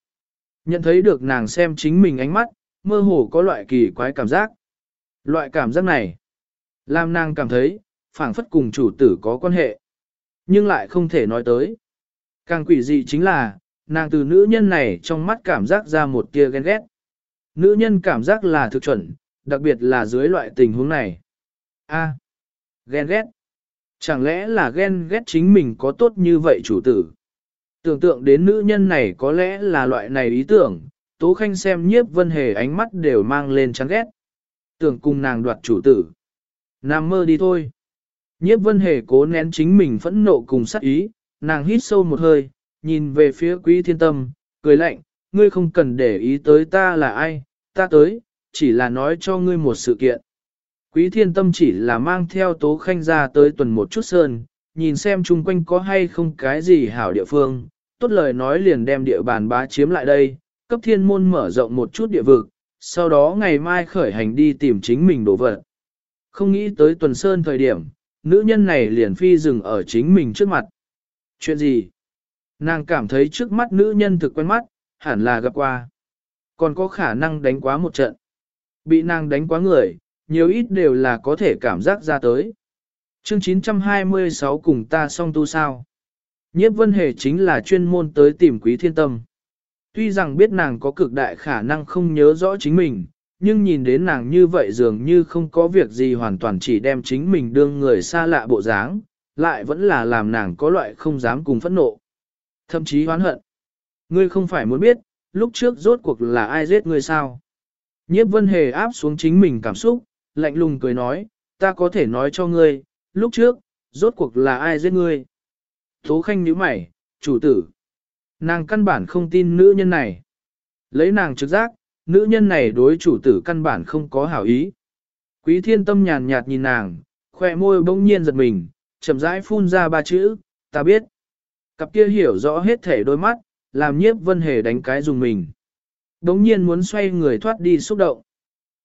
Nhận thấy được nàng xem chính mình ánh mắt, mơ hồ có loại kỳ quái cảm giác. Loại cảm giác này, Lam nàng cảm thấy, phảng phất cùng chủ tử có quan hệ. Nhưng lại không thể nói tới. Càng quỷ dị chính là, nàng từ nữ nhân này trong mắt cảm giác ra một tia ghen ghét. Nữ nhân cảm giác là thực chuẩn, đặc biệt là dưới loại tình huống này. A. ghen ghét. Chẳng lẽ là ghen ghét chính mình có tốt như vậy chủ tử? Tưởng tượng đến nữ nhân này có lẽ là loại này ý tưởng, Tố Khanh xem nhiếp vân hề ánh mắt đều mang lên chán ghét. Tưởng cùng nàng đoạt chủ tử. Nam mơ đi thôi. Nhiếp vân hề cố nén chính mình phẫn nộ cùng sát ý, nàng hít sâu một hơi, nhìn về phía quý thiên tâm, cười lạnh, ngươi không cần để ý tới ta là ai, ta tới, chỉ là nói cho ngươi một sự kiện. Quý thiên tâm chỉ là mang theo tố khanh ra tới tuần một chút sơn, nhìn xem chung quanh có hay không cái gì hảo địa phương, tốt lời nói liền đem địa bàn bá chiếm lại đây, cấp thiên môn mở rộng một chút địa vực, sau đó ngày mai khởi hành đi tìm chính mình đổ vật. Không nghĩ tới tuần sơn thời điểm, nữ nhân này liền phi dừng ở chính mình trước mặt. Chuyện gì? Nàng cảm thấy trước mắt nữ nhân thực quen mắt, hẳn là gặp qua. Còn có khả năng đánh quá một trận. Bị nàng đánh quá người, nhiều ít đều là có thể cảm giác ra tới. Chương 926 cùng ta song tu sao. Nhiếp vân hề chính là chuyên môn tới tìm quý thiên tâm. Tuy rằng biết nàng có cực đại khả năng không nhớ rõ chính mình, nhưng nhìn đến nàng như vậy dường như không có việc gì hoàn toàn chỉ đem chính mình đương người xa lạ bộ dáng, lại vẫn là làm nàng có loại không dám cùng phẫn nộ. Thậm chí hoán hận. Ngươi không phải muốn biết, lúc trước rốt cuộc là ai giết ngươi sao? Nhiếp vân hề áp xuống chính mình cảm xúc, lạnh lùng cười nói, ta có thể nói cho ngươi, lúc trước, rốt cuộc là ai giết ngươi? Tố khanh nhíu mày, chủ tử. Nàng căn bản không tin nữ nhân này. Lấy nàng trực giác, nữ nhân này đối chủ tử căn bản không có hảo ý. Quý thiên tâm nhàn nhạt nhìn nàng, khoe môi bỗng nhiên giật mình, chậm rãi phun ra ba chữ, ta biết. Cặp kia hiểu rõ hết thể đôi mắt, làm nhiếp vân hề đánh cái dùng mình. Đống nhiên muốn xoay người thoát đi xúc động.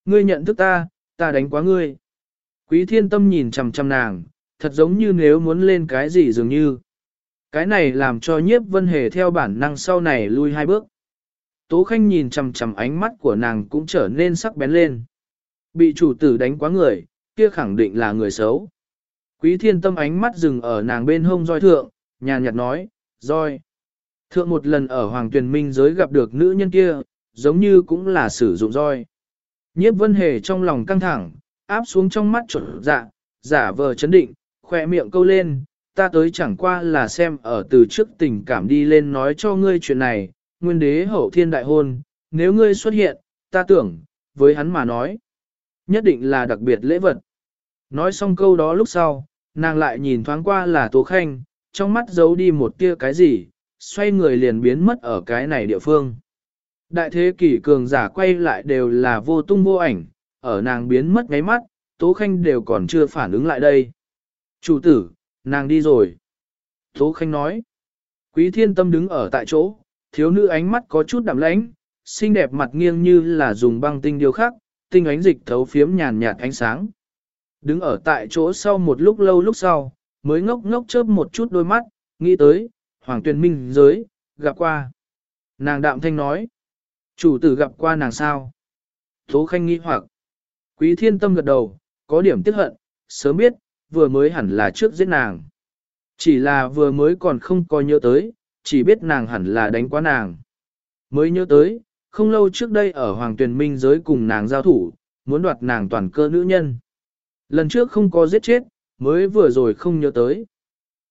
Ngươi nhận thức ta, ta đánh quá ngươi. Quý thiên tâm nhìn chằm chằm nàng, thật giống như nếu muốn lên cái gì dường như. Cái này làm cho nhiếp vân hề theo bản năng sau này lui hai bước. Tố khanh nhìn chằm chằm ánh mắt của nàng cũng trở nên sắc bén lên. Bị chủ tử đánh quá người, kia khẳng định là người xấu. Quý thiên tâm ánh mắt dừng ở nàng bên hông roi thượng, nhàn nhạt nói, roi. Thượng một lần ở Hoàng Tuyền Minh giới gặp được nữ nhân kia, giống như cũng là sử dụng roi. Nhiếp vân hề trong lòng căng thẳng, áp xuống trong mắt chuẩn dạ, giả vờ chấn định, khỏe miệng câu lên, ta tới chẳng qua là xem ở từ trước tình cảm đi lên nói cho ngươi chuyện này, nguyên đế hậu thiên đại hôn, nếu ngươi xuất hiện, ta tưởng, với hắn mà nói, nhất định là đặc biệt lễ vật. Nói xong câu đó lúc sau, nàng lại nhìn thoáng qua là Tố Khanh, trong mắt giấu đi một tia cái gì, xoay người liền biến mất ở cái này địa phương. Đại thế kỷ cường giả quay lại đều là vô tung vô ảnh, ở nàng biến mất ngáy mắt, Tố Khanh đều còn chưa phản ứng lại đây. Chủ tử, nàng đi rồi. Tố Khanh nói. Quý thiên tâm đứng ở tại chỗ, thiếu nữ ánh mắt có chút đậm lãnh, xinh đẹp mặt nghiêng như là dùng băng tinh điều khắc, tinh ánh dịch thấu phiếm nhàn nhạt ánh sáng. Đứng ở tại chỗ sau một lúc lâu lúc sau, mới ngốc ngốc chớp một chút đôi mắt, nghĩ tới, Hoàng Tuyền Minh giới, gặp qua. Nàng đạm thanh nói, chủ tử gặp qua nàng sao? Tố Khanh nghĩ hoặc, quý thiên tâm gật đầu, có điểm tiếc hận, sớm biết, vừa mới hẳn là trước giết nàng. Chỉ là vừa mới còn không coi nhớ tới, chỉ biết nàng hẳn là đánh quá nàng. Mới nhớ tới, không lâu trước đây ở Hoàng Tuyền Minh giới cùng nàng giao thủ, muốn đoạt nàng toàn cơ nữ nhân. Lần trước không có giết chết, mới vừa rồi không nhớ tới.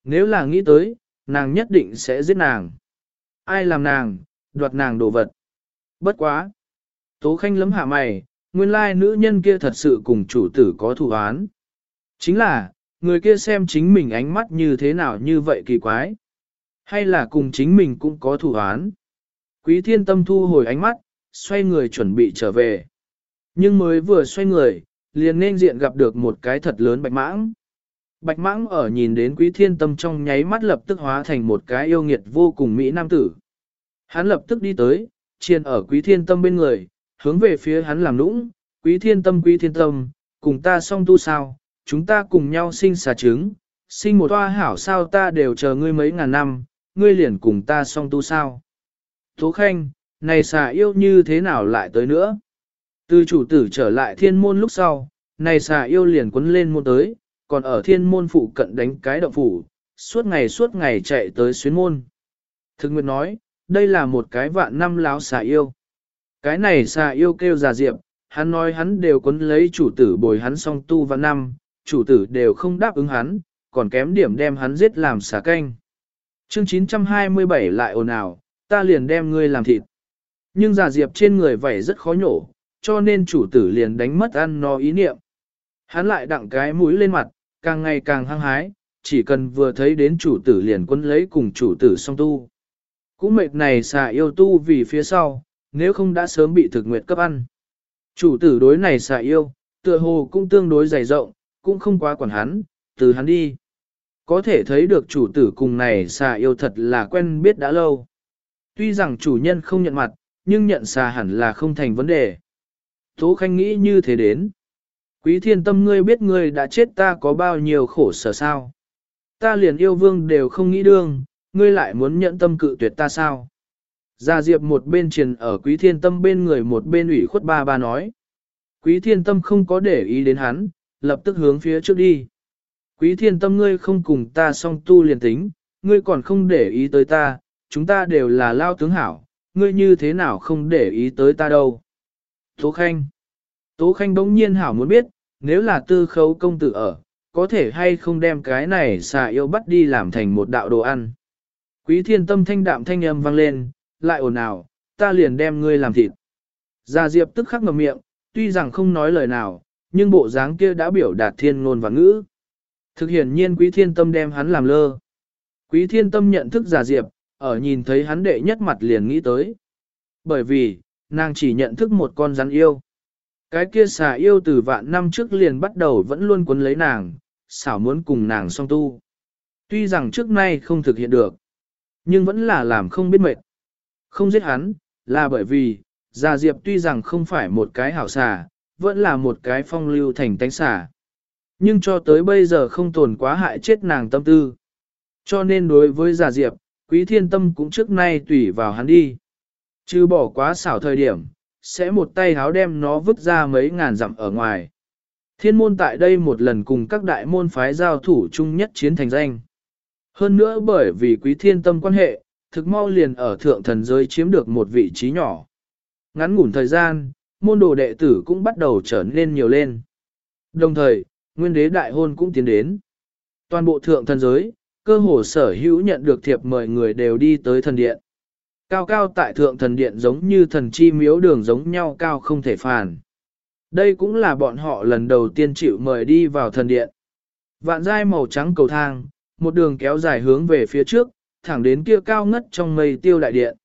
Nếu là nghĩ tới, nàng nhất định sẽ giết nàng. Ai làm nàng, đoạt nàng đồ vật. Bất quá. Tố Khanh lấm hạ mày, nguyên lai nữ nhân kia thật sự cùng chủ tử có thù án. Chính là, người kia xem chính mình ánh mắt như thế nào như vậy kỳ quái. Hay là cùng chính mình cũng có thủ án. Quý thiên tâm thu hồi ánh mắt, xoay người chuẩn bị trở về. Nhưng mới vừa xoay người, liền nên diện gặp được một cái thật lớn bạch mãng. Bạch mãng ở nhìn đến quý thiên tâm trong nháy mắt lập tức hóa thành một cái yêu nghiệt vô cùng mỹ nam tử. Hắn lập tức đi tới, chiền ở quý thiên tâm bên người, hướng về phía hắn làm nũng, quý thiên tâm quý thiên tâm, cùng ta song tu sao, chúng ta cùng nhau sinh xà trứng, sinh một toa hảo sao ta đều chờ ngươi mấy ngàn năm, ngươi liền cùng ta song tu sao. Tố Khanh, này xà yêu như thế nào lại tới nữa? Từ chủ tử trở lại thiên môn lúc sau, này xà yêu liền quấn lên môn tới, còn ở thiên môn phụ cận đánh cái động phủ, suốt ngày suốt ngày chạy tới xuyến môn. Thực nguyện nói, đây là một cái vạn năm láo xà yêu. Cái này xà yêu kêu già diệp, hắn nói hắn đều quấn lấy chủ tử bồi hắn song tu vạn năm, chủ tử đều không đáp ứng hắn, còn kém điểm đem hắn giết làm xà canh. Chương 927 lại ồn ào, ta liền đem ngươi làm thịt. Nhưng giả diệp trên người vảy rất khó nhổ, cho nên chủ tử liền đánh mất ăn no ý niệm. Hắn lại đặng cái mũi lên mặt, càng ngày càng hăng hái, chỉ cần vừa thấy đến chủ tử liền quân lấy cùng chủ tử song tu. Cũng mệt này xà yêu tu vì phía sau, nếu không đã sớm bị thực nguyệt cấp ăn. Chủ tử đối này xà yêu, tựa hồ cũng tương đối dày rộng, cũng không quá quản hắn, từ hắn đi. Có thể thấy được chủ tử cùng này xà yêu thật là quen biết đã lâu. Tuy rằng chủ nhân không nhận mặt, nhưng nhận xà hẳn là không thành vấn đề. Tố Khanh nghĩ như thế đến. Quý thiên tâm ngươi biết ngươi đã chết ta có bao nhiêu khổ sở sao. Ta liền yêu vương đều không nghĩ đương, ngươi lại muốn nhận tâm cự tuyệt ta sao. Gia Diệp một bên truyền ở quý thiên tâm bên người một bên ủy khuất ba ba nói. Quý thiên tâm không có để ý đến hắn, lập tức hướng phía trước đi. Quý thiên tâm ngươi không cùng ta song tu liền tính, ngươi còn không để ý tới ta, chúng ta đều là lao tướng hảo, ngươi như thế nào không để ý tới ta đâu. Tố Khanh Tố Khanh bỗng nhiên hảo muốn biết, nếu là tư khấu công tử ở, có thể hay không đem cái này xà yêu bắt đi làm thành một đạo đồ ăn. Quý thiên tâm thanh đạm thanh âm vang lên, lại ồn ào, ta liền đem ngươi làm thịt. Gia Diệp tức khắc ngậm miệng, tuy rằng không nói lời nào, nhưng bộ dáng kia đã biểu đạt thiên ngôn và ngữ. Thực hiện nhiên quý thiên tâm đem hắn làm lơ. Quý thiên tâm nhận thức giả Diệp, ở nhìn thấy hắn đệ nhất mặt liền nghĩ tới. Bởi vì, nàng chỉ nhận thức một con rắn yêu. Cái kia xà yêu từ vạn năm trước liền bắt đầu vẫn luôn cuốn lấy nàng, xảo muốn cùng nàng song tu. Tuy rằng trước nay không thực hiện được, nhưng vẫn là làm không biết mệt. Không giết hắn, là bởi vì, Gia Diệp tuy rằng không phải một cái hảo xà, vẫn là một cái phong lưu thành tánh xà. Nhưng cho tới bây giờ không tồn quá hại chết nàng tâm tư. Cho nên đối với già Diệp, Quý Thiên Tâm cũng trước nay tùy vào hắn đi. Chứ bỏ quá xảo thời điểm, sẽ một tay háo đem nó vứt ra mấy ngàn dặm ở ngoài. Thiên môn tại đây một lần cùng các đại môn phái giao thủ chung nhất chiến thành danh. Hơn nữa bởi vì quý thiên tâm quan hệ, thực mau liền ở thượng thần giới chiếm được một vị trí nhỏ. Ngắn ngủn thời gian, môn đồ đệ tử cũng bắt đầu trở nên nhiều lên. Đồng thời, nguyên đế đại hôn cũng tiến đến. Toàn bộ thượng thần giới, cơ hồ sở hữu nhận được thiệp mời người đều đi tới thần điện. Cao cao tại thượng thần điện giống như thần chi miếu đường giống nhau cao không thể phản. Đây cũng là bọn họ lần đầu tiên chịu mời đi vào thần điện. Vạn giai màu trắng cầu thang, một đường kéo dài hướng về phía trước, thẳng đến kia cao ngất trong mây tiêu đại điện.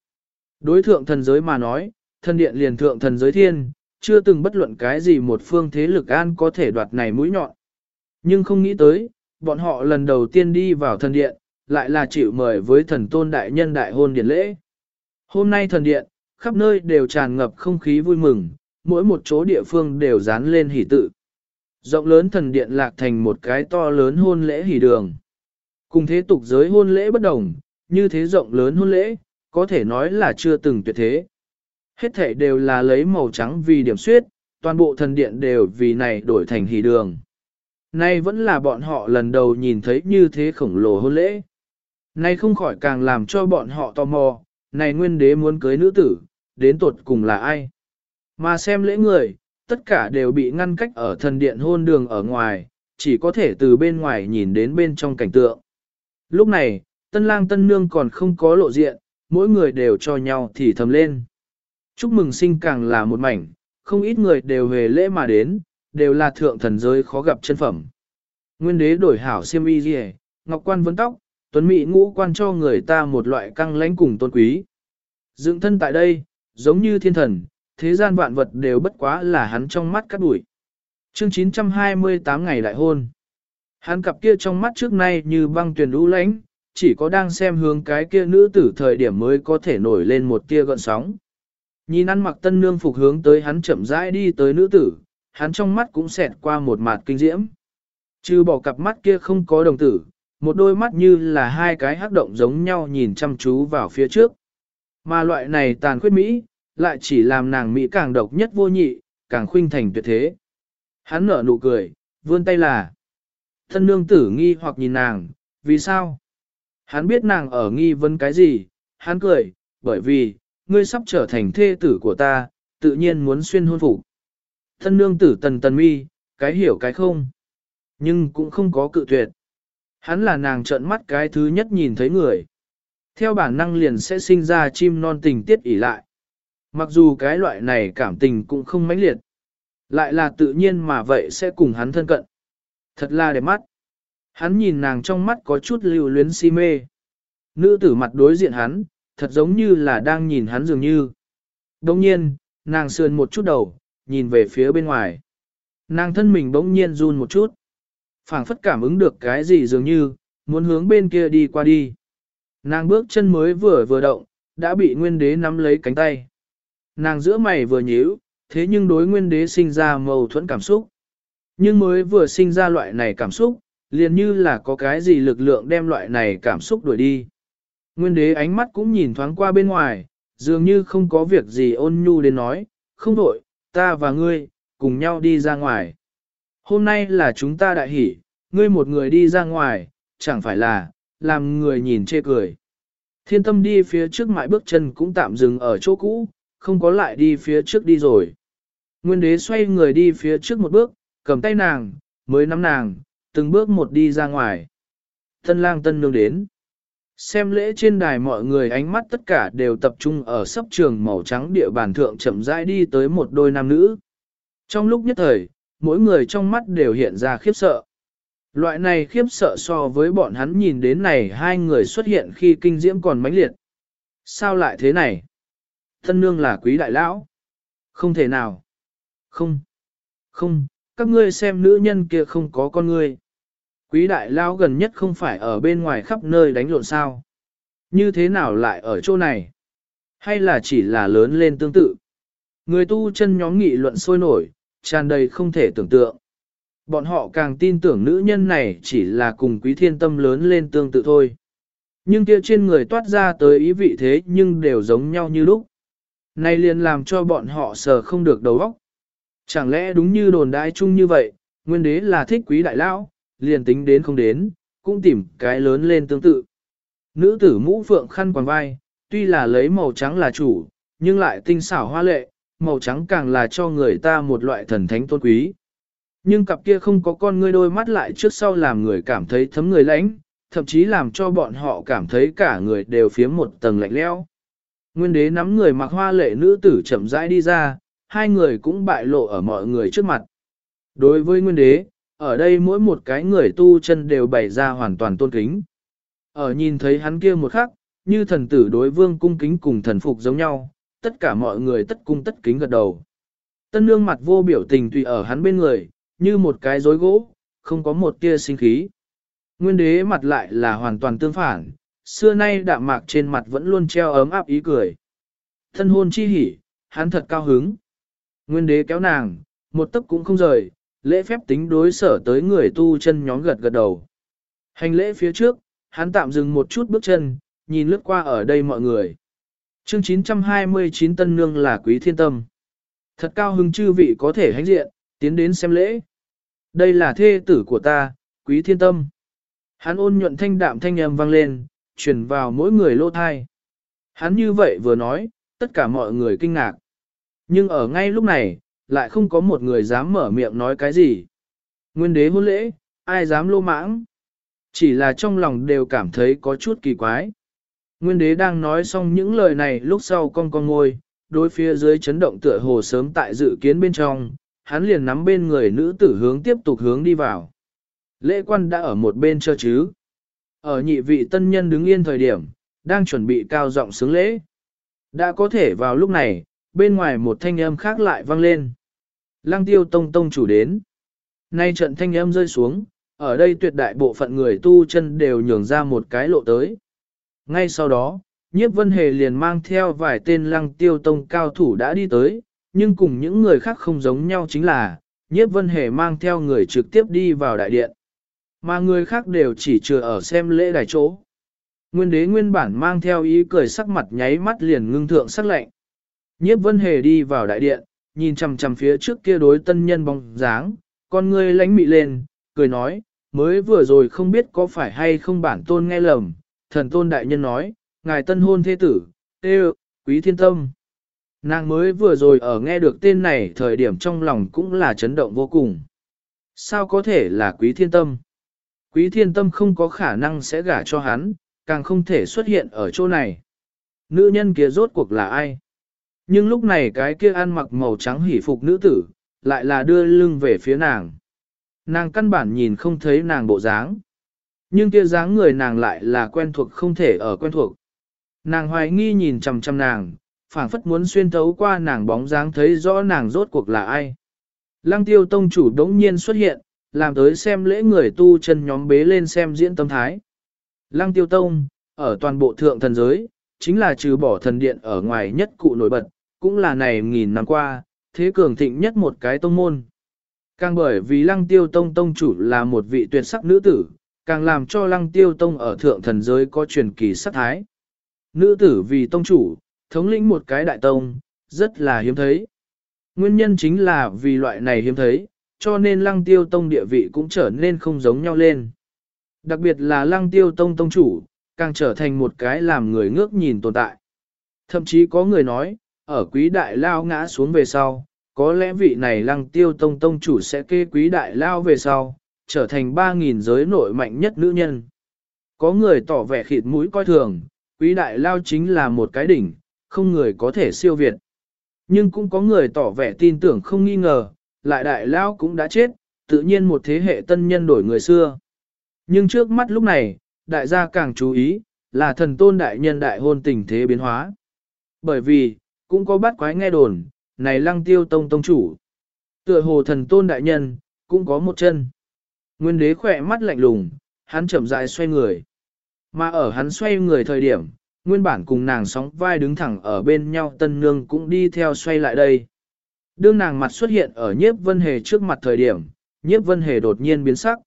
Đối thượng thần giới mà nói, thần điện liền thượng thần giới thiên, chưa từng bất luận cái gì một phương thế lực an có thể đoạt này mũi nhọn. Nhưng không nghĩ tới, bọn họ lần đầu tiên đi vào thần điện, lại là chịu mời với thần tôn đại nhân đại hôn điển lễ. Hôm nay thần điện, khắp nơi đều tràn ngập không khí vui mừng, mỗi một chỗ địa phương đều dán lên hỷ tự. Rộng lớn thần điện lạc thành một cái to lớn hôn lễ hỷ đường. Cùng thế tục giới hôn lễ bất đồng, như thế rộng lớn hôn lễ, có thể nói là chưa từng tuyệt thế. Hết thể đều là lấy màu trắng vì điểm suyết, toàn bộ thần điện đều vì này đổi thành hỷ đường. Nay vẫn là bọn họ lần đầu nhìn thấy như thế khổng lồ hôn lễ. Nay không khỏi càng làm cho bọn họ tò mò, này nguyên đế muốn cưới nữ tử, đến tột cùng là ai. Mà xem lễ người, tất cả đều bị ngăn cách ở thần điện hôn đường ở ngoài, chỉ có thể từ bên ngoài nhìn đến bên trong cảnh tượng. Lúc này, tân lang tân nương còn không có lộ diện, mỗi người đều cho nhau thì thầm lên. Chúc mừng sinh càng là một mảnh, không ít người đều về lễ mà đến, đều là thượng thần giới khó gặp chân phẩm. Nguyên đế đổi hảo siêm y dì ngọc quan vấn tóc, tuấn mỹ ngũ quan cho người ta một loại căng lãnh cùng tôn quý. Dựng thân tại đây, giống như thiên thần, thế gian vạn vật đều bất quá là hắn trong mắt cắt đuổi. Chương 928 ngày đại hôn. Hắn cặp kia trong mắt trước nay như băng tuyển lũ lãnh, chỉ có đang xem hướng cái kia nữ tử thời điểm mới có thể nổi lên một tia gợn sóng. Nhìn ăn mặc tân nương phục hướng tới hắn chậm rãi đi tới nữ tử, hắn trong mắt cũng xẹt qua một mặt kinh diễm. Chứ bỏ cặp mắt kia không có đồng tử, một đôi mắt như là hai cái hắc động giống nhau nhìn chăm chú vào phía trước. Mà loại này tàn khuyết Mỹ, lại chỉ làm nàng Mỹ càng độc nhất vô nhị, càng khuynh thành tuyệt thế. Hắn nở nụ cười, vươn tay là. Thân nương tử nghi hoặc nhìn nàng, vì sao? Hắn biết nàng ở nghi vấn cái gì, hắn cười, bởi vì, ngươi sắp trở thành thê tử của ta, tự nhiên muốn xuyên hôn phục. Thân nương tử tần tần mi, cái hiểu cái không. Nhưng cũng không có cự tuyệt. Hắn là nàng trợn mắt cái thứ nhất nhìn thấy người. Theo bản năng liền sẽ sinh ra chim non tình tiết ỉ lại. Mặc dù cái loại này cảm tình cũng không mãnh liệt. Lại là tự nhiên mà vậy sẽ cùng hắn thân cận. Thật là đẹp mắt. Hắn nhìn nàng trong mắt có chút lưu luyến si mê. Nữ tử mặt đối diện hắn, thật giống như là đang nhìn hắn dường như. Đồng nhiên, nàng sườn một chút đầu, nhìn về phía bên ngoài. Nàng thân mình bỗng nhiên run một chút. phảng phất cảm ứng được cái gì dường như, muốn hướng bên kia đi qua đi. Nàng bước chân mới vừa vừa động, đã bị nguyên đế nắm lấy cánh tay. Nàng giữa mày vừa nhíu, thế nhưng đối nguyên đế sinh ra mâu thuẫn cảm xúc. Nhưng mới vừa sinh ra loại này cảm xúc, liền như là có cái gì lực lượng đem loại này cảm xúc đuổi đi. Nguyên đế ánh mắt cũng nhìn thoáng qua bên ngoài, dường như không có việc gì ôn nhu đến nói, không đổi, ta và ngươi, cùng nhau đi ra ngoài. Hôm nay là chúng ta đại hỷ, ngươi một người đi ra ngoài, chẳng phải là, làm người nhìn chê cười. Thiên tâm đi phía trước mãi bước chân cũng tạm dừng ở chỗ cũ, không có lại đi phía trước đi rồi. Nguyên đế xoay người đi phía trước một bước, cầm tay nàng, mới nắm nàng, từng bước một đi ra ngoài. Tân lang tân nương đến. Xem lễ trên đài mọi người ánh mắt tất cả đều tập trung ở sấp trường màu trắng địa bàn thượng chậm rãi đi tới một đôi nam nữ. Trong lúc nhất thời, mỗi người trong mắt đều hiện ra khiếp sợ. Loại này khiếp sợ so với bọn hắn nhìn đến này hai người xuất hiện khi kinh diễm còn mãnh liệt. Sao lại thế này? Thân nương là quý đại lão. Không thể nào. Không. Không, các ngươi xem nữ nhân kia không có con ngươi. Quý đại lão gần nhất không phải ở bên ngoài khắp nơi đánh lộn sao. Như thế nào lại ở chỗ này? Hay là chỉ là lớn lên tương tự? Người tu chân nhóm nghị luận sôi nổi, tràn đầy không thể tưởng tượng. Bọn họ càng tin tưởng nữ nhân này chỉ là cùng quý thiên tâm lớn lên tương tự thôi. Nhưng kia trên người toát ra tới ý vị thế nhưng đều giống nhau như lúc. Này liền làm cho bọn họ sờ không được đầu óc. Chẳng lẽ đúng như đồn đại chung như vậy, nguyên đế là thích quý đại lão, liền tính đến không đến, cũng tìm cái lớn lên tương tự. Nữ tử mũ phượng khăn quàng vai, tuy là lấy màu trắng là chủ, nhưng lại tinh xảo hoa lệ, màu trắng càng là cho người ta một loại thần thánh tôn quý. Nhưng cặp kia không có con ngươi đôi mắt lại trước sau làm người cảm thấy thấm người lãnh, thậm chí làm cho bọn họ cảm thấy cả người đều phiếm một tầng lạnh leo. Nguyên đế nắm người mặc hoa lệ nữ tử chậm rãi đi ra, hai người cũng bại lộ ở mọi người trước mặt. Đối với nguyên đế, ở đây mỗi một cái người tu chân đều bày ra hoàn toàn tôn kính. Ở nhìn thấy hắn kia một khắc, như thần tử đối vương cung kính cùng thần phục giống nhau, tất cả mọi người tất cung tất kính gật đầu. Tân nương mặt vô biểu tình tùy ở hắn bên người, như một cái rối gỗ, không có một tia sinh khí. Nguyên đế mặt lại là hoàn toàn tương phản, xưa nay đạm mạc trên mặt vẫn luôn treo ấm áp ý cười. Thân hôn chi hỉ, hắn thật cao hứng. Nguyên đế kéo nàng, một tấc cũng không rời, lễ phép tính đối sở tới người tu chân nhóm gật gật đầu. Hành lễ phía trước, hắn tạm dừng một chút bước chân, nhìn lướt qua ở đây mọi người. Chương 929 Tân Nương là quý thiên tâm. Thật cao hứng chư vị có thể hãnh diện, tiến đến xem lễ. Đây là thê tử của ta, quý thiên tâm. Hắn ôn nhuận thanh đạm thanh âm vang lên, truyền vào mỗi người lô thai. Hắn như vậy vừa nói, tất cả mọi người kinh ngạc. Nhưng ở ngay lúc này, lại không có một người dám mở miệng nói cái gì. Nguyên đế hôn lễ, ai dám lô mãng? Chỉ là trong lòng đều cảm thấy có chút kỳ quái. Nguyên đế đang nói xong những lời này lúc sau con con ngôi, đối phía dưới chấn động tựa hồ sớm tại dự kiến bên trong, hắn liền nắm bên người nữ tử hướng tiếp tục hướng đi vào. Lễ quan đã ở một bên chờ chứ. Ở nhị vị tân nhân đứng yên thời điểm, đang chuẩn bị cao giọng sướng lễ. Đã có thể vào lúc này, bên ngoài một thanh âm khác lại vang lên. Lăng tiêu tông tông chủ đến. Nay trận thanh âm rơi xuống, ở đây tuyệt đại bộ phận người tu chân đều nhường ra một cái lộ tới. Ngay sau đó, nhiếp vân hề liền mang theo vài tên lăng tiêu tông cao thủ đã đi tới, nhưng cùng những người khác không giống nhau chính là, nhiếp vân hề mang theo người trực tiếp đi vào đại điện. Mà người khác đều chỉ chừa ở xem lễ đài chỗ. Nguyên đế nguyên bản mang theo ý cười sắc mặt nháy mắt liền ngưng thượng sắc lạnh. Nhiếp vân hề đi vào đại điện, nhìn chằm chằm phía trước kia đối tân nhân bóng dáng, con ngươi lánh mị lên, cười nói, mới vừa rồi không biết có phải hay không bản tôn nghe lầm, thần tôn đại nhân nói, ngài tân hôn thế tử, tê quý thiên tâm. Nàng mới vừa rồi ở nghe được tên này thời điểm trong lòng cũng là chấn động vô cùng. Sao có thể là quý thiên tâm? Quý thiên tâm không có khả năng sẽ gả cho hắn, càng không thể xuất hiện ở chỗ này. Nữ nhân kia rốt cuộc là ai? Nhưng lúc này cái kia ăn mặc màu trắng hỉ phục nữ tử, lại là đưa lưng về phía nàng. Nàng căn bản nhìn không thấy nàng bộ dáng. Nhưng kia dáng người nàng lại là quen thuộc không thể ở quen thuộc. Nàng hoài nghi nhìn chằm chằm nàng, phảng phất muốn xuyên thấu qua nàng bóng dáng thấy rõ nàng rốt cuộc là ai. Lăng tiêu tông chủ đống nhiên xuất hiện, làm tới xem lễ người tu chân nhóm bế lên xem diễn tâm thái. Lăng tiêu tông, ở toàn bộ thượng thần giới, chính là trừ bỏ thần điện ở ngoài nhất cụ nổi bật, cũng là này nghìn năm qua, thế cường thịnh nhất một cái tông môn. Càng bởi vì lăng tiêu tông tông chủ là một vị tuyệt sắc nữ tử, càng làm cho lăng tiêu tông ở thượng thần giới có truyền kỳ sắc thái. Nữ tử vì tông chủ, thống lĩnh một cái đại tông, rất là hiếm thấy. Nguyên nhân chính là vì loại này hiếm thấy, cho nên lăng tiêu tông địa vị cũng trở nên không giống nhau lên. Đặc biệt là lăng tiêu tông tông chủ, càng trở thành một cái làm người ngước nhìn tồn tại. Thậm chí có người nói, ở quý đại lao ngã xuống về sau, có lẽ vị này lăng tiêu tông tông chủ sẽ kê quý đại lao về sau, trở thành 3.000 giới nội mạnh nhất nữ nhân. Có người tỏ vẻ khịt mũi coi thường, quý đại lao chính là một cái đỉnh, không người có thể siêu việt. Nhưng cũng có người tỏ vẻ tin tưởng không nghi ngờ, lại đại lao cũng đã chết, tự nhiên một thế hệ tân nhân đổi người xưa. Nhưng trước mắt lúc này, đại gia càng chú ý, là thần tôn đại nhân đại hôn tình thế biến hóa. Bởi vì, cũng có bắt quái nghe đồn, này lăng tiêu tông tông chủ. Tựa hồ thần tôn đại nhân, cũng có một chân. Nguyên đế khỏe mắt lạnh lùng, hắn chậm rãi xoay người. Mà ở hắn xoay người thời điểm, nguyên bản cùng nàng sóng vai đứng thẳng ở bên nhau tân nương cũng đi theo xoay lại đây. Đương nàng mặt xuất hiện ở nhiếp vân hề trước mặt thời điểm, nhiếp vân hề đột nhiên biến sắc.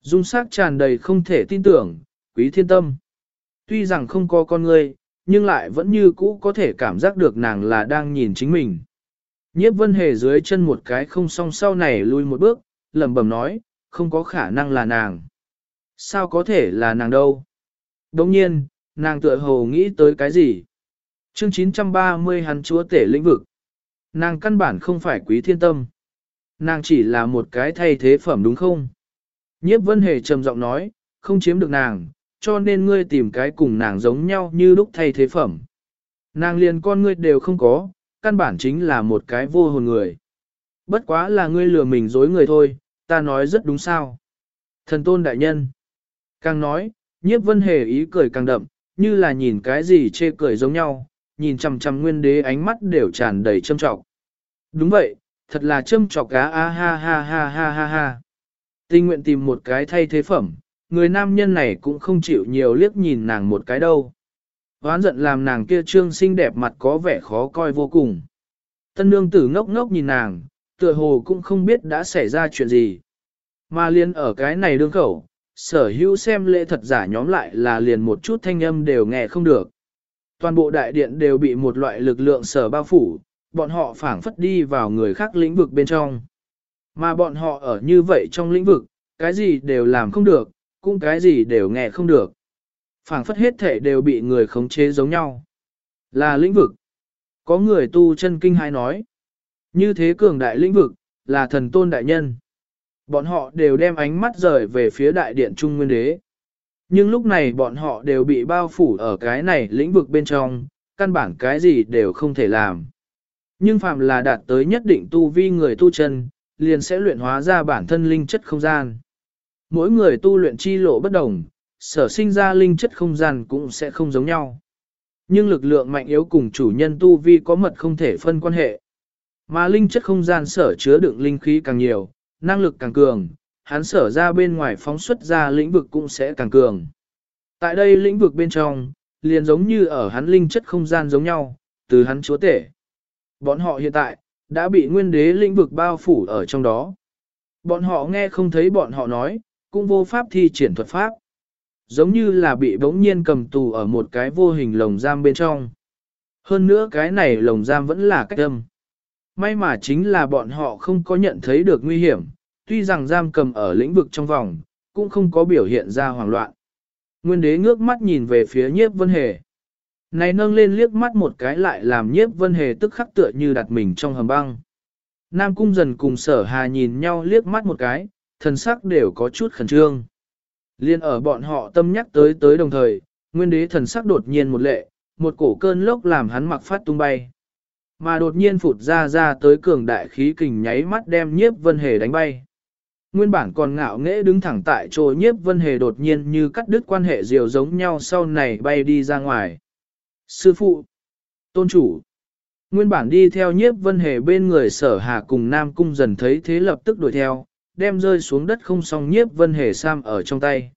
Dung sắc tràn đầy không thể tin tưởng, quý thiên tâm. Tuy rằng không có con người, nhưng lại vẫn như cũ có thể cảm giác được nàng là đang nhìn chính mình. Nhiếp vân hề dưới chân một cái không song sau này lui một bước, lẩm bẩm nói, không có khả năng là nàng. Sao có thể là nàng đâu? Đồng nhiên, nàng tựa hồ nghĩ tới cái gì? Chương 930 hắn chúa tể lĩnh vực. Nàng căn bản không phải quý thiên tâm. Nàng chỉ là một cái thay thế phẩm đúng không? Nhiếp vân hề trầm giọng nói, không chiếm được nàng, cho nên ngươi tìm cái cùng nàng giống nhau như lúc thay thế phẩm. Nàng liền con ngươi đều không có, căn bản chính là một cái vô hồn người. Bất quá là ngươi lừa mình dối người thôi, ta nói rất đúng sao. Thần tôn đại nhân. Càng nói, nhiếp vân hề ý cười càng đậm, như là nhìn cái gì chê cười giống nhau, nhìn chằm chằm nguyên đế ánh mắt đều tràn đầy châm trọng. Đúng vậy, thật là châm trọc cá a ha ha ha ha ha ha. Tình nguyện tìm một cái thay thế phẩm, người nam nhân này cũng không chịu nhiều liếc nhìn nàng một cái đâu. Hoán giận làm nàng kia trương xinh đẹp mặt có vẻ khó coi vô cùng. Tân nương tử ngốc ngốc nhìn nàng, tựa hồ cũng không biết đã xảy ra chuyện gì. Mà liên ở cái này đương khẩu, sở hữu xem lễ thật giả nhóm lại là liền một chút thanh âm đều nghe không được. Toàn bộ đại điện đều bị một loại lực lượng sở bao phủ, bọn họ phảng phất đi vào người khác lĩnh vực bên trong. Mà bọn họ ở như vậy trong lĩnh vực, cái gì đều làm không được, cũng cái gì đều nghe không được. phảng phất hết thể đều bị người khống chế giống nhau. Là lĩnh vực. Có người tu chân kinh hay nói. Như thế cường đại lĩnh vực, là thần tôn đại nhân. Bọn họ đều đem ánh mắt rời về phía đại điện Trung Nguyên Đế. Nhưng lúc này bọn họ đều bị bao phủ ở cái này lĩnh vực bên trong, căn bản cái gì đều không thể làm. Nhưng phạm là đạt tới nhất định tu vi người tu chân, liền sẽ luyện hóa ra bản thân linh chất không gian. Mỗi người tu luyện chi lộ bất đồng, sở sinh ra linh chất không gian cũng sẽ không giống nhau. Nhưng lực lượng mạnh yếu cùng chủ nhân tu vi có mật không thể phân quan hệ. Mà linh chất không gian sở chứa đựng linh khí càng nhiều, năng lực càng cường, hắn sở ra bên ngoài phóng xuất ra lĩnh vực cũng sẽ càng cường. Tại đây lĩnh vực bên trong, liền giống như ở hắn linh chất không gian giống nhau, từ hắn chúa tể. Bọn họ hiện tại, đã bị nguyên đế lĩnh vực bao phủ ở trong đó. Bọn họ nghe không thấy bọn họ nói, cũng vô pháp thi triển thuật pháp. Giống như là bị bỗng nhiên cầm tù ở một cái vô hình lồng giam bên trong. Hơn nữa cái này lồng giam vẫn là cách âm. May mà chính là bọn họ không có nhận thấy được nguy hiểm, tuy rằng giam cầm ở lĩnh vực trong vòng, cũng không có biểu hiện ra hoảng loạn. Nguyên đế ngước mắt nhìn về phía nhiếp vân hề. Này nâng lên liếc mắt một cái lại làm nhiếp vân hề tức khắc tựa như đặt mình trong hầm băng. Nam cung dần cùng sở hà nhìn nhau liếc mắt một cái, thần sắc đều có chút khẩn trương. Liên ở bọn họ tâm nhắc tới tới đồng thời, nguyên đế thần sắc đột nhiên một lệ, một cổ cơn lốc làm hắn mặc phát tung bay. Mà đột nhiên phụt ra ra tới cường đại khí kình nháy mắt đem nhiếp vân hề đánh bay. Nguyên bản còn ngạo nghễ đứng thẳng tại chỗ nhiếp vân hề đột nhiên như cắt đứt quan hệ diều giống nhau sau này bay đi ra ngoài. Sư phụ, tôn chủ, nguyên bản đi theo nhiếp vân hề bên người sở hà cùng Nam Cung dần thấy thế lập tức đuổi theo, đem rơi xuống đất không xong nhiếp vân hề sam ở trong tay.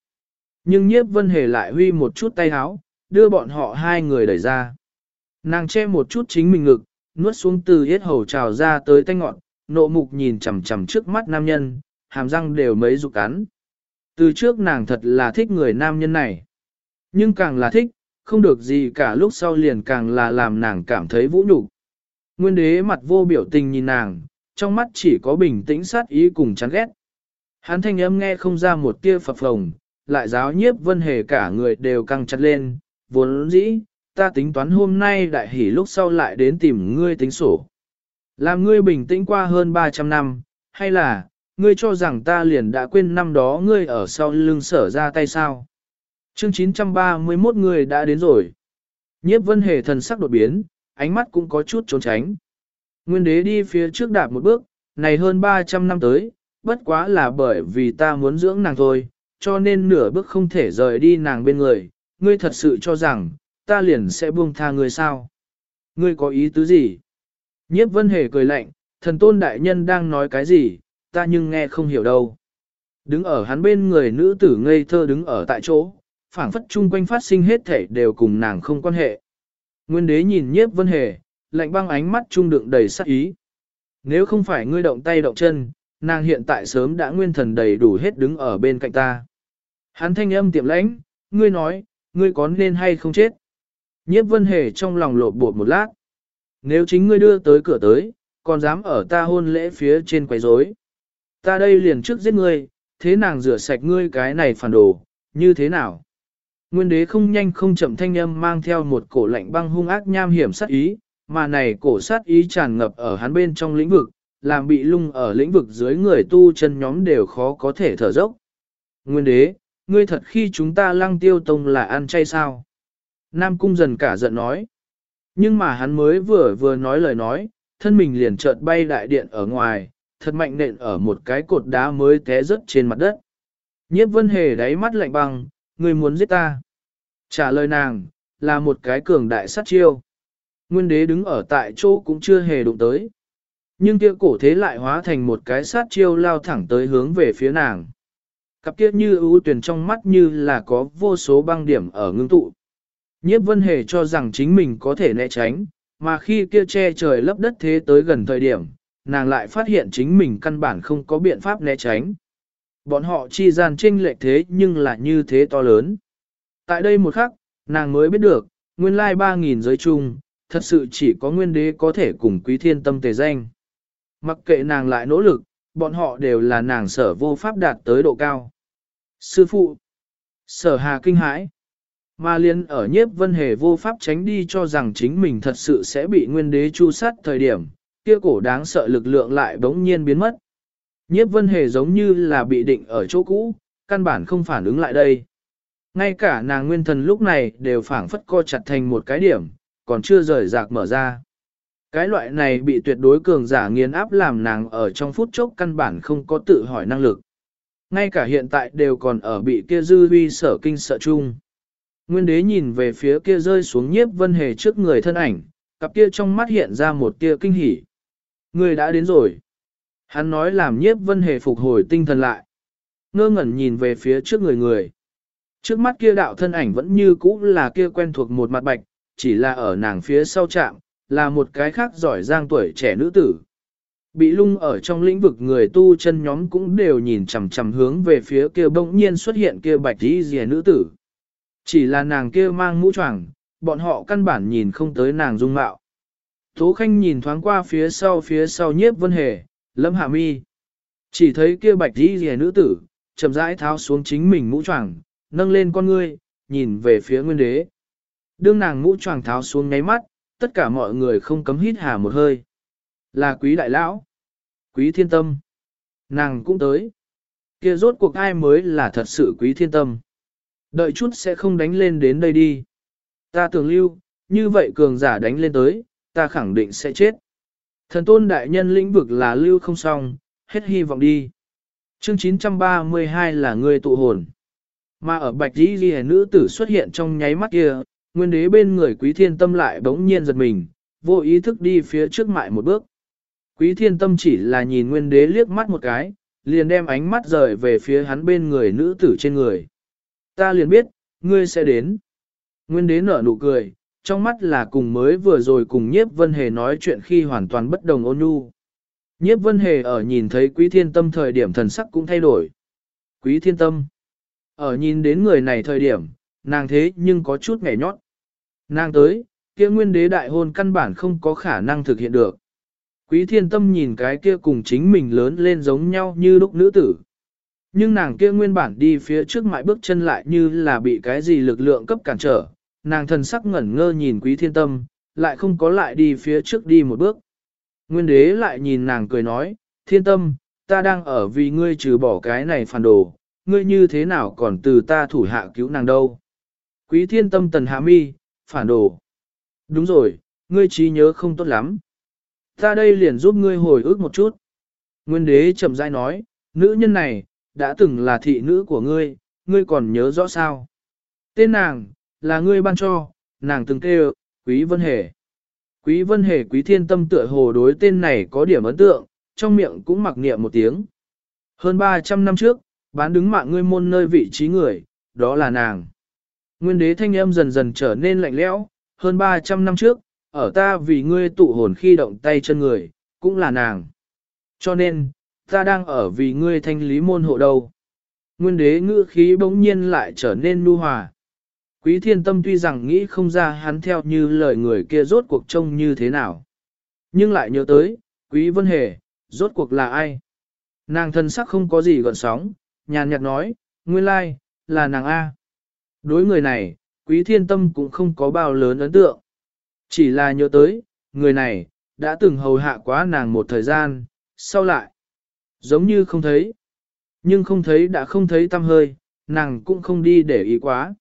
Nhưng nhiếp vân hề lại huy một chút tay háo, đưa bọn họ hai người đẩy ra. Nàng che một chút chính mình ngực, nuốt xuống từ hết hầu trào ra tới tay ngọn, nộ mục nhìn chằm chằm trước mắt nam nhân, hàm răng đều mấy rục cắn. Từ trước nàng thật là thích người nam nhân này. Nhưng càng là thích, không được gì cả lúc sau liền càng là làm nàng cảm thấy vũ nhục. Nguyên đế mặt vô biểu tình nhìn nàng, trong mắt chỉ có bình tĩnh sát ý cùng chán ghét. Hắn thanh âm nghe không ra một tia phập phồng, lại giáo nhiếp vân hề cả người đều căng chặt lên, vốn dĩ, ta tính toán hôm nay đại hỉ lúc sau lại đến tìm ngươi tính sổ. Làm ngươi bình tĩnh qua hơn 300 năm, hay là, ngươi cho rằng ta liền đã quên năm đó ngươi ở sau lưng sở ra tay sao? Chương 931 người đã đến rồi. Nhiếp vân hề thần sắc đột biến, ánh mắt cũng có chút trốn tránh. Nguyên đế đi phía trước đạp một bước, này hơn 300 năm tới, bất quá là bởi vì ta muốn dưỡng nàng thôi, cho nên nửa bước không thể rời đi nàng bên người, ngươi thật sự cho rằng, ta liền sẽ buông tha ngươi sao? Ngươi có ý tứ gì? Nhiếp vân hề cười lạnh, thần tôn đại nhân đang nói cái gì, ta nhưng nghe không hiểu đâu. Đứng ở hắn bên người nữ tử ngây thơ đứng ở tại chỗ, phảng phất chung quanh phát sinh hết thể đều cùng nàng không quan hệ. Nguyên đế nhìn nhiếp vân hề, lạnh băng ánh mắt trung đựng đầy sát ý. Nếu không phải ngươi động tay động chân, nàng hiện tại sớm đã nguyên thần đầy đủ hết đứng ở bên cạnh ta. Hắn thanh âm tiệm lãnh, ngươi nói, ngươi có nên hay không chết. Nhiếp vân hề trong lòng lột bột một lát. Nếu chính ngươi đưa tới cửa tới, còn dám ở ta hôn lễ phía trên quấy rối, Ta đây liền trước giết ngươi, thế nàng rửa sạch ngươi cái này phản đồ, như thế nào? Nguyên đế không nhanh không chậm thanh âm mang theo một cổ lạnh băng hung ác nham hiểm sát ý, mà này cổ sát ý tràn ngập ở hắn bên trong lĩnh vực, làm bị lung ở lĩnh vực dưới người tu chân nhóm đều khó có thể thở dốc. Nguyên đế, ngươi thật khi chúng ta lăng tiêu tông là ăn chay sao? Nam cung dần cả giận nói. Nhưng mà hắn mới vừa vừa nói lời nói, thân mình liền chợt bay đại điện ở ngoài, thật mạnh nện ở một cái cột đá mới té rớt trên mặt đất. Nhiếp vân hề đáy mắt lạnh băng, ngươi muốn giết ta. Trả lời nàng, là một cái cường đại sát chiêu. Nguyên đế đứng ở tại chỗ cũng chưa hề đụng tới. Nhưng kia cổ thế lại hóa thành một cái sát chiêu lao thẳng tới hướng về phía nàng. cặp kiếp như ưu tuyển trong mắt như là có vô số băng điểm ở ngưng tụ. Nhiếp vân hề cho rằng chính mình có thể né tránh, mà khi kia che trời lấp đất thế tới gần thời điểm, nàng lại phát hiện chính mình căn bản không có biện pháp né tránh. Bọn họ chi gian tranh lệch thế nhưng là như thế to lớn. Tại đây một khắc, nàng mới biết được, nguyên lai 3.000 giới chung, thật sự chỉ có nguyên đế có thể cùng quý thiên tâm tề danh. Mặc kệ nàng lại nỗ lực, bọn họ đều là nàng sở vô pháp đạt tới độ cao. Sư phụ, sở hà kinh hãi, mà liên ở nhiếp vân hề vô pháp tránh đi cho rằng chính mình thật sự sẽ bị nguyên đế chu sát thời điểm, kia cổ đáng sợ lực lượng lại bỗng nhiên biến mất. Nhiếp vân hề giống như là bị định ở chỗ cũ, căn bản không phản ứng lại đây. Ngay cả nàng nguyên thần lúc này đều phảng phất co chặt thành một cái điểm, còn chưa rời rạc mở ra. Cái loại này bị tuyệt đối cường giả nghiền áp làm nàng ở trong phút chốc căn bản không có tự hỏi năng lực. Ngay cả hiện tại đều còn ở bị kia dư huy sở kinh sợ chung. Nguyên đế nhìn về phía kia rơi xuống nhiếp vân hề trước người thân ảnh, cặp kia trong mắt hiện ra một tia kinh hỉ. Người đã đến rồi. Hắn nói làm nhiếp vân hề phục hồi tinh thần lại. Ngơ ngẩn nhìn về phía trước người người. Trước mắt kia đạo thân ảnh vẫn như cũ là kia quen thuộc một mặt bạch, chỉ là ở nàng phía sau chạm, là một cái khác giỏi giang tuổi trẻ nữ tử. Bị lung ở trong lĩnh vực người tu chân nhóm cũng đều nhìn chằm chằm hướng về phía kia bỗng nhiên xuất hiện kia bạch tí rìa nữ tử. Chỉ là nàng kia mang mũ choàng, bọn họ căn bản nhìn không tới nàng dung mạo. Tố Khanh nhìn thoáng qua phía sau phía sau nhiếp vân hề, lâm hạ mi. Chỉ thấy kia bạch tí rìa nữ tử, chậm rãi tháo xuống chính mình mũ choàng, nâng lên con ngươi, nhìn về phía nguyên đế. Đương nàng mũ choàng tháo xuống nháy mắt, tất cả mọi người không cấm hít hà một hơi. Là quý đại lão, quý thiên tâm. Nàng cũng tới. kia rốt cuộc ai mới là thật sự quý thiên tâm. Đợi chút sẽ không đánh lên đến đây đi. Ta tưởng lưu, như vậy cường giả đánh lên tới, ta khẳng định sẽ chết. Thần tôn đại nhân lĩnh vực là lưu không xong, hết hy vọng đi. Chương 932 là người tụ hồn. Mà ở bạch dĩ ghi nữ tử xuất hiện trong nháy mắt kia, nguyên đế bên người quý thiên tâm lại bỗng nhiên giật mình, vô ý thức đi phía trước mại một bước. Quý thiên tâm chỉ là nhìn nguyên đế liếc mắt một cái, liền đem ánh mắt rời về phía hắn bên người nữ tử trên người. Ta liền biết, ngươi sẽ đến. Nguyên đế nở nụ cười, trong mắt là cùng mới vừa rồi cùng nhiếp vân hề nói chuyện khi hoàn toàn bất đồng ôn nhu. Nhiếp vân hề ở nhìn thấy quý thiên tâm thời điểm thần sắc cũng thay đổi. Quý thiên tâm. Ở nhìn đến người này thời điểm, nàng thế nhưng có chút ngẻ nhót. Nàng tới, kia nguyên đế đại hôn căn bản không có khả năng thực hiện được. Quý thiên tâm nhìn cái kia cùng chính mình lớn lên giống nhau như lúc nữ tử. Nhưng nàng kia nguyên bản đi phía trước mãi bước chân lại như là bị cái gì lực lượng cấp cản trở. Nàng thần sắc ngẩn ngơ nhìn quý thiên tâm, lại không có lại đi phía trước đi một bước. Nguyên đế lại nhìn nàng cười nói, thiên tâm, ta đang ở vì ngươi trừ bỏ cái này phản đồ, ngươi như thế nào còn từ ta thủ hạ cứu nàng đâu. Quý thiên tâm tần hạ mi, phản đồ. Đúng rồi, ngươi trí nhớ không tốt lắm. Ta đây liền giúp ngươi hồi ức một chút. Nguyên đế chậm rãi nói, nữ nhân này, đã từng là thị nữ của ngươi, ngươi còn nhớ rõ sao. Tên nàng, là ngươi ban cho, nàng từng kêu, Quý Vân Hề. Quý Vân Hề Quý Thiên Tâm tựa hồ đối tên này có điểm ấn tượng, trong miệng cũng mặc niệm một tiếng. Hơn 300 năm trước, bán đứng mạng ngươi môn nơi vị trí người, đó là nàng. Nguyên đế thanh âm dần dần trở nên lạnh lẽo, hơn 300 năm trước, ở ta vì ngươi tụ hồn khi động tay chân người, cũng là nàng. Cho nên, ta đang ở vì ngươi thanh lý môn hộ đâu. Nguyên đế ngữ khí bỗng nhiên lại trở nên nu hòa. Quý thiên tâm tuy rằng nghĩ không ra hắn theo như lời người kia rốt cuộc trông như thế nào. Nhưng lại nhớ tới, quý vân hề, rốt cuộc là ai? Nàng thân sắc không có gì gọn sóng, nhàn nhạt nói, nguyên lai, là nàng A. Đối người này, quý thiên tâm cũng không có bao lớn ấn tượng. Chỉ là nhớ tới, người này, đã từng hầu hạ quá nàng một thời gian, sau lại. Giống như không thấy. Nhưng không thấy đã không thấy tâm hơi, nàng cũng không đi để ý quá.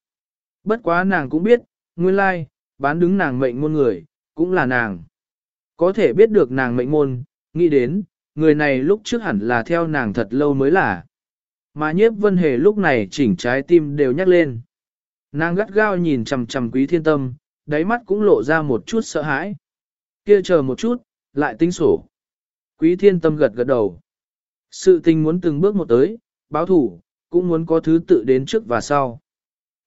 Bất quá nàng cũng biết, nguyên lai, bán đứng nàng mệnh môn người, cũng là nàng. Có thể biết được nàng mệnh môn, nghĩ đến, người này lúc trước hẳn là theo nàng thật lâu mới là. Mà nhiếp vân hề lúc này chỉnh trái tim đều nhắc lên. Nàng gắt gao nhìn chằm chằm quý thiên tâm, đáy mắt cũng lộ ra một chút sợ hãi. Kia chờ một chút, lại tính sổ. Quý thiên tâm gật gật đầu. Sự tình muốn từng bước một tới, báo thủ, cũng muốn có thứ tự đến trước và sau.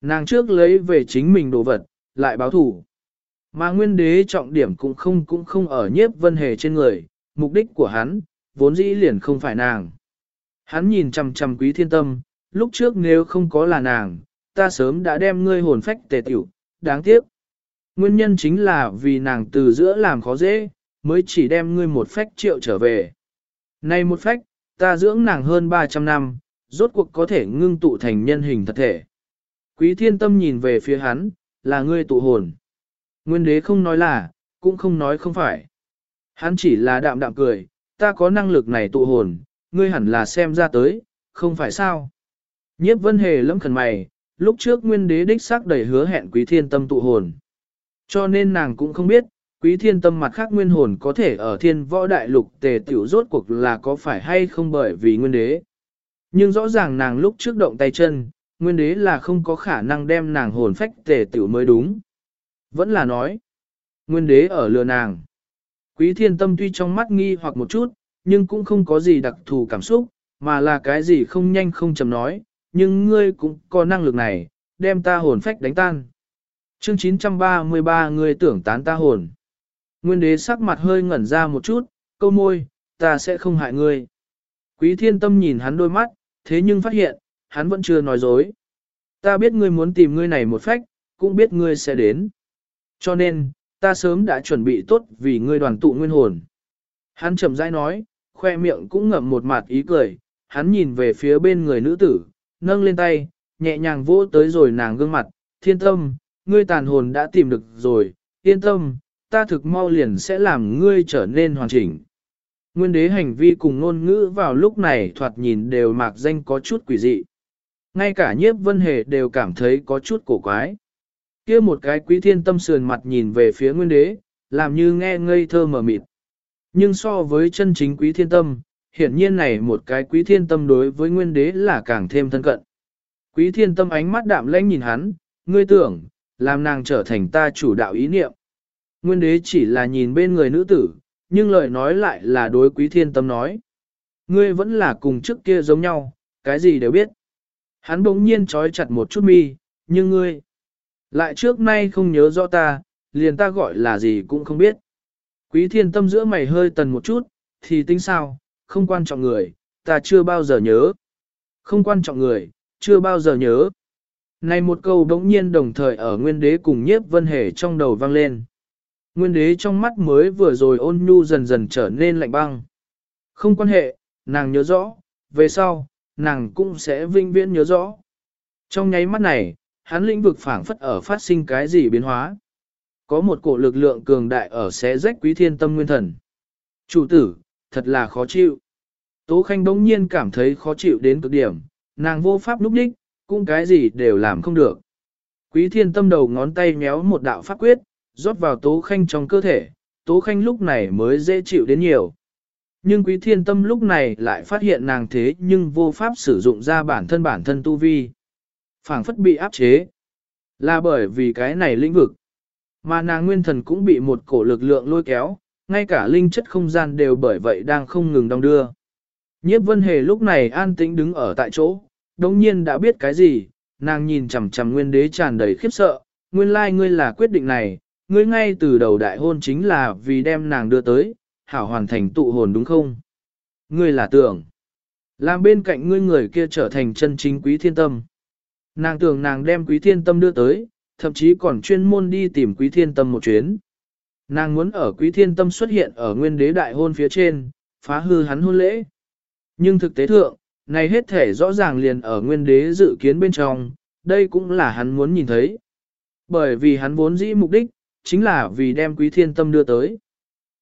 Nàng trước lấy về chính mình đồ vật, lại báo thủ. Mà nguyên đế trọng điểm cũng không cũng không ở nhiếp vân hề trên người, mục đích của hắn, vốn dĩ liền không phải nàng. Hắn nhìn chằm chằm quý thiên tâm, lúc trước nếu không có là nàng, ta sớm đã đem ngươi hồn phách tề tiểu, đáng tiếc. Nguyên nhân chính là vì nàng từ giữa làm khó dễ, mới chỉ đem ngươi một phách triệu trở về. Này một phách, ta dưỡng nàng hơn 300 năm, rốt cuộc có thể ngưng tụ thành nhân hình thật thể. Quý thiên tâm nhìn về phía hắn, là ngươi tụ hồn. Nguyên đế không nói là, cũng không nói không phải. Hắn chỉ là đạm đạm cười, ta có năng lực này tụ hồn, ngươi hẳn là xem ra tới, không phải sao. Nhiếp vân hề lẫm khẩn mày, lúc trước nguyên đế đích xác đầy hứa hẹn quý thiên tâm tụ hồn. Cho nên nàng cũng không biết, quý thiên tâm mặt khác nguyên hồn có thể ở thiên võ đại lục tề tiểu rốt cuộc là có phải hay không bởi vì nguyên đế. Nhưng rõ ràng nàng lúc trước động tay chân, nguyên đế là không có khả năng đem nàng hồn phách tề tiểu mới đúng. Vẫn là nói, nguyên đế ở lừa nàng. Quý thiên tâm tuy trong mắt nghi hoặc một chút, nhưng cũng không có gì đặc thù cảm xúc, mà là cái gì không nhanh không chậm nói, nhưng ngươi cũng có năng lực này, đem ta hồn phách đánh tan. Chương 933 ngươi tưởng tán ta hồn. Nguyên đế sắc mặt hơi ngẩn ra một chút, câu môi, ta sẽ không hại ngươi. Quý thiên tâm nhìn hắn đôi mắt, thế nhưng phát hiện, hắn vẫn chưa nói dối. Ta biết ngươi muốn tìm ngươi này một phách, cũng biết ngươi sẽ đến. Cho nên, ta sớm đã chuẩn bị tốt vì ngươi đoàn tụ nguyên hồn. Hắn chậm rãi nói, khoe miệng cũng ngậm một mặt ý cười, hắn nhìn về phía bên người nữ tử, nâng lên tay, nhẹ nhàng vỗ tới rồi nàng gương mặt, thiên tâm, ngươi tàn hồn đã tìm được rồi, yên tâm, ta thực mau liền sẽ làm ngươi trở nên hoàn chỉnh. Nguyên đế hành vi cùng ngôn ngữ vào lúc này thoạt nhìn đều mạc danh có chút quỷ dị. Ngay cả nhiếp vân hề đều cảm thấy có chút cổ quái. kia một cái quý thiên tâm sườn mặt nhìn về phía nguyên đế, làm như nghe ngây thơ mở mịt. Nhưng so với chân chính quý thiên tâm, hiển nhiên này một cái quý thiên tâm đối với nguyên đế là càng thêm thân cận. Quý thiên tâm ánh mắt đạm lãnh nhìn hắn, ngươi tưởng, làm nàng trở thành ta chủ đạo ý niệm. Nguyên đế chỉ là nhìn bên người nữ tử, nhưng lời nói lại là đối quý thiên tâm nói. Ngươi vẫn là cùng trước kia giống nhau, cái gì đều biết. Hắn bỗng nhiên trói chặt một chút mi, nhưng ngươi, lại trước nay không nhớ rõ ta, liền ta gọi là gì cũng không biết. Quý thiên tâm giữa mày hơi tần một chút, thì tính sao, không quan trọng người, ta chưa bao giờ nhớ. Không quan trọng người, chưa bao giờ nhớ. Này một câu đống nhiên đồng thời ở nguyên đế cùng nhiếp vân hề trong đầu vang lên. Nguyên đế trong mắt mới vừa rồi ôn nhu dần dần trở nên lạnh băng. Không quan hệ, nàng nhớ rõ, về sau, nàng cũng sẽ vinh viễn nhớ rõ. Trong nháy mắt này, hắn lĩnh vực phảng phất ở phát sinh cái gì biến hóa. Có một cổ lực lượng cường đại ở xé rách quý thiên tâm nguyên thần. Chủ tử, thật là khó chịu. Tố Khanh đống nhiên cảm thấy khó chịu đến cực điểm, nàng vô pháp núp đích, cũng cái gì đều làm không được. Quý thiên tâm đầu ngón tay méo một đạo pháp quyết, rót vào Tố Khanh trong cơ thể, Tố Khanh lúc này mới dễ chịu đến nhiều. Nhưng quý thiên tâm lúc này lại phát hiện nàng thế nhưng vô pháp sử dụng ra bản thân bản thân tu vi. phảng phất bị áp chế. Là bởi vì cái này lĩnh vực. Mà nàng nguyên thần cũng bị một cổ lực lượng lôi kéo, ngay cả linh chất không gian đều bởi vậy đang không ngừng đong đưa. Nhiếp vân hề lúc này an tĩnh đứng ở tại chỗ, đồng nhiên đã biết cái gì, nàng nhìn chằm chằm nguyên đế tràn đầy khiếp sợ, nguyên lai like ngươi là quyết định này, ngươi ngay từ đầu đại hôn chính là vì đem nàng đưa tới, hảo hoàn thành tụ hồn đúng không? Ngươi là tưởng, làm bên cạnh ngươi người kia trở thành chân chính quý thiên tâm. Nàng tưởng nàng đem quý thiên tâm đưa tới, thậm chí còn chuyên môn đi tìm quý thiên tâm một chuyến. Nàng muốn ở quý thiên tâm xuất hiện ở nguyên đế đại hôn phía trên, phá hư hắn hôn lễ. Nhưng thực tế thượng, này hết thể rõ ràng liền ở nguyên đế dự kiến bên trong, đây cũng là hắn muốn nhìn thấy. Bởi vì hắn vốn dĩ mục đích, chính là vì đem quý thiên tâm đưa tới.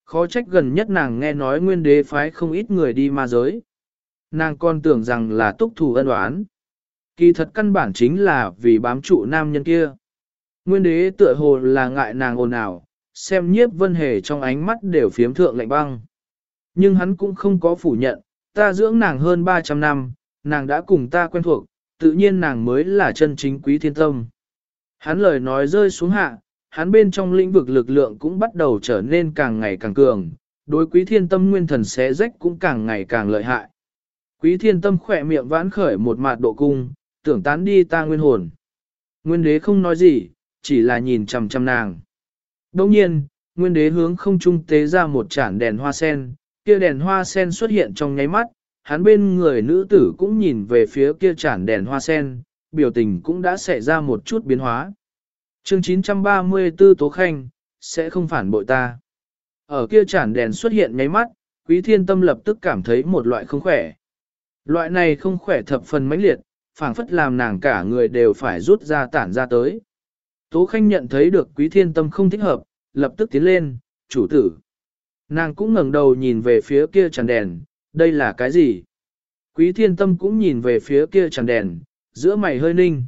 Khó trách gần nhất nàng nghe nói nguyên đế phái không ít người đi ma giới. Nàng còn tưởng rằng là túc thủ ân oán. Kỳ thật căn bản chính là vì bám trụ nam nhân kia. Nguyên đế tựa hồ là ngại nàng ồn ào, xem nhiếp vân hề trong ánh mắt đều phiếm thượng lạnh băng. Nhưng hắn cũng không có phủ nhận, ta dưỡng nàng hơn 300 năm, nàng đã cùng ta quen thuộc, tự nhiên nàng mới là chân chính quý thiên tâm. Hắn lời nói rơi xuống hạ, hắn bên trong lĩnh vực lực lượng cũng bắt đầu trở nên càng ngày càng cường, đối quý thiên tâm nguyên thần xé rách cũng càng ngày càng lợi hại. Quý thiên tâm khỏe miệng vãn khởi một mạt độ cung, tưởng tán đi ta nguyên hồn. Nguyên đế không nói gì, chỉ là nhìn chằm chằm nàng. Đồng nhiên, nguyên đế hướng không trung tế ra một chản đèn hoa sen, kia đèn hoa sen xuất hiện trong nháy mắt, hắn bên người nữ tử cũng nhìn về phía kia chản đèn hoa sen, biểu tình cũng đã xảy ra một chút biến hóa. Chương 934 Tố Khanh, sẽ không phản bội ta. Ở kia chản đèn xuất hiện nháy mắt, quý thiên tâm lập tức cảm thấy một loại không khỏe. Loại này không khỏe thập phần mãnh liệt, phảng phất làm nàng cả người đều phải rút ra tản ra tới. Tố Khanh nhận thấy được quý thiên tâm không thích hợp, lập tức tiến lên, chủ tử. Nàng cũng ngẩng đầu nhìn về phía kia chản đèn, đây là cái gì? Quý thiên tâm cũng nhìn về phía kia chản đèn, giữa mày hơi ninh.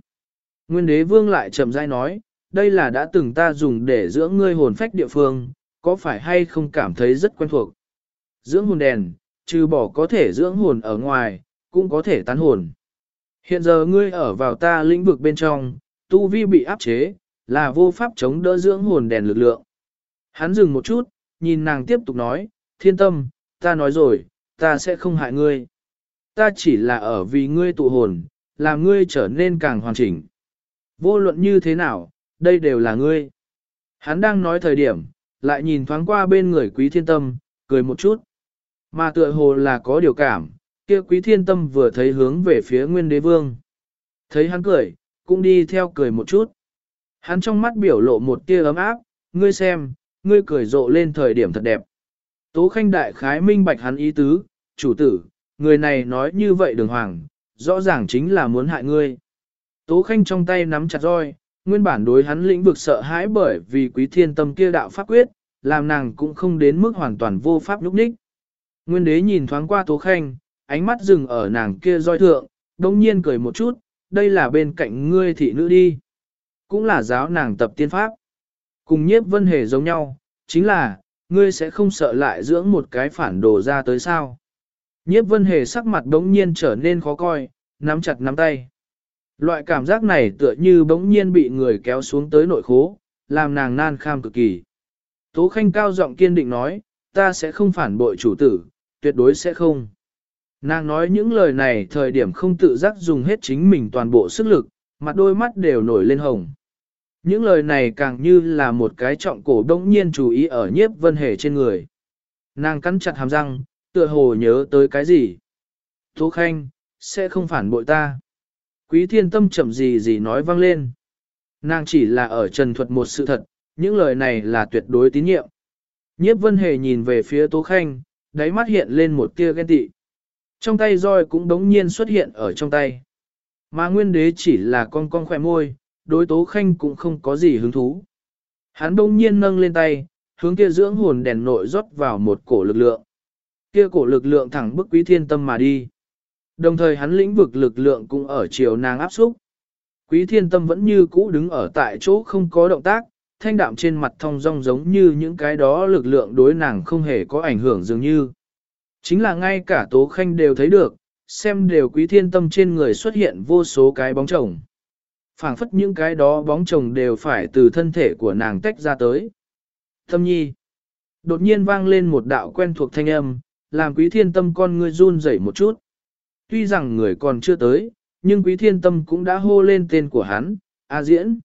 Nguyên đế vương lại chậm rãi nói, đây là đã từng ta dùng để dưỡng ngươi hồn phách địa phương, có phải hay không cảm thấy rất quen thuộc. Dưỡng hồn đèn, trừ bỏ có thể dưỡng hồn ở ngoài, cũng có thể tán hồn. Hiện giờ ngươi ở vào ta lĩnh vực bên trong, tu vi bị áp chế, là vô pháp chống đỡ dưỡng hồn đèn lực lượng. Hắn dừng một chút, nhìn nàng tiếp tục nói, thiên tâm, ta nói rồi, ta sẽ không hại ngươi. Ta chỉ là ở vì ngươi tụ hồn, làm ngươi trở nên càng hoàn chỉnh. Vô luận như thế nào, đây đều là ngươi. Hắn đang nói thời điểm, lại nhìn thoáng qua bên người quý thiên tâm, cười một chút. Mà tựa hồ là có điều cảm, kia quý thiên tâm vừa thấy hướng về phía nguyên đế vương. Thấy hắn cười, cũng đi theo cười một chút. Hắn trong mắt biểu lộ một tia ấm áp, ngươi xem, ngươi cười rộ lên thời điểm thật đẹp. Tố khanh đại khái minh bạch hắn ý tứ, chủ tử, người này nói như vậy đường hoàng, rõ ràng chính là muốn hại ngươi. Tố khanh trong tay nắm chặt roi, nguyên bản đối hắn lĩnh vực sợ hãi bởi vì quý thiên tâm kia đạo pháp quyết, làm nàng cũng không đến mức hoàn toàn vô pháp lúc ních. Nguyên đế nhìn thoáng qua tố khanh, ánh mắt dừng ở nàng kia roi thượng, đông nhiên cười một chút, đây là bên cạnh ngươi thị nữ đi. Cũng là giáo nàng tập tiên pháp. Cùng nhiếp vân hề giống nhau, chính là, ngươi sẽ không sợ lại dưỡng một cái phản đồ ra tới sao. Nhiếp vân hề sắc mặt bỗng nhiên trở nên khó coi, nắm chặt nắm tay. Loại cảm giác này tựa như bỗng nhiên bị người kéo xuống tới nội khố, làm nàng nan kham cực kỳ. Tố Khanh cao giọng kiên định nói, ta sẽ không phản bội chủ tử, tuyệt đối sẽ không. Nàng nói những lời này thời điểm không tự giác dùng hết chính mình toàn bộ sức lực, mặt đôi mắt đều nổi lên hồng. Những lời này càng như là một cái trọng cổ đông nhiên chú ý ở nhiếp vân hề trên người. Nàng cắn chặt hàm răng, tựa hồ nhớ tới cái gì. Tố Khanh, sẽ không phản bội ta. Quý thiên tâm chậm gì gì nói vang lên. Nàng chỉ là ở trần thuật một sự thật, những lời này là tuyệt đối tín nhiệm. Nhiếp vân hề nhìn về phía Tố Khanh, đáy mắt hiện lên một tia ghen tị. Trong tay roi cũng đống nhiên xuất hiện ở trong tay. Mà nguyên đế chỉ là con con khỏe môi, đối Tố Khanh cũng không có gì hứng thú. Hắn đông nhiên nâng lên tay, hướng kia dưỡng hồn đèn nội rót vào một cổ lực lượng. Kia cổ lực lượng thẳng bức quý thiên tâm mà đi. Đồng thời hắn lĩnh vực lực lượng cũng ở chiều nàng áp xúc. Quý thiên tâm vẫn như cũ đứng ở tại chỗ không có động tác, thanh đạm trên mặt thông rong giống như những cái đó lực lượng đối nàng không hề có ảnh hưởng dường như. Chính là ngay cả Tố Khanh đều thấy được, xem đều quý thiên tâm trên người xuất hiện vô số cái bóng chồng phảng phất những cái đó bóng chồng đều phải từ thân thể của nàng tách ra tới. Thâm nhi. Đột nhiên vang lên một đạo quen thuộc thanh âm, làm quý thiên tâm con ngươi run rẩy một chút. Tuy rằng người còn chưa tới, nhưng quý thiên tâm cũng đã hô lên tên của hắn, A Diễn.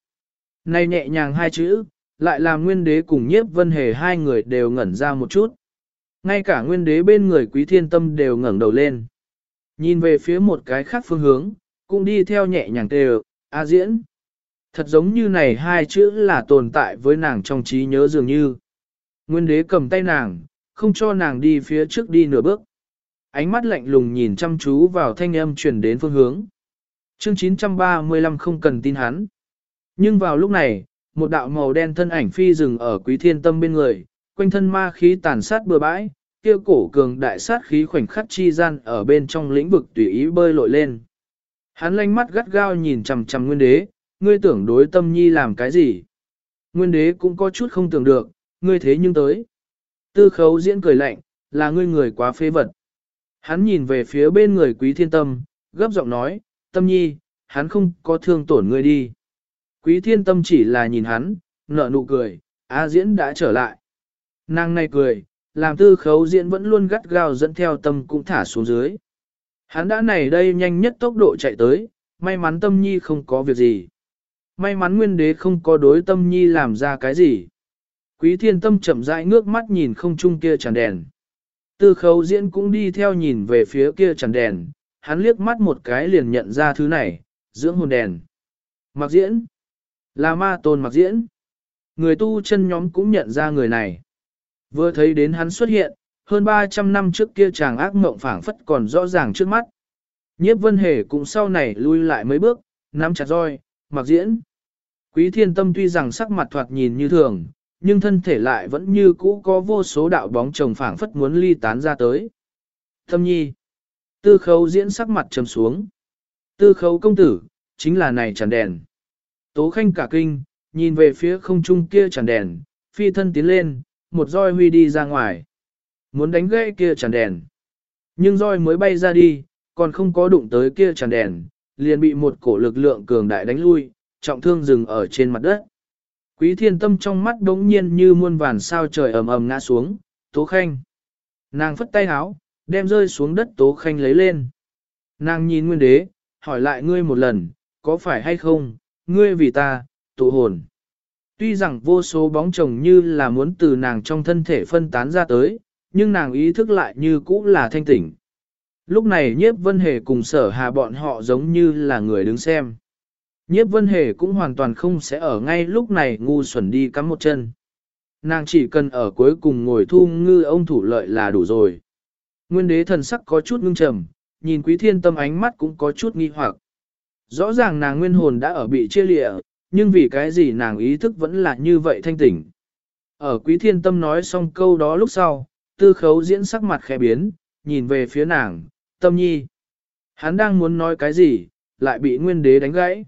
Này nhẹ nhàng hai chữ, lại làm nguyên đế cùng nhiếp vân hề hai người đều ngẩn ra một chút. Ngay cả nguyên đế bên người quý thiên tâm đều ngẩng đầu lên. Nhìn về phía một cái khác phương hướng, cũng đi theo nhẹ nhàng tề A Diễn. Thật giống như này hai chữ là tồn tại với nàng trong trí nhớ dường như. Nguyên đế cầm tay nàng, không cho nàng đi phía trước đi nửa bước ánh mắt lạnh lùng nhìn chăm chú vào thanh âm truyền đến phương hướng. Chương 935 không cần tin hắn. Nhưng vào lúc này, một đạo màu đen thân ảnh phi dừng ở quý thiên tâm bên người, quanh thân ma khí tàn sát bừa bãi, kia cổ cường đại sát khí khoảnh khắc chi gian ở bên trong lĩnh vực tùy ý bơi lội lên. Hắn lanh mắt gắt gao nhìn chằm chằm nguyên đế, ngươi tưởng đối tâm nhi làm cái gì? Nguyên đế cũng có chút không tưởng được, ngươi thế nhưng tới. Tư khấu diễn cười lạnh, là ngươi người quá phê vật. Hắn nhìn về phía bên người quý thiên tâm, gấp giọng nói, tâm nhi, hắn không có thương tổn ngươi đi. Quý thiên tâm chỉ là nhìn hắn, nở nụ cười, á diễn đã trở lại. Nàng này cười, làm tư khấu diễn vẫn luôn gắt gao dẫn theo tâm cũng thả xuống dưới. Hắn đã này đây nhanh nhất tốc độ chạy tới, may mắn tâm nhi không có việc gì. May mắn nguyên đế không có đối tâm nhi làm ra cái gì. Quý thiên tâm chậm rãi ngước mắt nhìn không trung kia chẳng đèn. Tư khấu diễn cũng đi theo nhìn về phía kia chẳng đèn, hắn liếc mắt một cái liền nhận ra thứ này, dưỡng hồn đèn. Mặc diễn, là ma tôn mặc diễn. Người tu chân nhóm cũng nhận ra người này. Vừa thấy đến hắn xuất hiện, hơn 300 năm trước kia chàng ác mộng phảng phất còn rõ ràng trước mắt. Nhiếp vân hề cũng sau này lui lại mấy bước, nắm chặt roi, mặc diễn. Quý thiên tâm tuy rằng sắc mặt thoạt nhìn như thường, nhưng thân thể lại vẫn như cũ có vô số đạo bóng chồng phảng phất muốn ly tán ra tới. Thâm nhi. Tư khấu diễn sắc mặt trầm xuống. Tư khấu công tử, chính là này chẳng đèn. Tố khanh cả kinh, nhìn về phía không trung kia chẳng đèn, phi thân tiến lên, một roi huy đi ra ngoài. Muốn đánh gãy kia chản đèn. Nhưng roi mới bay ra đi, còn không có đụng tới kia chản đèn, liền bị một cổ lực lượng cường đại đánh lui, trọng thương dừng ở trên mặt đất. Quý thiên tâm trong mắt đống nhiên như muôn vàn sao trời ầm ầm ngã xuống, tố khanh. Nàng phất tay háo, đem rơi xuống đất tố khanh lấy lên. Nàng nhìn nguyên đế, hỏi lại ngươi một lần, có phải hay không, ngươi vì ta, tụ hồn. Tuy rằng vô số bóng chồng như là muốn từ nàng trong thân thể phân tán ra tới, nhưng nàng ý thức lại như cũ là thanh tỉnh. Lúc này nhiếp vân hề cùng sở hà bọn họ giống như là người đứng xem. Nhiếp vân hề cũng hoàn toàn không sẽ ở ngay lúc này ngu xuẩn đi cắm một chân. Nàng chỉ cần ở cuối cùng ngồi thu ngư ông thủ lợi là đủ rồi. Nguyên đế thần sắc có chút ngưng trầm, nhìn quý thiên tâm ánh mắt cũng có chút nghi hoặc. Rõ ràng nàng nguyên hồn đã ở bị chia lịa, nhưng vì cái gì nàng ý thức vẫn là như vậy thanh tỉnh. Ở quý thiên tâm nói xong câu đó lúc sau, tư khấu diễn sắc mặt khẽ biến, nhìn về phía nàng, tâm nhi. Hắn đang muốn nói cái gì, lại bị nguyên đế đánh gãy.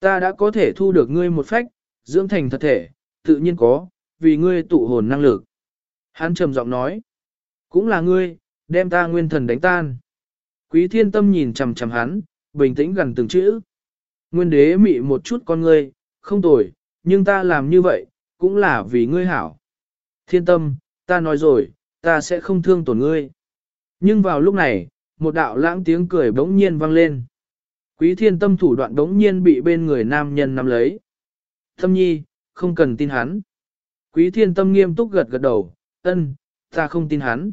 Ta đã có thể thu được ngươi một phách, dưỡng thành thật thể, tự nhiên có, vì ngươi tụ hồn năng lực. Hắn trầm giọng nói, cũng là ngươi, đem ta nguyên thần đánh tan. Quý thiên tâm nhìn chằm chằm hắn, bình tĩnh gần từng chữ. Nguyên đế mị một chút con ngươi, không tồi, nhưng ta làm như vậy, cũng là vì ngươi hảo. Thiên tâm, ta nói rồi, ta sẽ không thương tổn ngươi. Nhưng vào lúc này, một đạo lãng tiếng cười bỗng nhiên vang lên. Quý thiên tâm thủ đoạn bỗng nhiên bị bên người nam nhân nắm lấy. Tâm nhi, không cần tin hắn. Quý thiên tâm nghiêm túc gật gật đầu, ân, ta không tin hắn.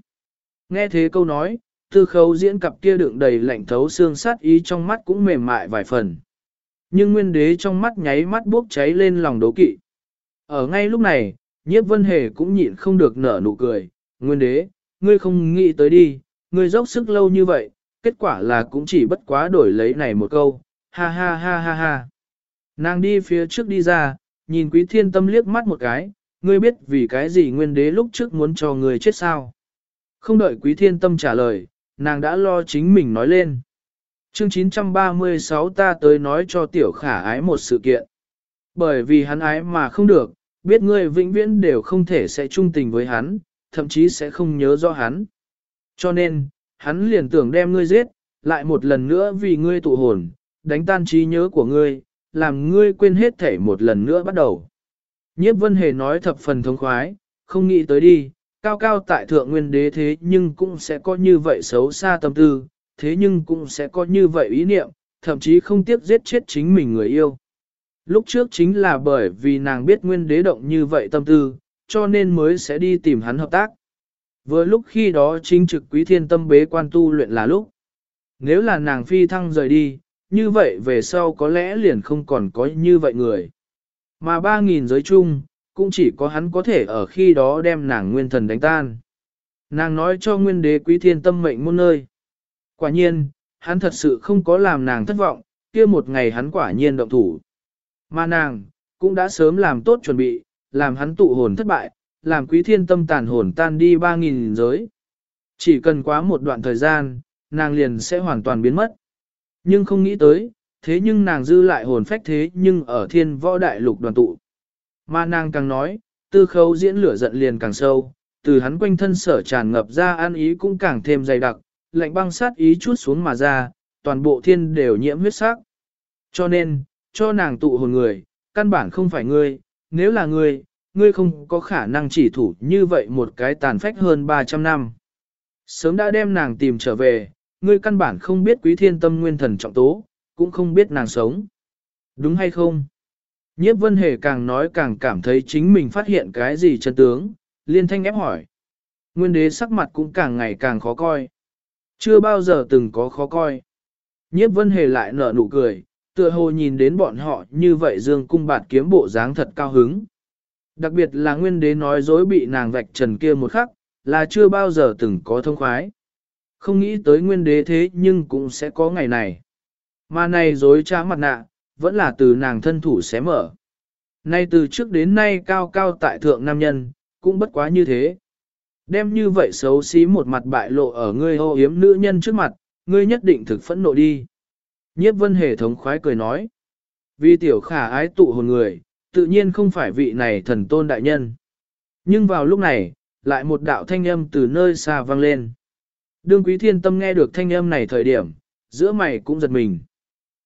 Nghe thế câu nói, tư khấu diễn cặp kia đựng đầy lạnh thấu xương sát ý trong mắt cũng mềm mại vài phần. Nhưng nguyên đế trong mắt nháy mắt bốc cháy lên lòng đố kỵ. Ở ngay lúc này, nhiếp vân hề cũng nhịn không được nở nụ cười. Nguyên đế, ngươi không nghĩ tới đi, ngươi dốc sức lâu như vậy, kết quả là cũng chỉ bất quá đổi lấy này một câu, ha ha ha ha ha. Nàng đi phía trước đi ra, nhìn quý thiên tâm liếc mắt một cái, ngươi biết vì cái gì nguyên đế lúc trước muốn cho ngươi chết sao. Không đợi quý thiên tâm trả lời, nàng đã lo chính mình nói lên. Chương 936 ta tới nói cho tiểu khả ái một sự kiện. Bởi vì hắn ái mà không được, biết ngươi vĩnh viễn đều không thể sẽ trung tình với hắn, thậm chí sẽ không nhớ rõ hắn. Cho nên, hắn liền tưởng đem ngươi giết, lại một lần nữa vì ngươi tụ hồn, đánh tan trí nhớ của ngươi, làm ngươi quên hết thể một lần nữa bắt đầu. Nhiếp vân hề nói thập phần thống khoái, không nghĩ tới đi, cao cao tại thượng nguyên đế thế nhưng cũng sẽ có như vậy xấu xa tâm tư, thế nhưng cũng sẽ có như vậy ý niệm, thậm chí không tiếc giết chết chính mình người yêu. Lúc trước chính là bởi vì nàng biết nguyên đế động như vậy tâm tư, cho nên mới sẽ đi tìm hắn hợp tác. Vừa lúc khi đó chính trực quý thiên tâm bế quan tu luyện là lúc. Nếu là nàng phi thăng rời đi, như vậy về sau có lẽ liền không còn có như vậy người. Mà ba nghìn giới chung, cũng chỉ có hắn có thể ở khi đó đem nàng nguyên thần đánh tan. Nàng nói cho nguyên đế quý thiên tâm mệnh muôn nơi. Quả nhiên, hắn thật sự không có làm nàng thất vọng, kia một ngày hắn quả nhiên động thủ. Mà nàng, cũng đã sớm làm tốt chuẩn bị, làm hắn tụ hồn thất bại, làm quý thiên tâm tàn hồn tan đi 3.000 giới. Chỉ cần quá một đoạn thời gian, nàng liền sẽ hoàn toàn biến mất. Nhưng không nghĩ tới, thế nhưng nàng dư lại hồn phách thế nhưng ở thiên võ đại lục đoàn tụ. Mà nàng càng nói, tư khấu diễn lửa giận liền càng sâu, từ hắn quanh thân sở tràn ngập ra an ý cũng càng thêm dày đặc, lạnh băng sát ý chút xuống mà ra, toàn bộ thiên đều nhiễm huyết sắc. Cho nên, cho nàng tụ hồn người, căn bản không phải ngươi, nếu là ngươi, ngươi không có khả năng chỉ thủ như vậy một cái tàn phách hơn 300 năm. Sớm đã đem nàng tìm trở về, ngươi căn bản không biết quý thiên tâm nguyên thần trọng tố, cũng không biết nàng sống. Đúng hay không? Nhiếp vân hề càng nói càng cảm thấy chính mình phát hiện cái gì chân tướng, liên thanh ép hỏi. Nguyên đế sắc mặt cũng càng ngày càng khó coi. Chưa bao giờ từng có khó coi. Nhiếp vân hề lại nở nụ cười, tựa hồ nhìn đến bọn họ như vậy dương cung bạt kiếm bộ dáng thật cao hứng. Đặc biệt là nguyên đế nói dối bị nàng vạch trần kia một khắc, là chưa bao giờ từng có thông khoái. Không nghĩ tới nguyên đế thế nhưng cũng sẽ có ngày này. Mà này dối trá mặt nạ, vẫn là từ nàng thân thủ xé mở. Nay từ trước đến nay cao cao tại thượng nam nhân, cũng bất quá như thế. Đem như vậy xấu xí một mặt bại lộ ở ngươi hô hiếm nữ nhân trước mặt, ngươi nhất định thực phẫn nộ đi. Nhiếp vân hệ thống khoái cười nói. Vì tiểu khả ái tụ hồn người, tự nhiên không phải vị này thần tôn đại nhân. Nhưng vào lúc này, lại một đạo thanh âm từ nơi xa vang lên. Đương quý thiên tâm nghe được thanh âm này thời điểm, giữa mày cũng giật mình.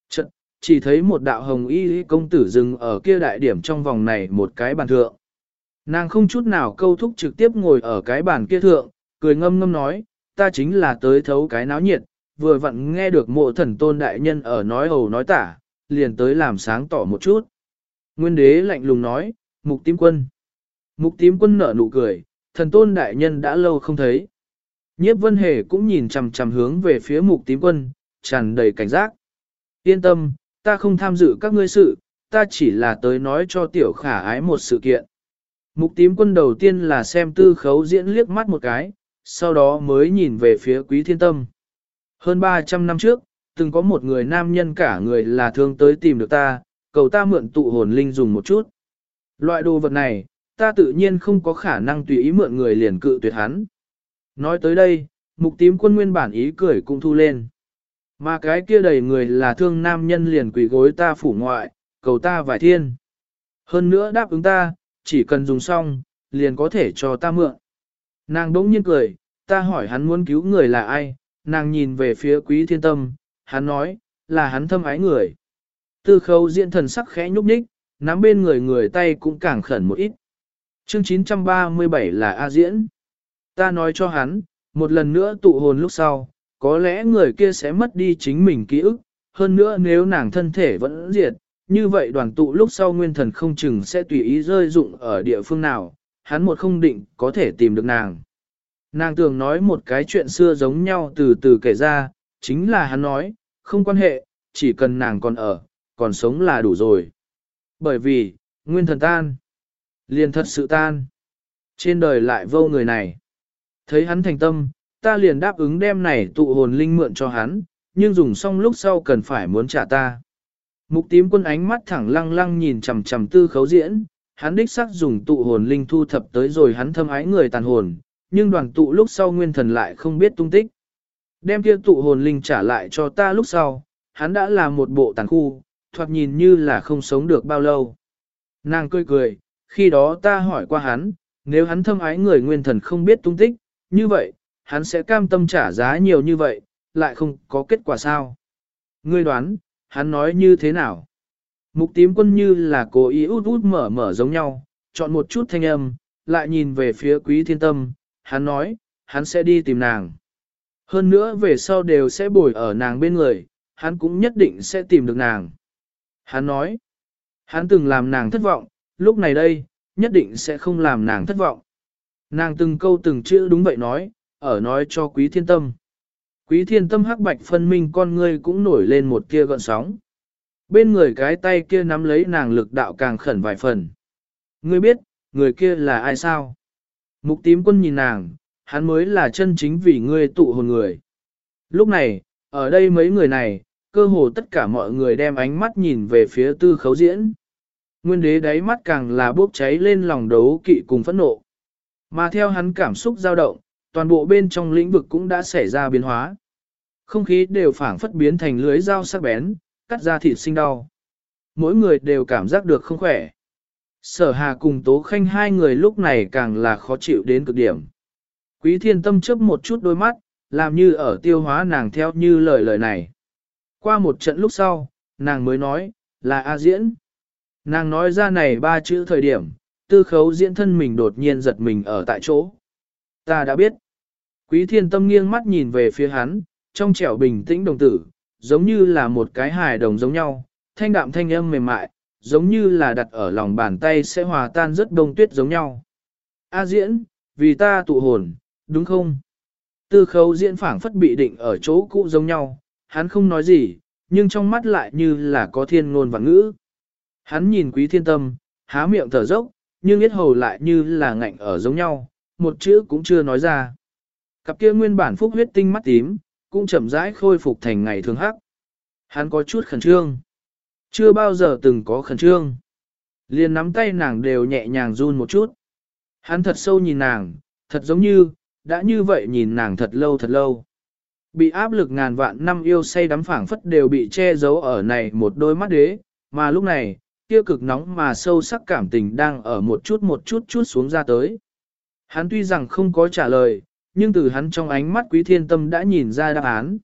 Chật, chỉ thấy một đạo hồng y công tử dừng ở kia đại điểm trong vòng này một cái bàn thượng. Nàng không chút nào câu thúc trực tiếp ngồi ở cái bàn kia thượng, cười ngâm ngâm nói, ta chính là tới thấu cái náo nhiệt, vừa vặn nghe được mộ thần tôn đại nhân ở nói hầu nói tả, liền tới làm sáng tỏ một chút. Nguyên đế lạnh lùng nói, mục tím quân. Mục tím quân nở nụ cười, thần tôn đại nhân đã lâu không thấy. Nhiếp vân hề cũng nhìn chằm chằm hướng về phía mục tím quân, tràn đầy cảnh giác. Yên tâm, ta không tham dự các ngươi sự, ta chỉ là tới nói cho tiểu khả ái một sự kiện. Mục tím quân đầu tiên là xem tư khấu diễn liếc mắt một cái, sau đó mới nhìn về phía quý thiên tâm. Hơn 300 năm trước, từng có một người nam nhân cả người là thương tới tìm được ta, cầu ta mượn tụ hồn linh dùng một chút. Loại đồ vật này, ta tự nhiên không có khả năng tùy ý mượn người liền cự tuyệt hắn. Nói tới đây, mục tím quân nguyên bản ý cười cũng thu lên. Mà cái kia đầy người là thương nam nhân liền quỷ gối ta phủ ngoại, cầu ta vài thiên. Hơn nữa đáp ứng ta, chỉ cần dùng xong, liền có thể cho ta mượn. Nàng đỗng nhiên cười, ta hỏi hắn muốn cứu người là ai, nàng nhìn về phía quý thiên tâm, hắn nói, là hắn thâm ái người. Tư khâu diễn thần sắc khẽ nhúc nhích, nắm bên người người tay cũng càng khẩn một ít. Chương 937 là A diễn. Ta nói cho hắn, một lần nữa tụ hồn lúc sau, có lẽ người kia sẽ mất đi chính mình ký ức, hơn nữa nếu nàng thân thể vẫn diệt, như vậy đoàn tụ lúc sau nguyên thần không chừng sẽ tùy ý rơi dụng ở địa phương nào, hắn một không định có thể tìm được nàng. Nàng tưởng nói một cái chuyện xưa giống nhau từ từ kể ra, chính là hắn nói, không quan hệ, chỉ cần nàng còn ở, còn sống là đủ rồi. Bởi vì, nguyên thần tan, liền thật sự tan. Trên đời lại vô người này. Thấy hắn thành tâm, ta liền đáp ứng đem này tụ hồn linh mượn cho hắn, nhưng dùng xong lúc sau cần phải muốn trả ta. Mục tím quân ánh mắt thẳng lăng lăng nhìn chằm chằm tư khấu diễn, hắn đích xác dùng tụ hồn linh thu thập tới rồi hắn thâm ái người tàn hồn, nhưng đoàn tụ lúc sau nguyên thần lại không biết tung tích. Đem kia tụ hồn linh trả lại cho ta lúc sau, hắn đã là một bộ tàn khu, thoạt nhìn như là không sống được bao lâu. Nàng cười cười, khi đó ta hỏi qua hắn, nếu hắn thâm ái người nguyên thần không biết tung tích, như vậy, hắn sẽ cam tâm trả giá nhiều như vậy, lại không có kết quả sao. Ngươi đoán, hắn nói như thế nào? Mục tím quân như là cố ý út út mở mở giống nhau, chọn một chút thanh âm, lại nhìn về phía quý thiên tâm, hắn nói, hắn sẽ đi tìm nàng. Hơn nữa về sau đều sẽ bồi ở nàng bên người, hắn cũng nhất định sẽ tìm được nàng. Hắn nói, hắn từng làm nàng thất vọng, lúc này đây, nhất định sẽ không làm nàng thất vọng. Nàng từng câu từng chữ đúng vậy nói, ở nói cho quý thiên tâm. Quý thiên tâm hắc bạch phân minh con ngươi cũng nổi lên một kia gọn sóng. Bên người cái tay kia nắm lấy nàng lực đạo càng khẩn vài phần. Ngươi biết, người kia là ai sao? Mục tím quân nhìn nàng, hắn mới là chân chính vì ngươi tụ hồn người. Lúc này, ở đây mấy người này, cơ hồ tất cả mọi người đem ánh mắt nhìn về phía tư khấu diễn. Nguyên đế đáy mắt càng là bốc cháy lên lòng đấu kỵ cùng phẫn nộ. Mà theo hắn cảm xúc dao động, toàn bộ bên trong lĩnh vực cũng đã xảy ra biến hóa. Không khí đều phảng phất biến thành lưới dao sắc bén, cắt ra thịt sinh đau. Mỗi người đều cảm giác được không khỏe. Sở hà cùng Tố Khanh hai người lúc này càng là khó chịu đến cực điểm. Quý thiên tâm chớp một chút đôi mắt, làm như ở tiêu hóa nàng theo như lời lời này. Qua một trận lúc sau, nàng mới nói, là A diễn. Nàng nói ra này ba chữ thời điểm, tư khấu diễn thân mình đột nhiên giật mình ở tại chỗ. Ta đã biết. Quý thiên tâm nghiêng mắt nhìn về phía hắn, trong trẻo bình tĩnh đồng tử, giống như là một cái hài đồng giống nhau, thanh đạm thanh âm mềm mại, giống như là đặt ở lòng bàn tay sẽ hòa tan rất đông tuyết giống nhau. A diễn, vì ta tụ hồn, đúng không? Tư khấu diễn phảng phất bị định ở chỗ cũ giống nhau, hắn không nói gì, nhưng trong mắt lại như là có thiên ngôn và ngữ. Hắn nhìn quý thiên tâm, há miệng thở dốc, nhưng biết hầu lại như là ngạnh ở giống nhau, một chữ cũng chưa nói ra. Cặp kia nguyên bản phúc huyết tinh mắt tím, cũng chậm rãi khôi phục thành ngày thường hắc. Hắn có chút khẩn trương. Chưa bao giờ từng có khẩn trương. Liền nắm tay nàng đều nhẹ nhàng run một chút. Hắn thật sâu nhìn nàng, thật giống như, đã như vậy nhìn nàng thật lâu thật lâu. Bị áp lực ngàn vạn năm yêu say đắm phảng phất đều bị che giấu ở này một đôi mắt đế, mà lúc này, kia cực nóng mà sâu sắc cảm tình đang ở một chút một chút chút xuống ra tới. Hắn tuy rằng không có trả lời, nhưng từ hắn trong ánh mắt quý thiên tâm đã nhìn ra đáp án.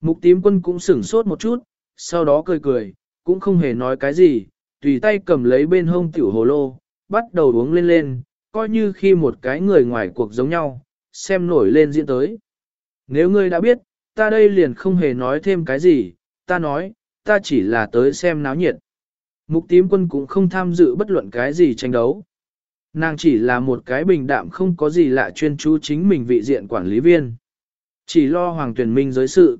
Mục tím quân cũng sửng sốt một chút, sau đó cười cười, cũng không hề nói cái gì, tùy tay cầm lấy bên hông tiểu hồ lô, bắt đầu uống lên lên, coi như khi một cái người ngoài cuộc giống nhau, xem nổi lên diễn tới. Nếu ngươi đã biết, ta đây liền không hề nói thêm cái gì, ta nói, ta chỉ là tới xem náo nhiệt. Mục tím quân cũng không tham dự bất luận cái gì tranh đấu. Nàng chỉ là một cái bình đạm không có gì lạ chuyên chú chính mình vị diện quản lý viên. Chỉ lo hoàng tuyển minh giới sự.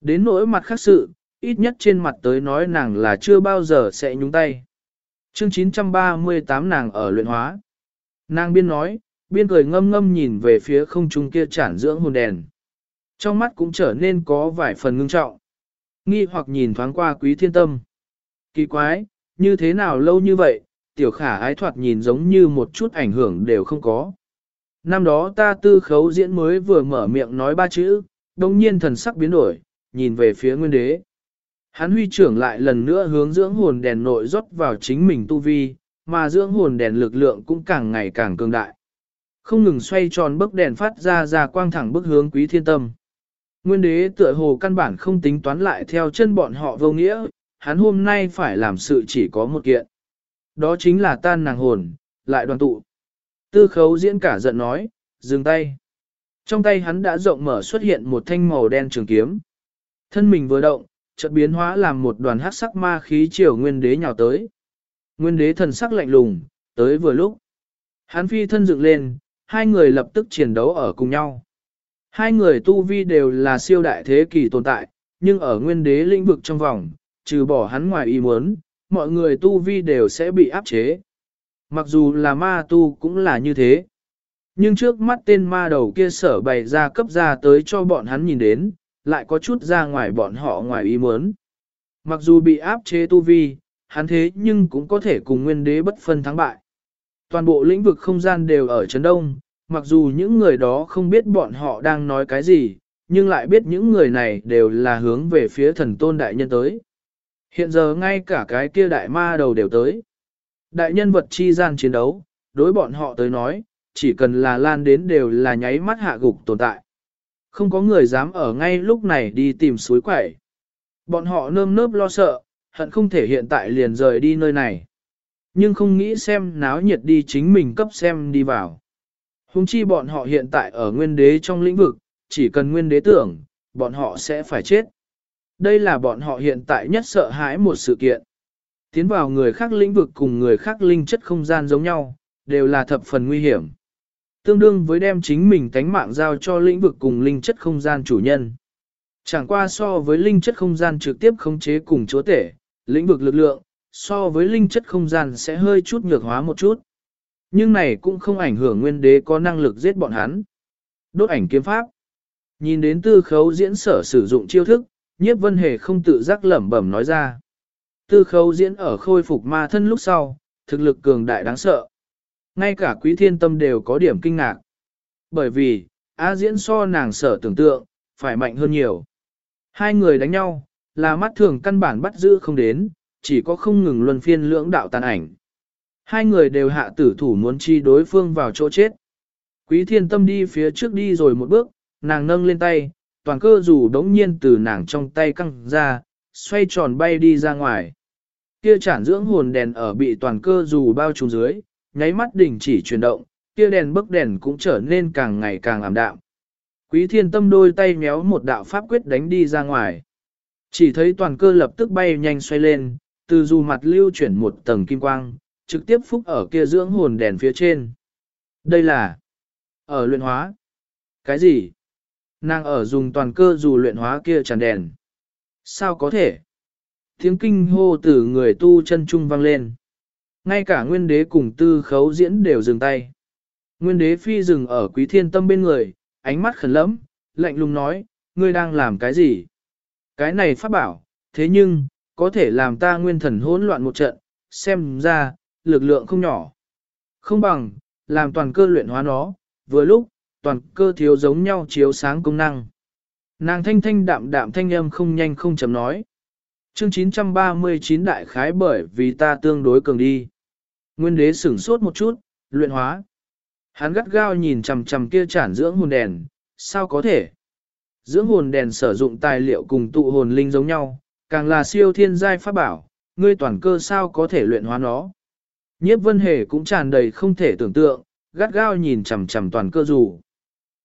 Đến nỗi mặt khác sự, ít nhất trên mặt tới nói nàng là chưa bao giờ sẽ nhúng tay. Chương 938 nàng ở luyện hóa. Nàng biên nói, biên cười ngâm ngâm nhìn về phía không trung kia chản dưỡng hồn đèn. Trong mắt cũng trở nên có vài phần ngưng trọng. Nghi hoặc nhìn thoáng qua quý thiên tâm. Kỳ quái, như thế nào lâu như vậy, tiểu khả ái thoạt nhìn giống như một chút ảnh hưởng đều không có. Năm đó ta tư khấu diễn mới vừa mở miệng nói ba chữ, đồng nhiên thần sắc biến đổi, nhìn về phía nguyên đế. Hắn huy trưởng lại lần nữa hướng dưỡng hồn đèn nội rót vào chính mình tu vi, mà dưỡng hồn đèn lực lượng cũng càng ngày càng cường đại. Không ngừng xoay tròn bức đèn phát ra ra quang thẳng bức hướng quý thiên tâm. Nguyên đế tựa hồ căn bản không tính toán lại theo chân bọn họ vô nghĩa, hắn hôm nay phải làm sự chỉ có một kiện. Đó chính là tan nàng hồn, lại đoàn tụ. Tư khấu diễn cả giận nói, dừng tay. Trong tay hắn đã rộng mở xuất hiện một thanh màu đen trường kiếm. Thân mình vừa động, chợt biến hóa làm một đoàn hắc sắc ma khí chiều nguyên đế nhào tới. Nguyên đế thần sắc lạnh lùng, tới vừa lúc. Hắn phi thân dựng lên, hai người lập tức chiến đấu ở cùng nhau. Hai người tu vi đều là siêu đại thế kỷ tồn tại, nhưng ở nguyên đế lĩnh vực trong vòng, trừ bỏ hắn ngoài ý muốn, mọi người tu vi đều sẽ bị áp chế. Mặc dù là ma tu cũng là như thế. Nhưng trước mắt tên ma đầu kia sở bày ra cấp ra tới cho bọn hắn nhìn đến, lại có chút ra ngoài bọn họ ngoài ý muốn. Mặc dù bị áp chế tu vi, hắn thế nhưng cũng có thể cùng nguyên đế bất phân thắng bại. Toàn bộ lĩnh vực không gian đều ở Trấn Đông, mặc dù những người đó không biết bọn họ đang nói cái gì, nhưng lại biết những người này đều là hướng về phía thần tôn đại nhân tới. Hiện giờ ngay cả cái kia đại ma đầu đều tới. Đại nhân vật chi gian chiến đấu, đối bọn họ tới nói, chỉ cần là lan đến đều là nháy mắt hạ gục tồn tại. Không có người dám ở ngay lúc này đi tìm suối quẩy. Bọn họ nơm nớp lo sợ, hận không thể hiện tại liền rời đi nơi này. Nhưng không nghĩ xem náo nhiệt đi chính mình cấp xem đi vào. Hùng chi bọn họ hiện tại ở nguyên đế trong lĩnh vực, chỉ cần nguyên đế tưởng, bọn họ sẽ phải chết. Đây là bọn họ hiện tại nhất sợ hãi một sự kiện. Tiến vào người khác lĩnh vực cùng người khác linh chất không gian giống nhau, đều là thập phần nguy hiểm. Tương đương với đem chính mình tánh mạng giao cho lĩnh vực cùng linh chất không gian chủ nhân. Chẳng qua so với linh chất không gian trực tiếp khống chế cùng chúa tể, lĩnh vực lực lượng, so với linh chất không gian sẽ hơi chút nhược hóa một chút. Nhưng này cũng không ảnh hưởng nguyên đế có năng lực giết bọn hắn. Đốt ảnh kiếm pháp. Nhìn đến tư khấu diễn sở sử dụng chiêu thức, nhiếp vân hề không tự giác lẩm bẩm nói ra. Tư khấu diễn ở khôi phục ma thân lúc sau, thực lực cường đại đáng sợ. Ngay cả quý thiên tâm đều có điểm kinh ngạc. Bởi vì, A diễn so nàng sở tưởng tượng, phải mạnh hơn nhiều. Hai người đánh nhau, là mắt thường căn bản bắt giữ không đến, chỉ có không ngừng luân phiên lưỡng đạo tàn ảnh. Hai người đều hạ tử thủ muốn chi đối phương vào chỗ chết. Quý thiên tâm đi phía trước đi rồi một bước, nàng nâng lên tay, toàn cơ dù đống nhiên từ nàng trong tay căng ra, xoay tròn bay đi ra ngoài. Kia chản dưỡng hồn đèn ở bị toàn cơ dù bao trùm dưới, nháy mắt đỉnh chỉ chuyển động, kia đèn bức đèn cũng trở nên càng ngày càng ảm đạm. Quý thiên tâm đôi tay méo một đạo pháp quyết đánh đi ra ngoài. Chỉ thấy toàn cơ lập tức bay nhanh xoay lên, từ dù mặt lưu chuyển một tầng kim quang, trực tiếp phúc ở kia dưỡng hồn đèn phía trên. Đây là ở luyện hóa. Cái gì? Nàng ở dùng toàn cơ dù luyện hóa kia tràn đèn. Sao có thể? Tiếng kinh hô từ người tu chân trung vang lên. Ngay cả nguyên đế cùng tư khấu diễn đều dừng tay. Nguyên đế phi dừng ở quý thiên tâm bên người, ánh mắt khẩn lẫm, lạnh lùng nói, ngươi đang làm cái gì? Cái này pháp bảo, thế nhưng, có thể làm ta nguyên thần hỗn loạn một trận, xem ra, lực lượng không nhỏ. Không bằng, làm toàn cơ luyện hóa nó, vừa lúc, toàn cơ thiếu giống nhau chiếu sáng công năng. Nàng thanh thanh đạm đạm thanh âm không nhanh không chậm nói. Chương 939 đại khái bởi vì ta tương đối cường đi. Nguyên đế sửng sốt một chút, luyện hóa. Hắn gắt gao nhìn chằm chằm kia chản dưỡng hồn đèn, sao có thể? Dưỡng hồn đèn sử dụng tài liệu cùng tụ hồn linh giống nhau, càng là siêu thiên giai pháp bảo, ngươi toàn cơ sao có thể luyện hóa nó. Nhiếp vân hề cũng tràn đầy không thể tưởng tượng, gắt gao nhìn chằm chằm toàn cơ rủ,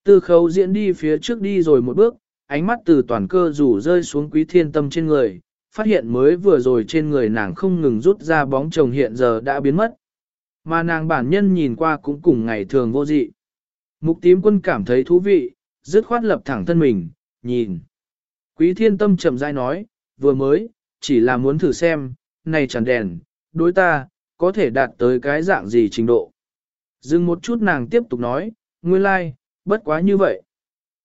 Tư khấu diễn đi phía trước đi rồi một bước, ánh mắt từ toàn cơ rủ rơi xuống quý thiên tâm trên người, phát hiện mới vừa rồi trên người nàng không ngừng rút ra bóng chồng hiện giờ đã biến mất. Mà nàng bản nhân nhìn qua cũng cùng ngày thường vô dị. Mục tím quân cảm thấy thú vị, dứt khoát lập thẳng thân mình, nhìn. Quý thiên tâm chậm rãi nói, vừa mới, chỉ là muốn thử xem, này chẳng đèn, đối ta, có thể đạt tới cái dạng gì trình độ. Dừng một chút nàng tiếp tục nói, nguyên lai, like, bất quá như vậy.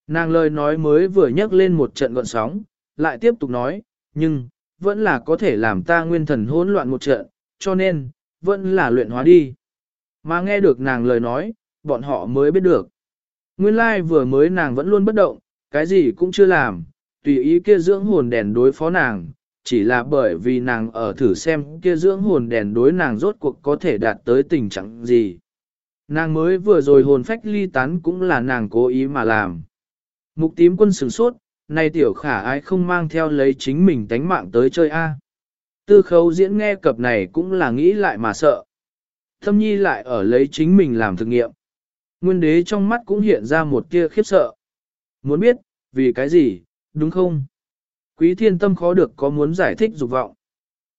Nàng lời nói mới vừa nhắc lên một trận gọn sóng, lại tiếp tục nói, nhưng, vẫn là có thể làm ta nguyên thần hỗn loạn một trận, cho nên, vẫn là luyện hóa đi. Mà nghe được nàng lời nói, bọn họ mới biết được. Nguyên lai like vừa mới nàng vẫn luôn bất động, cái gì cũng chưa làm, tùy ý kia dưỡng hồn đèn đối phó nàng, chỉ là bởi vì nàng ở thử xem kia dưỡng hồn đèn đối nàng rốt cuộc có thể đạt tới tình trạng gì. Nàng mới vừa rồi hồn phách ly tán cũng là nàng cố ý mà làm. Mục tím quân sửng sốt, này tiểu khả ai không mang theo lấy chính mình tánh mạng tới chơi A. Tư khấu diễn nghe cập này cũng là nghĩ lại mà sợ. Thâm nhi lại ở lấy chính mình làm thực nghiệm. Nguyên đế trong mắt cũng hiện ra một tia khiếp sợ. Muốn biết, vì cái gì, đúng không? Quý thiên tâm khó được có muốn giải thích dục vọng.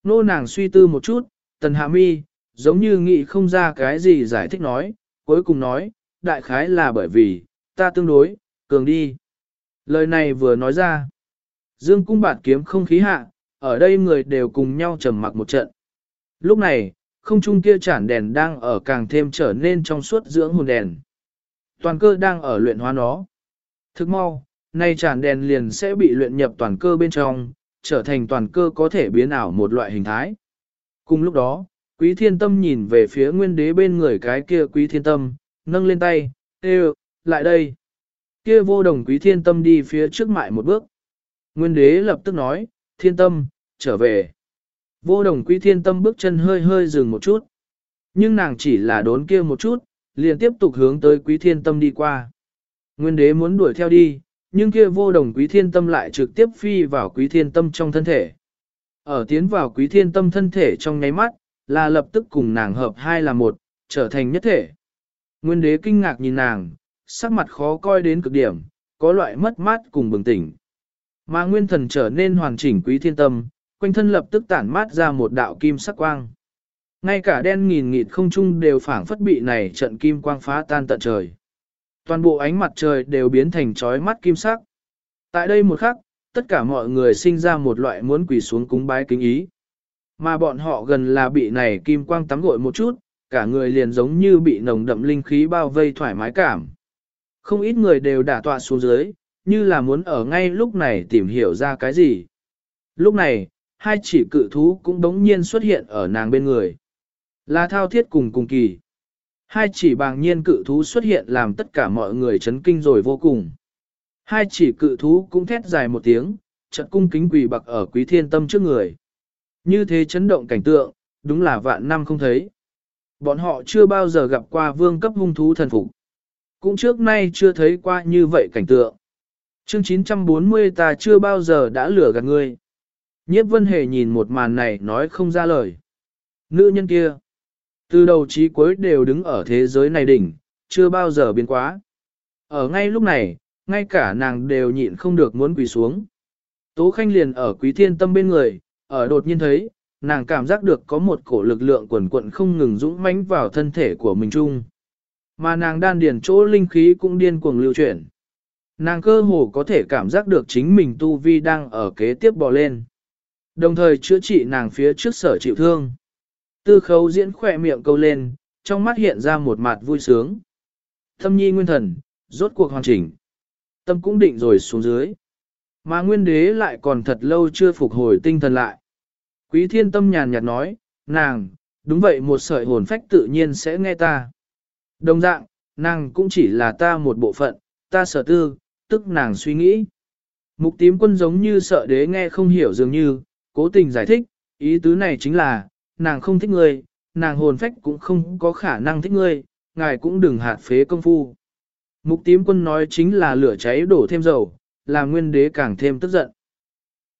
Nô nàng suy tư một chút, tần hạ mi, giống như nghĩ không ra cái gì giải thích nói, cuối cùng nói, đại khái là bởi vì, ta tương đối, cường đi. Lời này vừa nói ra, dương cung bạt kiếm không khí hạ, ở đây người đều cùng nhau trầm mặc một trận. Lúc này, không trung kia chản đèn đang ở càng thêm trở nên trong suốt dưỡng hồn đèn. Toàn cơ đang ở luyện hóa nó. Thức mau, nay tràn đèn liền sẽ bị luyện nhập toàn cơ bên trong, trở thành toàn cơ có thể biến ảo một loại hình thái. Cùng lúc đó, quý thiên tâm nhìn về phía nguyên đế bên người cái kia quý thiên tâm, nâng lên tay, Ê, lại đây. Kia vô đồng quý thiên tâm đi phía trước mại một bước. Nguyên đế lập tức nói, thiên tâm, trở về. Vô đồng quý thiên tâm bước chân hơi hơi dừng một chút. Nhưng nàng chỉ là đốn kia một chút, liền tiếp tục hướng tới quý thiên tâm đi qua. Nguyên đế muốn đuổi theo đi, nhưng kia vô đồng quý thiên tâm lại trực tiếp phi vào quý thiên tâm trong thân thể. Ở tiến vào quý thiên tâm thân thể trong nháy mắt, là lập tức cùng nàng hợp hai là một, trở thành nhất thể. Nguyên đế kinh ngạc nhìn nàng, sắc mặt khó coi đến cực điểm, có loại mất mát cùng bừng tỉnh. Mà nguyên thần trở nên hoàn chỉnh quý thiên tâm, quanh thân lập tức tản mát ra một đạo kim sắc quang. Ngay cả đen nghìn nghịt không trung đều phảng phất bị này trận kim quang phá tan tận trời. Toàn bộ ánh mặt trời đều biến thành chói mắt kim sắc. Tại đây một khắc, tất cả mọi người sinh ra một loại muốn quỳ xuống cúng bái kính ý. Mà bọn họ gần là bị này kim quang tắm gội một chút, cả người liền giống như bị nồng đậm linh khí bao vây thoải mái cảm. Không ít người đều đả tọa xuống dưới, như là muốn ở ngay lúc này tìm hiểu ra cái gì. Lúc này, hai chỉ cự thú cũng đống nhiên xuất hiện ở nàng bên người. Là thao thiết cùng cùng kỳ. Hai chỉ bàng nhiên cự thú xuất hiện làm tất cả mọi người chấn kinh rồi vô cùng. Hai chỉ cự thú cũng thét dài một tiếng, trận cung kính quỳ bạc ở quý thiên tâm trước người. Như thế chấn động cảnh tượng, đúng là vạn năm không thấy. Bọn họ chưa bao giờ gặp qua vương cấp hung thú thần phục. Cũng trước nay chưa thấy qua như vậy cảnh tượng. Chương 940 ta chưa bao giờ đã lừa gạt ngươi. Nhiếp vân hề nhìn một màn này nói không ra lời. Nữ nhân kia, từ đầu chí cuối đều đứng ở thế giới này đỉnh, chưa bao giờ biến quá. Ở ngay lúc này, ngay cả nàng đều nhịn không được muốn quỳ xuống. Tố Khanh liền ở quý thiên tâm bên người, ở đột nhiên thấy, nàng cảm giác được có một cổ lực lượng quần quận không ngừng dũng mãnh vào thân thể của mình chung. Mà nàng đan điền chỗ linh khí cũng điên cuồng lưu chuyển. Nàng cơ hồ có thể cảm giác được chính mình tu vi đang ở kế tiếp bò lên. Đồng thời chữa trị nàng phía trước sở chịu thương. Tư khấu diễn khỏe miệng câu lên, trong mắt hiện ra một mặt vui sướng. Thâm nhi nguyên thần, rốt cuộc hoàn chỉnh. Tâm cũng định rồi xuống dưới. Mà nguyên đế lại còn thật lâu chưa phục hồi tinh thần lại. Quý thiên tâm nhàn nhạt nói, nàng, đúng vậy một sợi hồn phách tự nhiên sẽ nghe ta. Đồng dạng, nàng cũng chỉ là ta một bộ phận, ta sở tư, tức nàng suy nghĩ. Mục tím quân giống như sợ đế nghe không hiểu dường như, cố tình giải thích, ý tứ này chính là, nàng không thích ngươi, nàng hồn phách cũng không có khả năng thích ngươi, ngài cũng đừng hạt phế công phu. Mục tím quân nói chính là lửa cháy đổ thêm dầu, làm nguyên đế càng thêm tức giận.